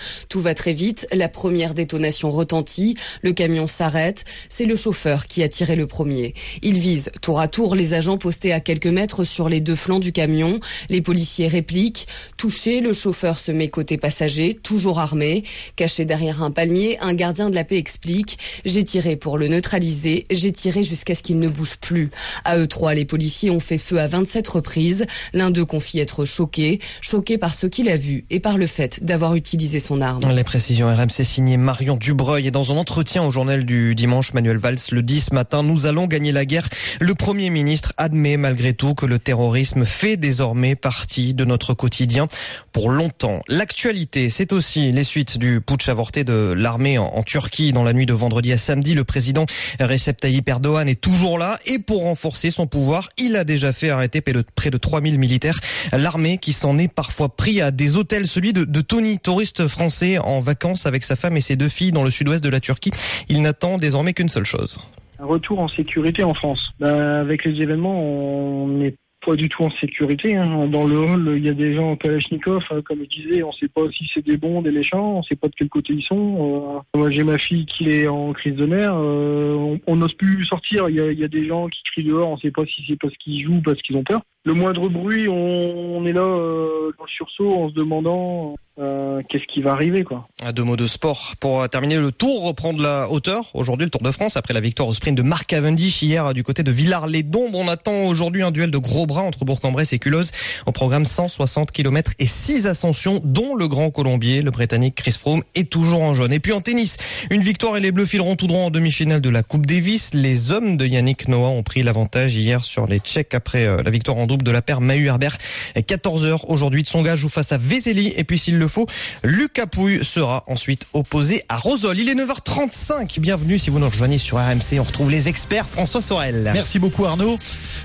Vite, la première détonation retentit, le camion s'arrête, c'est le chauffeur qui a tiré le premier. Il vise tour à tour les agents postés à quelques mètres sur les deux flancs du camion, les policiers répliquent, touché, le chauffeur se met côté passager, toujours armé, caché derrière un palmier, un gardien de la paix explique, j'ai tiré pour le neutraliser, j'ai tiré jusqu'à ce qu'il ne bouge plus. À eux trois, les policiers ont fait feu à 27 reprises, l'un d'eux confie être choqué, choqué par ce qu'il a vu et par le fait d'avoir utilisé son arme. Les précisions RMC signé Marion Dubreuil et dans un entretien au journal du dimanche, Manuel Valls le dit ce matin, nous allons gagner la guerre. Le Premier ministre admet malgré tout que le terrorisme fait désormais partie de notre quotidien pour longtemps. L'actualité, c'est aussi les suites du putsch avorté de l'armée en, en, Turquie dans la nuit de vendredi à samedi. Le président Recep Tayyip Erdogan est toujours là et pour renforcer son pouvoir, il a déjà fait arrêter près de 3000 militaires. L'armée qui s'en est parfois pris à des hôtels, celui de, de Tony, touriste français en vacances avec sa femme et ses deux filles dans le sud-ouest de la Turquie. Il n'attend désormais qu'une seule chose. Un retour en sécurité en France. Ben, avec les événements, on est pas du tout en sécurité. hein. Dans le hall, il y a des gens en Kalachnikov, hein, comme je disais, on sait pas si c'est des bons, des méchants, on sait pas de quel côté ils sont. Euh, moi, j'ai ma fille qui est en crise de nerfs. euh, on- n'ose plus sortir. Il y a, des gens qui crient dehors. On sait pas si c'est parce qu'ils jouent ou parce qu'ils ont peur. Le moindre bruit, on, on est là euh, dans le sursaut en se demandant euh, qu'est-ce qui va arriver, quoi. À deux mots de sport. Pour euh, terminer, le Tour reprend de la hauteur. Aujourd'hui, le Tour de France, après la victoire au sprint de Marc Cavendish hier euh, du côté de Villars-les-Dombes. On attend aujourd'hui un duel de gros bras entre Bourg-en-Bresse et Culose. Au programme 160 km et 6 ascensions, dont le Grand Colombier. Le Britannique Chris Froome est toujours en jaune. Et puis en tennis, une victoire et les Bleus fileront tout droit en demi-finale de la Coupe Davis. Les hommes de Yannick Noah ont pris l'avantage hier sur les Tchèques après la victoire en double de la paire Mahu Herbert. 14h aujourd'hui, Tsonga joue face à Vezeli. Et puis s'il le faut, Lucas sera ensuite opposé à Rosol. Il est 9h35. Bienvenue si vous nous rejoignez sur RMC. On retrouve les experts François Sorel. Merci beaucoup Arnaud.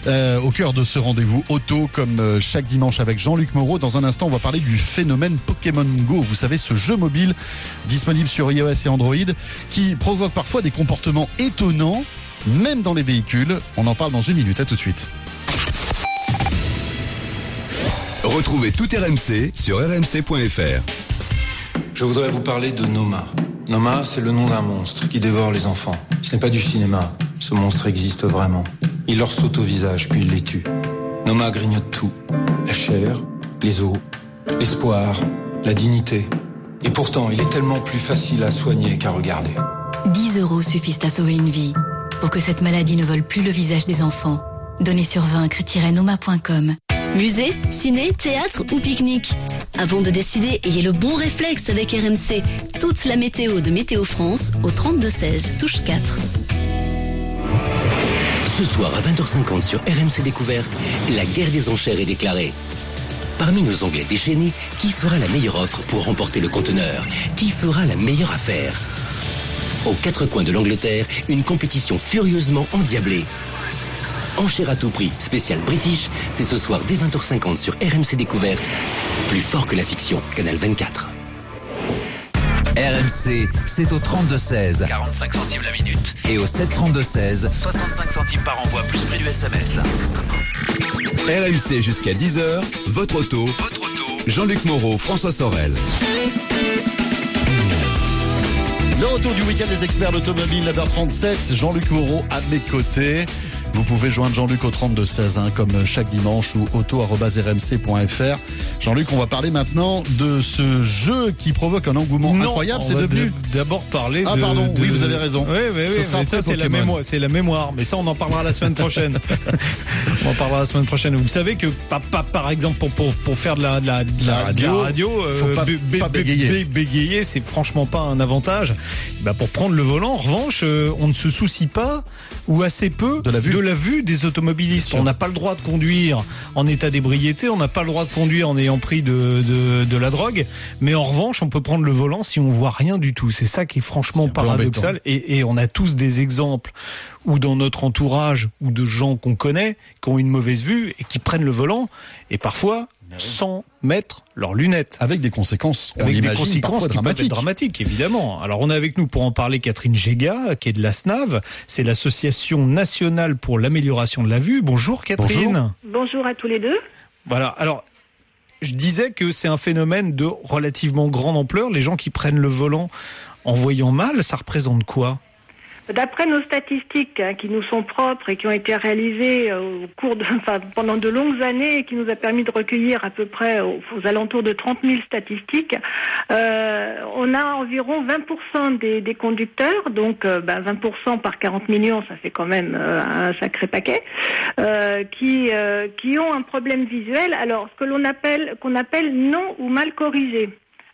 Euh, au cœur de ce rendez-vous auto, comme euh, chaque dimanche avec Jean-Luc Moreau. Dans un instant, on va parler du phénomène Pokémon Go. Vous savez, ce jeu mobile disponible sur iOS et Android qui provoque parfois des comportements étonnants, même dans les véhicules. On en parle dans une minute. À tout de suite. Retrouvez tout RMC sur rmc.fr. Je voudrais vous parler de Noma. Noma, c'est le nom d'un monstre qui dévore les enfants. Ce n'est pas du cinéma. Ce monstre existe vraiment. Il leur saute au visage, puis il les tue. Noma grignote tout. La chair, les os, l'espoir, la dignité. Et pourtant, il est tellement plus facile à soigner qu'à regarder. 10 euros suffisent à sauver une vie. Pour que cette maladie ne vole plus le visage des enfants. Donnez sur vaincre-noma.com. Musée, ciné, théâtre ou pique-nique Avant de décider, ayez le bon réflexe avec RMC. Toute la météo de Météo France au 32-16, touche 4. Ce soir à 20h50 sur RMC Découverte, la guerre des enchères est déclarée. Parmi nos Anglais déchaînés, qui fera la meilleure offre pour remporter le conteneur? Qui fera la meilleure affaire? Aux quatre coins de l'Angleterre, une compétition furieusement endiablée. Enchères à tout prix, spécial British, c'est ce soir dès 20h50 sur RMC Découverte. Plus fort que la fiction, Canal 24. RMC, c'est au 32-16. 45 centimes la minute. Et au 732-16. 65 centimes par envoi, plus prix du SMS. RMC jusqu'à 10h, votre auto, votre auto. Jean-Luc Moreau, François Sorel. Le retour du week-end des experts d'automobile, la 37 Jean-Luc Moreau à mes côtés. Vous pouvez joindre Jean-Luc au 32 16, hein, comme chaque dimanche ou auto@rmc.fr. Jean-Luc, on va parler maintenant de ce jeu qui provoque un engouement Non, incroyable. C'est devenu. d'abord parler. Ah pardon, de- oui, vous avez raison. Oui, oui, oui. Ce sera mais ça c'est la mémoire, c'est la mémoire. Mais ça, on en parlera la semaine prochaine. *laughs* on en parlera la semaine prochaine. Vous savez que par exemple pour pour pour faire de la de la, La radio, radio, euh, faut pas- bé- bé- pas bé- bégayer. bé- bégayer, c'est franchement pas un avantage. Bah, pour prendre le volant, en revanche, euh, on ne se soucie pas ou assez peu de la vue, des automobilistes. On n'a pas le droit de conduire en état d'ébriété, on n'a pas le droit de conduire en ayant pris de, de, de la drogue, mais en revanche, on peut prendre le volant si on voit rien du tout. C'est ça qui est franchement paradoxal. Et, et on a tous des exemples ou dans notre entourage ou de gens qu'on connaît qui ont une mauvaise vue et qui prennent le volant et parfois sans mettre leurs lunettes. Avec des conséquences, on Avec des conséquences qui peuvent être dramatiques. dramatiques, évidemment. Alors on a avec nous pour en parler Catherine Géga, qui est de la SNAV, c'est l'association nationale pour l'amélioration de la vue. Bonjour Catherine. Bonjour à tous les deux. Voilà. Alors, je disais que c'est un phénomène de relativement grande ampleur. Les gens qui prennent le volant en voyant mal, ça représente quoi? D'après nos statistiques hein, qui nous sont propres et qui ont été réalisées euh, au cours de, *laughs* enfin, pendant de longues années et qui nous a permis de recueillir à peu près aux, alentours de 30 000 statistiques, euh, on a environ 20% des, des conducteurs, donc euh, ben, 20% par 40 millions, ça fait quand même euh, un sacré paquet, qui, qui ont un problème visuel. Alors, ce que l'on appelle, qu'on appelle non ou mal corrigé.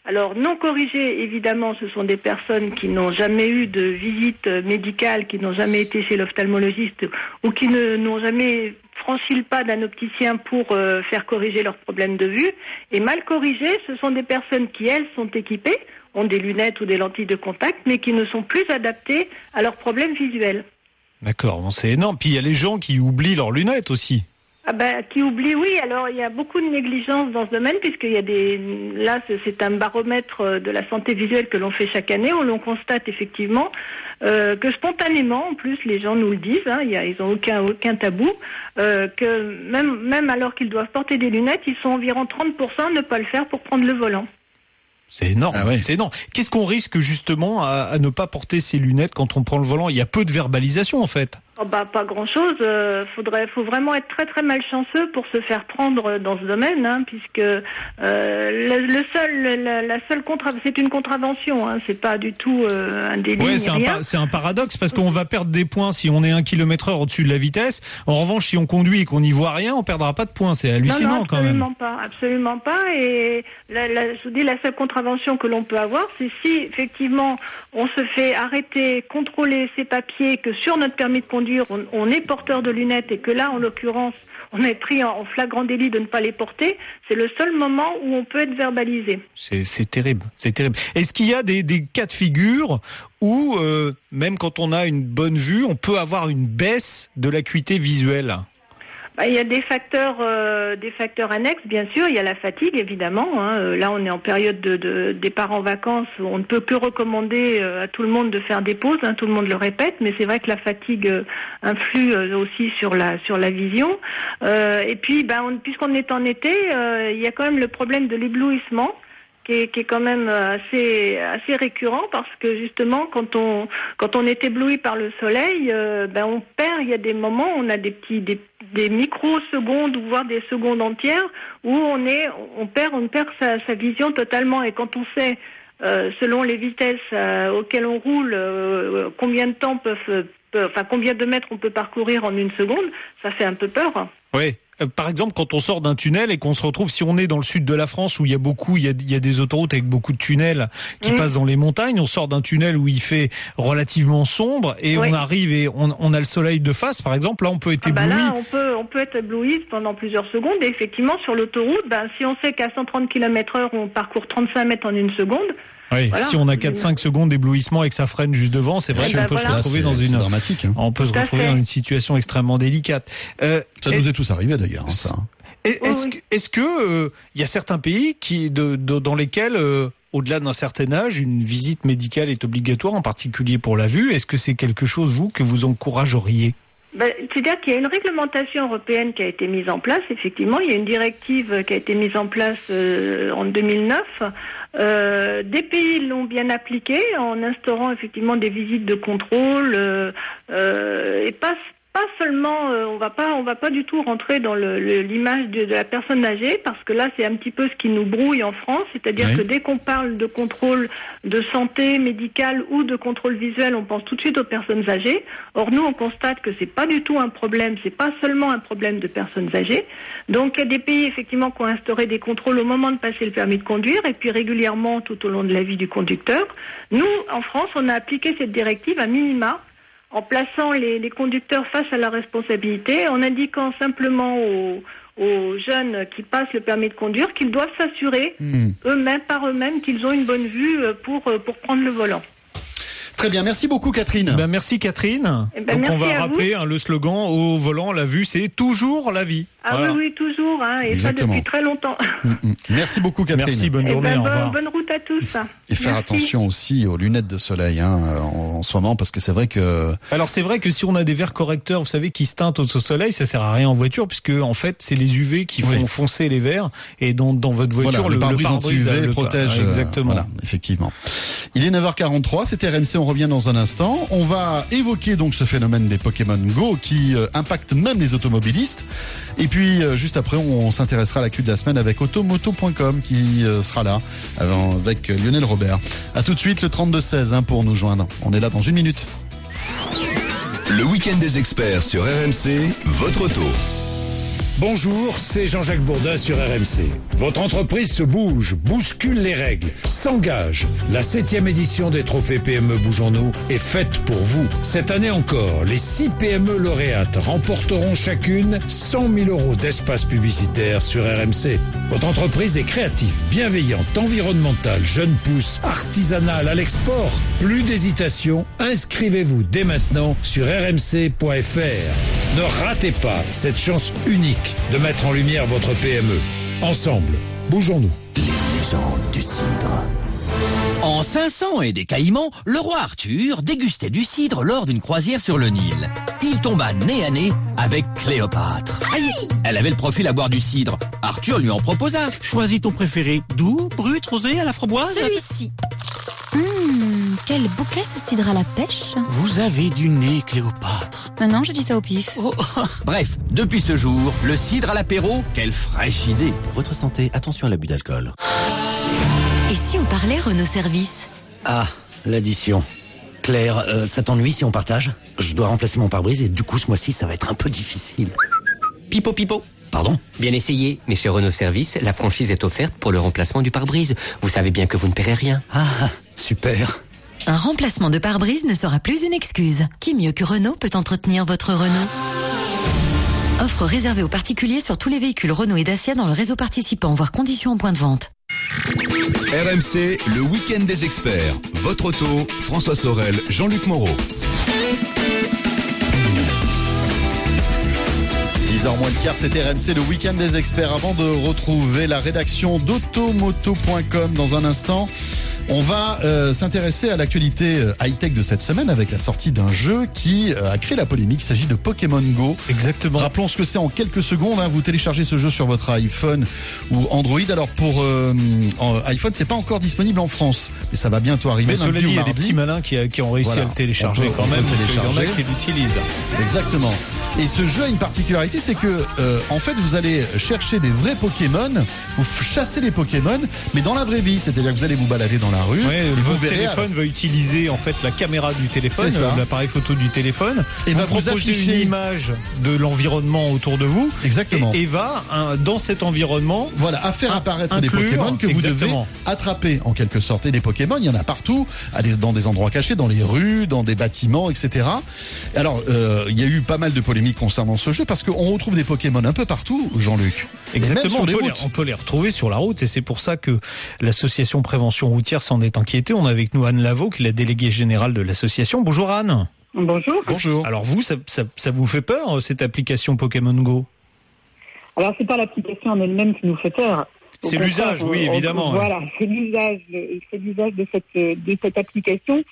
Alors, non corrigés, évidemment, ce sont des personnes qui n'ont jamais eu de visite euh, médicale, qui n'ont jamais été chez l'ophtalmologiste ou qui n'ont jamais franchi le pas d'un opticien pour euh, faire corriger leurs problèmes de vue. Et mal corrigés, ce sont des personnes qui, elles, sont équipées, ont des lunettes ou des lentilles de contact, mais qui ne sont plus adaptées à leurs problèmes visuels. D'accord, c'est énorme. Puis il y a les gens qui oublient leurs lunettes aussi. Ah ben, qui oublie, oui. Alors, il y a beaucoup de négligence dans ce domaine, puisqu'il y a des. Là, c'est- un baromètre euh, de la santé visuelle que l'on fait chaque année, où l'on constate effectivement euh, que spontanément, en plus, les gens nous le disent, hein, il y a, ils n'ont aucun, aucun tabou, euh, que même, même alors qu'ils doivent porter des lunettes, ils sont environ 30% à ne pas le faire pour prendre le volant. C'est énorme. Ah C'est énorme. Qu'est-ce qu'on risque justement à, à ne pas porter ses lunettes quand on prend le volant? Il y a peu de verbalisation en fait. Oh bah pas grand chose. faudrait, faut vraiment être très très malchanceux pour se faire prendre dans ce domaine, hein, puisque euh, le, le seul, la, la seule contra, c'est une contravention, hein, c'est pas du tout euh, un délit Ouais, c'est un, pa- un paradoxe parce qu'on va perdre des points si on est un kilomètre heure au-dessus de la vitesse. En revanche, si on conduit et qu'on n'y voit rien, on perdra pas de points. C'est hallucinant non, non, quand même. absolument pas, absolument pas. Et la, la, je vous dis, la seule contravention que l'on peut avoir, c'est si effectivement on se fait arrêter, contrôler ses papiers, que sur notre permis de conduire, on, est porteur de lunettes et que là, en l'occurrence, on est pris en, flagrant délit de ne pas les porter. C'est le seul moment où on peut être verbalisé. C'est terrible, c'est terrible. Est-ce qu'il y a des, cas de figure où euh, même quand on a une bonne vue, on peut avoir une baisse de l'acuité visuelle? Il y a des facteurs, euh, des facteurs annexes, bien sûr. Il y a la fatigue, évidemment. hein. Là, on est en période de, de départ en vacances. On ne peut que recommander euh, à tout le monde de faire des pauses. hein. Tout le monde le répète, mais c'est vrai que la fatigue euh, influe euh, aussi sur la sur la vision. Euh, et puis, ben, on- puisqu'on est en été, euh, il y a quand même le problème de l'éblouissement qui est, quand même euh, assez assez récurrent parce que justement quand on quand on est ébloui par le soleil, euh, ben on perd. Il y a des moments, on a des petits des, des microsecondes ou voire des secondes entières où on est on perd on perd sa, vision totalement. Et quand on sait euh, selon les vitesses auxquelles on roule, combien de temps peuvent- enfin combien de mètres on peut parcourir en une seconde, ça fait un peu peur. Oui. Euh, Par exemple, quand on sort d'un tunnel et qu'on se retrouve, si on est dans le sud de la France où il y a beaucoup, il y a, il y a des autoroutes avec beaucoup de tunnels qui Mm. passent dans les montagnes, on sort d'un tunnel où il fait relativement sombre et Oui. on arrive et on, on a le soleil de face, par exemple, là on peut être Ah bah ébloui. là, on peut, on peut être ébloui pendant plusieurs secondes. Et effectivement, sur l'autoroute, ben, si on sait qu'à 130 km heure, on parcourt 35 mètres en une seconde. Oui, voilà. si on a 4-5 secondes d'éblouissement et que ça freine juste devant, c'est vrai Eh qu'on ben peut voilà. se retrouver dans une dramatique. hein. on peut se Tout retrouver dans une situation extrêmement délicate. Euh, Ça nous est tous arrivé d'ailleurs, hein, ça. est- Est-ce que, est-ce que euh, il y a certains pays qui, de, de- dans lesquels, euh, au-delà d'un certain âge, une visite médicale est obligatoire, en particulier pour la vue Est-ce que c'est quelque chose vous que vous encourageriez? Ben, C'est-à-dire qu'il y a une réglementation européenne qui a été mise en place, effectivement. Il y a une directive qui a été mise en place euh, en 2009. Euh, des pays l'ont bien appliquée en instaurant effectivement des visites de contrôle euh, euh, et pas pas seulement, euh, on va pas, on va pas du tout rentrer dans le- le- l'image de, de la personne âgée parce que là c'est un petit peu ce qui nous brouille en France, c'est-à-dire Oui. que dès qu'on parle de contrôle de santé médicale ou de contrôle visuel, on pense tout de suite aux personnes âgées. Or nous on constate que c'est pas du tout un problème, c'est pas seulement un problème de personnes âgées. Donc il y a des pays effectivement qui ont instauré des contrôles au moment de passer le permis de conduire et puis régulièrement tout au long de la vie du conducteur. Nous en France on a appliqué cette directive à minima en plaçant les, les conducteurs face à la responsabilité, en indiquant simplement aux, aux jeunes qui passent le permis de conduire qu'ils doivent s'assurer Hmm. eux-mêmes, par eux-mêmes, qu'ils ont une bonne vue euh, pour, euh, pour prendre le volant. Très bien, merci beaucoup Catherine. Ben, merci Catherine. Eh ben, Donc on va rappeler hein, le slogan au volant, la vue, c'est toujours la vie. Ah Voilà. oui, oui, toujours, hein, et Exactement. ça depuis très longtemps. *laughs* Merci beaucoup Catherine. Merci, bonne Eh journée, ben, au bonne, revoir. bonne route à tous. Et faire Merci. attention aussi aux lunettes de soleil hein, en, en ce moment parce que c'est vrai que Alors c'est vrai que si on a des verres correcteurs, vous savez, qui se teintent au soleil, ça sert à rien en voiture puisque en fait c'est les UV qui font Oui. foncer les verres et dans, dans votre voiture voilà, le pare-brise pare-brise anti-UV le- protège. Euh, Exactement. voilà, effectivement. Il est 9h43, c'était RMC, on revient dans un instant. On va évoquer donc ce phénomène des Pokémon Go qui euh, impacte même les automobilistes. Et puis euh, juste après, on s'intéressera à l'actu de la semaine avec automoto.com qui euh, sera là avec Lionel Robert. À tout de suite le 32-16 hein, pour nous joindre. On est là dans une minute. Le week-end des experts sur RMC, votre auto. Bonjour, c'est Jean-Jacques Bourdin sur RMC. Votre entreprise se bouge, bouscule les règles, s'engage. La septième édition des trophées PME Bougeons-nous est faite pour vous. Cette année encore, les six PME lauréates remporteront chacune 100 000 euros d'espace publicitaire sur RMC. Votre entreprise est créative, bienveillante, environnementale, jeune pousse, artisanale, à l'export. Plus d'hésitation, inscrivez-vous dès maintenant sur rmc.fr. Ne ratez pas cette chance unique de mettre en lumière votre PME. Ensemble, bougeons-nous. Les légendes du cidre. En 500 et des Caïmans, le roi Arthur dégustait du cidre lors d'une croisière sur le Nil. Il tomba nez à nez avec Cléopâtre. Elle avait le profil à boire du cidre. Arthur lui en proposa. Choisis ton préféré. Doux, brut, rosé, à la framboise? Celui-ci. Hum, quel bouquet ce cidre à la pêche Vous avez du nez, Cléopâtre. Maintenant, je dis ça au pif. *laughs* Bref, depuis ce jour, le cidre à l'apéro, quelle fraîche idée. Pour votre santé, attention à l'abus d'alcool. Et si on parlait Renault Service Ah, l'addition. Claire, euh, ça t'ennuie si on partage Je dois remplacer mon pare-brise et du coup ce mois-ci ça va être un peu difficile. Pipo pipo. Pardon Bien essayé, mais chez Renault Service, la franchise est offerte pour le remplacement du pare-brise. Vous savez bien que vous ne paierez rien. Ah, super. Un remplacement de pare-brise ne sera plus une excuse. Qui mieux que Renault peut entretenir votre Renault Offre réservée aux particuliers sur tous les véhicules Renault et Dacia dans le réseau participant, voire conditions en point de vente. RMC, le week-end des experts. Votre auto, François Sorel, Jean-Luc Moreau. 10h moins le quart, c'était RMC, le week-end des experts. Avant de retrouver la rédaction d'automoto.com dans un instant, on va euh, s'intéresser à l'actualité euh, high-tech de cette semaine avec la sortie d'un jeu qui euh, a créé la polémique. Il s'agit de Pokémon Go. Exactement. Rappelons ce que c'est en quelques secondes. hein. Vous téléchargez ce jeu sur votre iPhone ou Android. Alors pour euh, iPhone, c'est pas encore disponible en France, mais ça va bientôt arriver. Mais cela lundi dit, ou il y a des mardi. petits malins qui, qui ont réussi Voilà. à le télécharger peut- quand même. Il y en a qui l'utilisent. Exactement. Et ce jeu a une particularité, c'est que euh, en fait vous allez chercher des vrais Pokémon, vous chassez les Pokémon, mais dans la vraie vie, c'est-à-dire que vous allez vous balader dans la rue Ouais, et vous votre téléphone va utiliser en fait la caméra du téléphone, l'appareil photo du téléphone, Et va vous afficher- une image de l'environnement autour de vous. Exactement. Et, et va dans cet environnement. Voilà, à faire apparaître des Pokémon que vous devez attraper en quelque sorte. Et des Pokémon, il y en a partout, à des- dans des endroits cachés, dans les rues, dans des bâtiments, etc. Alors, euh, il y a eu pas mal de polémiques concernant ce jeu parce qu'on retrouve des Pokémon un peu partout, Jean-Luc. Exactement, sur on les peut, les, routes. on peut les retrouver sur la route et c'est pour ça que l'association Prévention Routière s'en est inquiétée. On a avec nous Anne Lavaux, qui est la déléguée générale de l'association. Bonjour Anne. Bonjour. Bonjour. Alors vous, ça, ça- ça vous fait peur euh, cette application Pokémon Go? Alors, c'est pas l'application en elle-même qui nous fait peur. C'est l'usage, oui, on- évidemment, Voilà, c'est l'usage, c'est l'usage de cette de cette application,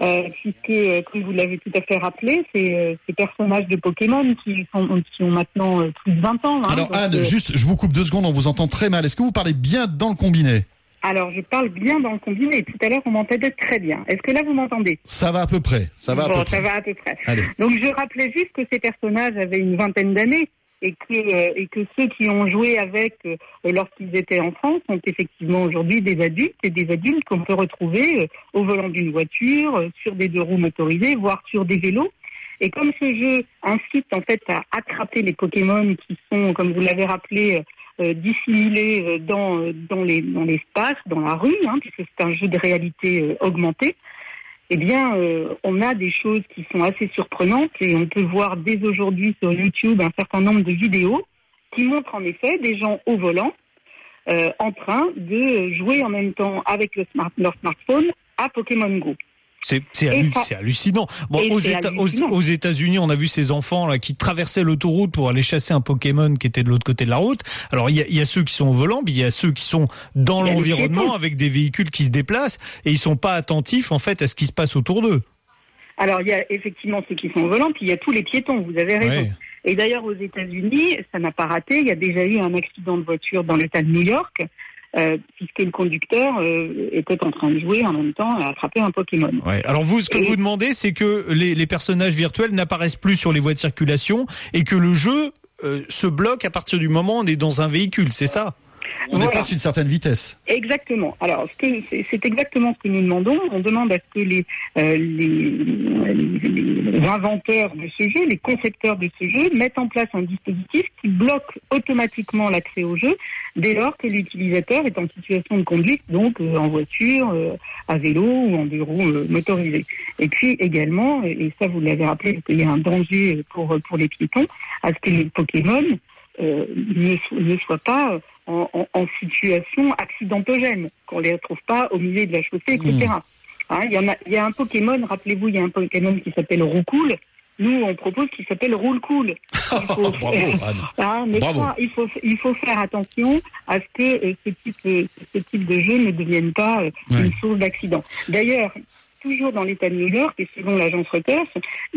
euh, puisque, euh, comme vous l'avez tout à fait rappelé, c'est euh, ces personnages de Pokémon qui sont qui ont maintenant euh, plus de 20 ans. hein, Alors Anne, euh, juste, je vous coupe deux secondes, on vous entend très mal. Est-ce que vous parlez bien dans le combiné Alors, je parle bien dans le combiné. Tout à l'heure, on m'entendait très bien. Est-ce que là, vous m'entendez? Ça va à peu près. Ça va à Bon, peu près. ça va à peu près. Allez. Donc je rappelais juste que ces personnages avaient une vingtaine d'années et que, euh, et que ceux qui ont joué avec euh, lorsqu'ils étaient enfants sont effectivement aujourd'hui des adultes et des adultes qu'on peut retrouver euh, au volant d'une voiture, sur des deux roues motorisées, voire sur des vélos. Et comme ce jeu incite en fait à attraper les Pokémon qui sont, comme vous l'avez rappelé, dissimulés dans, dans les- dans l'espace, dans la rue, hein, puisque c'est un jeu de réalité augmentée, eh bien, euh, on a des choses qui sont assez surprenantes et on peut voir dès aujourd'hui sur YouTube un certain nombre de vidéos qui montrent en effet des gens au volant euh, en train de jouer en même temps avec leur smartphone à Pokémon Go. C'est hallucinant. Bon, aux, c'est Éta- aux- hallucinant. aux États-Unis, on a vu ces enfants là qui traversaient l'autoroute pour aller chasser un Pokémon qui était de l'autre côté de la route. Alors il y a, il y a ceux qui sont au volant, puis il y a ceux qui sont dans l'environnement avec des véhicules qui se déplacent et ils sont pas attentifs en fait à ce qui se passe autour d'eux. Alors, il y a effectivement ceux qui sont au volant, puis il y a tous les piétons, vous avez raison. Ouais. Et d'ailleurs, aux États-Unis, ça n'a pas raté. Il y a déjà eu un accident de voiture dans l'État de New York, euh, puisque le conducteur euh, était en train de jouer en même temps à attraper un Pokémon. Ouais. Alors vous, ce que Et- vous demandez, c'est que les, les personnages virtuels n'apparaissent plus sur les voies de circulation et que le jeu euh, se bloque à partir du moment où on est dans un véhicule, c'est ça? On Voilà. dépasse une certaine vitesse. Exactement. Alors, c'est exactement ce que nous demandons. On demande à ce que les, euh, les, les inventeurs de ce jeu, les concepteurs de ce jeu, mettent en place un dispositif qui bloque automatiquement l'accès au jeu dès lors que l'utilisateur est en situation de conduite, donc euh, en voiture, euh, à vélo ou en deux roues motorisées. Et puis également, et ça vous l'avez rappelé, qu'il y a un danger pour pour les piétons, à ce que les Pokémon euh, ne, ne soient pas en, en- en situation accidentogène, qu'on les retrouve pas au milieu de la chaussée, etc. Hein, Il y, en a, il y a un Pokémon, rappelez-vous, il y a un Pokémon qui s'appelle Roucoule, Nous, on propose qui s'appelle Roule Cool. *laughs* Il faut, Bravo, Anne. Mais Bravo. ça, il faut, il faut faire attention à ce que euh, ce type, euh, ce type de jeu ne devienne pas euh, Ouais. une source d'accident. D'ailleurs, toujours dans l'État de New York et selon l'agence Reuters,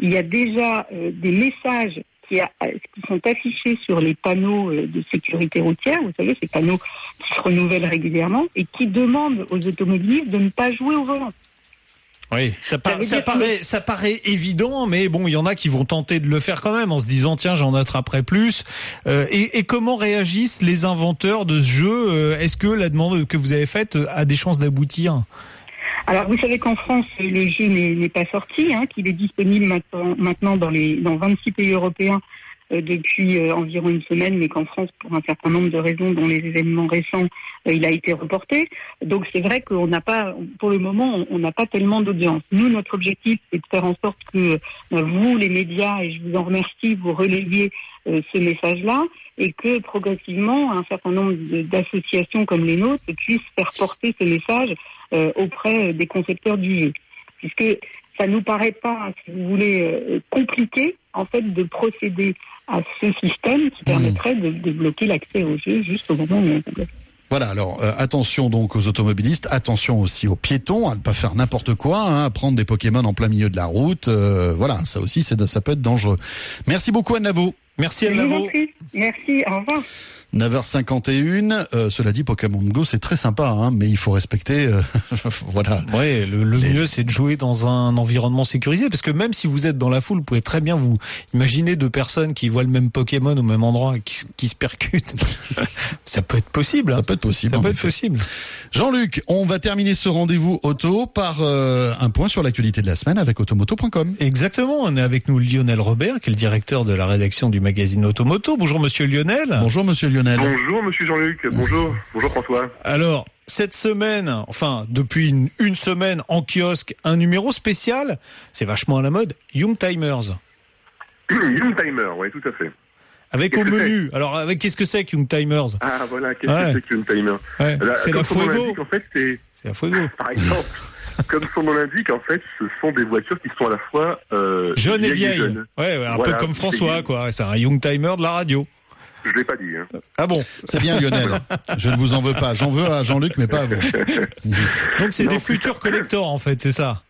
il y a déjà euh, des messages qui, a- euh, qui sont affichés sur les panneaux euh, de sécurité routière, vous savez, ces panneaux qui se renouvellent régulièrement et qui demandent aux automobilistes de ne pas jouer au volant. Oui, ça, par- Ça veut ça dire que- paraît, ça paraît évident, mais bon, il y en a qui vont tenter de le faire quand même en se disant tiens, j'en attraperai plus. Euh, et, et comment réagissent les inventeurs de ce jeu? Est-ce que la demande que vous avez faite a des chances d'aboutir? Alors, vous savez qu'en France, le jeu n'est pas sorti, hein, qu'il est disponible maintenant, dans, les, dans 26 pays européens euh, depuis euh, environ une semaine, mais qu'en France, pour un certain nombre de raisons, dont les événements récents, euh, il a été reporté. Donc, c'est vrai qu'on n'a pas, pour le moment, on- n'a pas tellement d'audience. Nous, notre objectif, c'est de faire en sorte que euh, vous, les médias, et je vous en remercie, vous relayiez euh, ce message-là et que progressivement, un certain nombre d'associations comme les nôtres puissent faire porter ce message auprès des concepteurs du jeu. Puisque ça nous paraît pas, si vous voulez, euh, compliqué, en fait, de procéder à ce système qui permettrait de, de bloquer l'accès au jeu juste au moment où on. Voilà, alors euh, attention donc aux automobilistes, attention aussi aux piétons, à ne pas faire n'importe quoi, hein, à prendre des Pokémon en plein milieu de la route. euh, voilà, ça aussi, ça peut être dangereux. Merci beaucoup Anne Lavaux. Merci Je vous. Merci, au revoir. 9h51. euh, cela dit, Pokémon Go, c'est très sympa, hein, mais il faut respecter. euh, *laughs* voilà. Ouais, le, le mieux c'est de jouer dans un environnement sécurisé parce que même si vous êtes dans la foule, vous pouvez très bien vous imaginer deux personnes qui voient le même Pokémon au même endroit et qui, qui se percutent. *laughs* ça peut être possible. Ça peut être possible. Ça peut être effet. possible. Jean-Luc, on va terminer ce rendez-vous auto par euh, un point sur l'actualité de la semaine avec automoto.com. Exactement, on est avec nous Lionel Robert, qui est le directeur de la rédaction du magazine Automoto. Bonjour Monsieur Lionel. Bonjour Monsieur Lionel. Bonjour Monsieur Jean-Luc, bonjour, bonjour François. Alors, cette semaine, enfin depuis une, une semaine en kiosque, un numéro spécial, c'est vachement à la mode, Young Timers. *clears throat* Young Timer, oui, tout à fait. Avec au menu, alors avec qu'est-ce que c'est que Young Timers? Ah voilà, qu'est-ce Ouais. que c'est que Young Timer Ouais, Là, c'est la Fuego. en fait, c'est C'est la Fuego. *laughs* par exemple, *laughs* comme son nom l'indique, en fait, ce sont des voitures qui sont à la fois euh, Jeune et vieilles vieille. jeunes. Ouais, ouais, un Voilà, peu comme François, quoi. C'est un Young Timer de la radio. Je l'ai pas dit. Hein. Ah bon C'est bien Lionel. *laughs* Je ne vous en veux pas. J'en veux à Jean-Luc, mais pas à vous. *laughs* Donc c'est des futurs collectors en fait, c'est ça.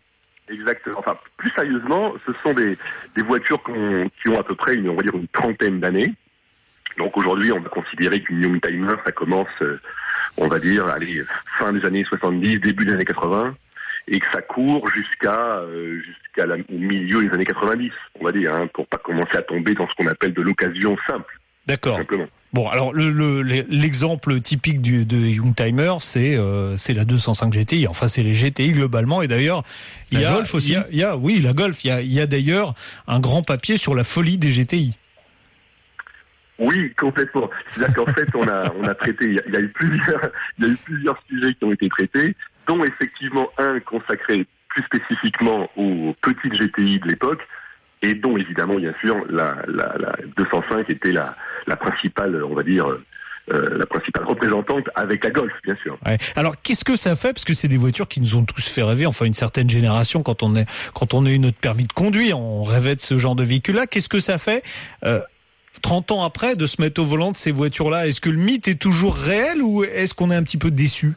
Exactement. Enfin, plus sérieusement, ce sont des, des voitures qui ont à peu près une, on va dire une trentaine d'années. Donc aujourd'hui, on va considérer qu'une Young Timer, ça commence, euh, on va dire, allez, fin des années 70, début des années 80, et que ça court jusqu'à euh, jusqu'à la- au milieu des années 90, on va dire, hein, pour pas commencer à tomber dans ce qu'on appelle de l'occasion simple. D'accord. Simplement. Bon, alors le- le- l'exemple typique du, de Young Timer, c'est euh, c'est la 205 GTI. Enfin, c'est les GTI globalement. Et d'ailleurs, il y La a, Golf aussi il y a- il y a, oui, la Golf. Il y a, il y a d'ailleurs un grand papier sur la folie des GTI. Oui, complètement. C'est-à-dire qu'en fait, on a, on a traité, il y a, il y a eu plusieurs, *laughs* il y a eu plusieurs sujets qui ont été traités, dont effectivement un consacré plus spécifiquement aux petites GTI de l'époque, et dont évidemment, bien sûr, la, la, la 205 était la, principale, on va dire, euh, la principale représentante avec la Golf, bien sûr. Alors, qu'est-ce que ça fait? Parce que c'est des voitures qui nous ont tous fait rêver. Enfin, une certaine génération, quand on est quand on a eu notre permis de conduire, on rêvait de ce genre de véhicule-là. Qu'est-ce que ça fait euh, 30 ans après de se mettre au volant de ces voitures-là? Est-ce que le mythe est toujours réel ou est-ce qu'on est un petit peu déçu?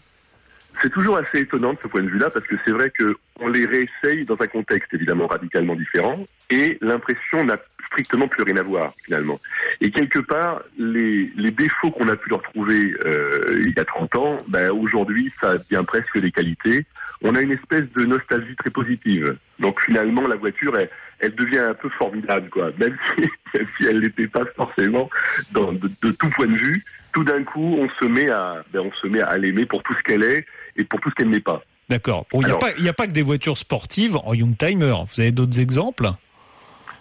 C'est toujours assez étonnant de ce point de vue-là parce que c'est vrai que on les réessaye dans un contexte évidemment radicalement différent et l'impression n'a strictement plus rien à voir finalement. Et quelque part, les, les défauts qu'on a pu leur trouver euh, il y a 30 ans, ben, aujourd'hui, ça devient presque des qualités. On a une espèce de nostalgie très positive. Donc finalement, la voiture, elle, elle devient un peu formidable, quoi. Même *laughs* si, même si elle n'était pas forcément dans, de, de tout point de vue. Tout d'un coup, on se met à, ben, on se met à l'aimer pour tout ce qu'elle est et pour tout ce qu'elle n'est pas. D'accord. Bon, il n'y a, pas- a que des voitures sportives en Young Timer. Vous avez d'autres exemples?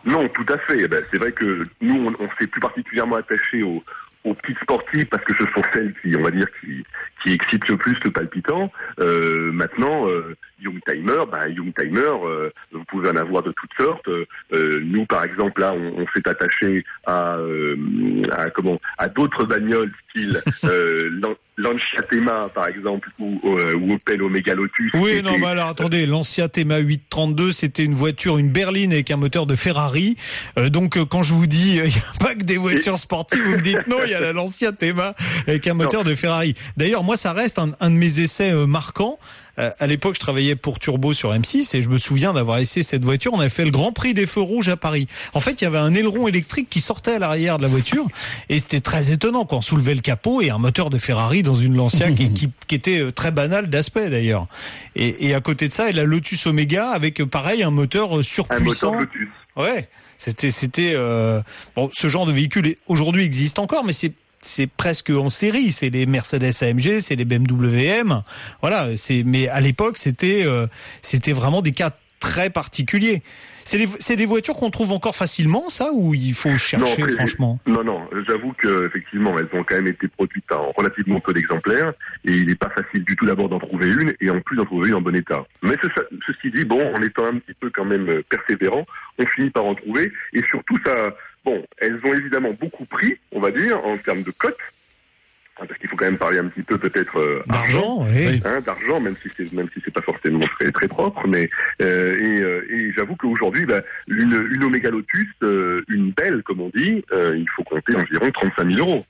Non, tout à fait. Eh ben, c'est vrai que nous, on, on s'est plus particulièrement attaché aux, aux petites sportives parce que ce sont celles qui, on va dire, qui, qui excite le plus le palpitant. Euh, maintenant, euh, Young Timer, bah, Young Timer, euh, vous pouvez en avoir de toutes sortes. Euh, nous, par exemple, là, on, on s'est attaché à, à comment, à d'autres bagnoles style *laughs* Lan- Lancia Thema, par exemple, ou, ou Opel Omega Lotus. Oui, non, mais alors attendez, l'Ancia Thema 832, c'était une voiture, une berline avec un moteur de Ferrari. Donc quand je vous dis, *laughs* il n'y a pas que des voitures sportives, vous me dites non, il y a la *laughs* Lancia Thema avec un moteur de Ferrari. D'ailleurs, moi, ça reste un, un de mes essais euh, marquants. Euh, à l'époque, je travaillais pour Turbo sur M6 et je me souviens d'avoir essayé cette voiture. On avait fait le Grand Prix des feux rouges à Paris. En fait, il y avait un aileron électrique qui sortait à l'arrière de la voiture et c'était très étonnant quand on soulevait le capot et un moteur de Ferrari dans une Lancia qui, qui, qui était euh, très banal d'aspect d'ailleurs. Et, et à côté de ça, et la Lotus Omega avec pareil un moteur euh, Un surpuissant. moteur Lotus. Ouais, c'était c'était euh, bon. Ce genre de véhicule aujourd'hui existe encore, mais c'est c'est presque en série. C'est les Mercedes AMG, c'est les BMW M. Voilà. C'est mais à l'époque c'était euh, c'était vraiment des cas très particuliers. C'est des c'est des voitures qu'on trouve encore facilement, ça, ou il faut chercher après, franchement. Non, non, j'avoue que effectivement, elles ont quand même été produites en relativement peu d'exemplaires, et il n'est pas facile du tout d'abord d'en trouver une, et en plus d'en trouver une en bon état. Mais ce- ceci dit, bon, en étant un petit peu quand même euh, persévérant, on finit par en trouver, et surtout ça, bon, elles ont évidemment beaucoup pris, on va dire, en termes de cotes. hein, Parce qu'il faut quand même parler un petit peu peut-être euh, D'argent, oui. hein, d'argent, même si c'est même si c'est pas forcément très très propre, mais euh, et, euh, et j'avoue qu'aujourd'hui, bah, une, une Omega Lotus, une belle comme on dit, il faut compter environ 35 000 euros.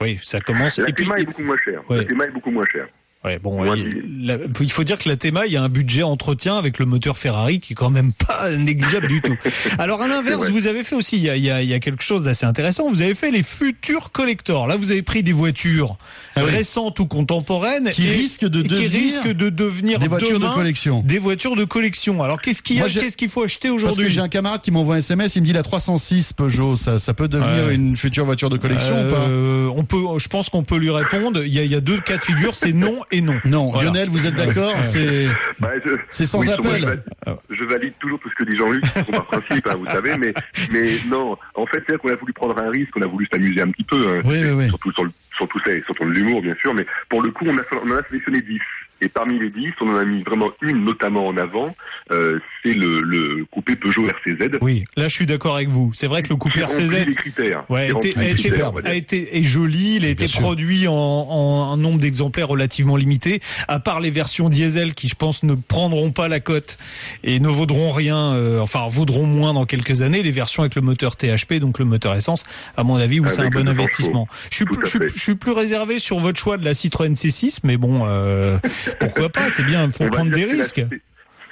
Oui, ça commence. La Et puis- est beaucoup moins chère. Ouais. La Thema est beaucoup moins chère. Ouais, bon, il, la- il faut dire que la Thema, il y a un budget entretien avec le moteur Ferrari qui est quand même pas *laughs* négligeable du tout. Alors à l'inverse, vous avez fait aussi, il y a, il y a- il y a quelque chose d'assez intéressant. Vous avez fait les futurs collectors. Là, vous avez pris des voitures Ah oui. récentes ou contemporaines Qui et- risquent de qui devenir risquent de devenir des voitures de collection. Des voitures de collection. Alors qu'est-ce qu'il Qu'est-ce qu'il faut acheter Parce que aujourd'hui? j'ai un camarade qui m'envoie un SMS, il me dit la 306 Peugeot, ça, ça peut devenir Ouais. une future voiture de collection ou pas? Euh, On peut, je pense qu'on peut lui répondre. Il y a, il y a deux cas de figure, c'est non et non. Non, Voilà. Lionel, vous êtes d'accord. C'est Bah, je- c'est sans oui, appel. moi, Je, valide, je valide toujours tout ce que dit Jean-Luc, c'est par principe, hein, vous savez, mais, mais non, en fait, c'est qu'on a voulu prendre un risque, on a voulu s'amuser un petit peu, hein, Oui, oui, oui. surtout sur le, surtout ça, et surtout de l'humour, bien sûr, mais pour le coup, on, a, on en a sélectionné 10. Et parmi les 10, on en a mis vraiment une notamment en avant, euh, c'est le, le coupé Peugeot RCZ. Oui, là je suis d'accord avec vous. C'est vrai que le coupé RCZ les critères. Ouais, Qui a été, a les été- critères, a été- est joli, il a été sûr. produit en, en un nombre d'exemplaires relativement limité, à part les versions diesel qui, je pense, ne prendront pas la cote et ne vaudront rien, euh, enfin vaudront moins dans quelques années. Les versions avec le moteur THP, donc le moteur essence, à mon avis, où c'est un bon investissement. Je suis, plus, je suis plus réservé sur votre choix de la Citroën C6, mais bon, euh, *laughs* pourquoi pas C'est bien, il faut On va prendre des risques.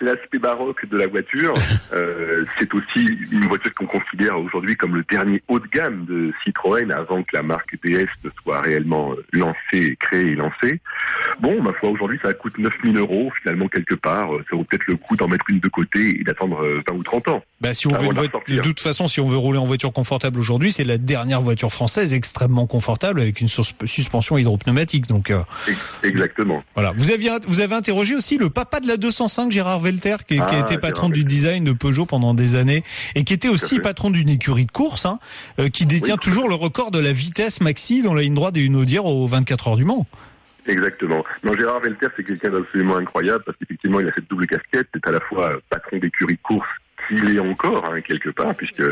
L'aspect- C'est l'aspect baroque de la voiture. *laughs* Euh, c'est aussi une voiture qu'on considère aujourd'hui comme le dernier haut de gamme de Citroën avant que la marque DS ne soit réellement euh, lancée, créée et lancée. Bon, ma foi, aujourd'hui, ça coûte 9000 euros finalement quelque part. Euh, Ça vaut peut-être le coup d'en mettre une de côté et d'attendre euh, 20 ou 30 ans. Bah, si on veut une de de toute façon, si on veut rouler en voiture confortable aujourd'hui, c'est la dernière voiture française extrêmement confortable avec une sus- suspension hydropneumatique. Donc euh, Ex- Exactement. voilà. Vous aviez, vous avez interrogé aussi le papa de la 205, Gérard Velter, qui, qui a Ah, été patron du design de Peugeot pendant des années et qui était aussi patron d'une écurie de course, hein, euh, qui détient Oui. toujours le record de la vitesse maxi dans la ligne droite des Unaudière aux 24 heures du Mans. Exactement. Non, Gérard Velter, c'est quelqu'un d'absolument incroyable parce qu'effectivement, il a cette double casquette. C'est à la fois patron d'écurie de course qu'il est encore hein, quelque part puisque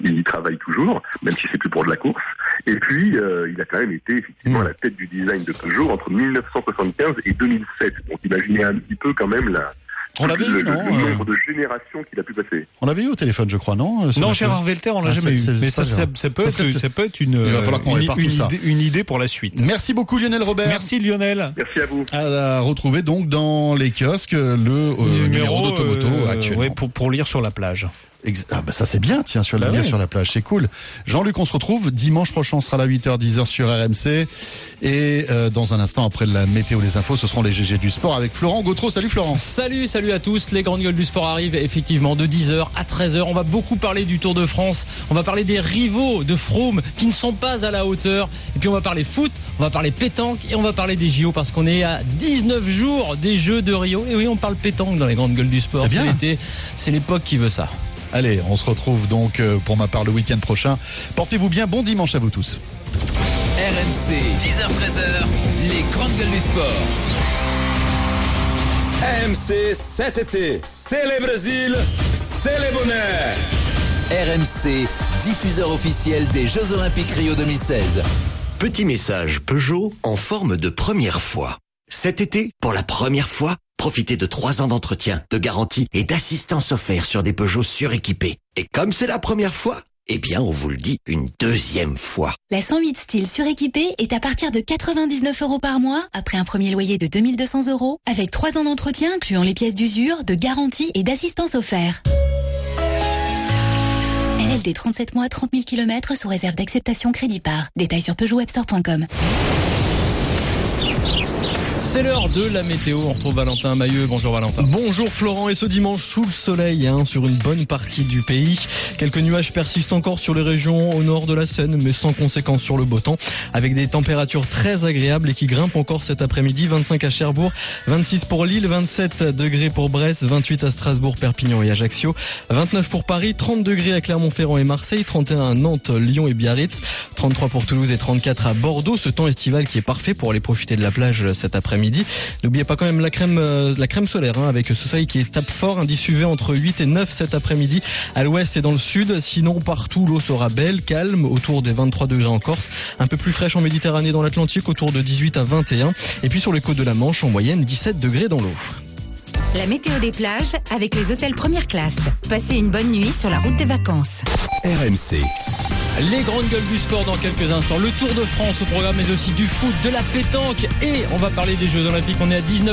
il y travaille toujours, même si c'est plus pour de la course. Et puis, euh, il a quand même été effectivement à la tête du design de Peugeot entre 1975 et 2007. Donc, imaginez un petit peu quand même la On l'avait eu, le- non, le euh nombre de générations qu'il a pu passer. On l'avait eu au téléphone, je crois, non euh, Non, Gérard Velter, on l'a jamais eu. Mais ça, ça, Gérard. ça peut Ça être, serait- ça peut être une, Il va falloir qu'on une- répare une tout ça. idée, une idée pour la suite. Merci beaucoup Lionel Robert. Merci Lionel. Merci à vous. À retrouver donc dans les kiosques le euh, numéro, d'Automoto euh, actuellement. ouais, pour, pour lire sur la plage. Ex- Ah bah ça c'est bien, tiens, sur la Bah ouais. sur la plage, c'est cool. Jean-Luc, on se retrouve dimanche prochain, on sera à 8h, 10h sur RMC. Et euh, dans un instant, après la météo, les infos, ce seront les GG du sport avec Florent Gautreau. Salut Florent. Salut, salut à tous. Les grandes gueules du sport arrivent effectivement de 10h à 13h. On va beaucoup parler du Tour de France. On va parler des rivaux de Froome qui ne sont pas à la hauteur. Et puis on va parler foot, on va parler pétanque et on va parler des JO parce qu'on est à 19 jours des Jeux de Rio. Et oui, on parle pétanque dans les grandes gueules du sport. C'est l'été. C'est l'époque qui veut ça. Allez, on se retrouve donc euh, pour ma part le week-end prochain. Portez-vous bien, bon dimanche à vous tous. RMC. 10h-13h, les grandes gueules du sport. RMC cet été, c'est le Brésil, c'est le bonheur. RMC, diffuseur officiel des Jeux Olympiques Rio 2016. Petit message Peugeot en forme de première fois. Cet été, pour la première fois, profitez de trois ans d'entretien, de garantie et d'assistance offerte sur des Peugeot suréquipés. Et comme c'est la première fois, eh bien, on vous le dit une deuxième fois. La 108 style suréquipée est à partir de 99 euros par mois, après un premier loyer de 2200 euros, avec 3 ans d'entretien incluant les pièces d'usure, de garantie et d'assistance offert. LLD 37 mois, 30 000 km sous réserve d'acceptation crédit par. Détails sur PeugeotWebstore.com. C'est l'heure de la météo. On retrouve Valentin Mailleux. Bonjour Valentin. Bonjour Florent et ce dimanche sous le soleil hein, sur une bonne partie du pays. Quelques nuages persistent encore sur les régions au nord de la Seine mais sans conséquence sur le beau temps avec des températures très agréables et qui grimpent encore cet après-midi. 25 à Cherbourg, 26 pour Lille, 27 degrés pour Brest, 28 à Strasbourg, Perpignan et Ajaccio, 29 pour Paris, 30 degrés à Clermont-Ferrand et Marseille, 31 à Nantes, Lyon et Biarritz, 33 pour Toulouse et 34 à Bordeaux. Ce temps estival qui est parfait pour aller profiter de la plage cet après-midi. N'oubliez pas quand même la crème, euh, solaire hein, avec ce soleil qui est tape fort, indice UV entre 8 et 9 cet après-midi à l'ouest et dans le sud. Sinon partout l'eau sera belle, calme, autour des 23 degrés en Corse, un peu plus fraîche en Méditerranée dans l'Atlantique, autour de 18 à 21. Et puis sur les côtes de la Manche, en moyenne 17 degrés dans l'eau. La météo des plages avec les hôtels première classe. Passez une bonne nuit sur la route des vacances. RMC. Les grandes gueules du sport dans quelques instants. Le Tour de France au programme, mais aussi du foot, de la pétanque et on va parler des Jeux Olympiques. On est à 19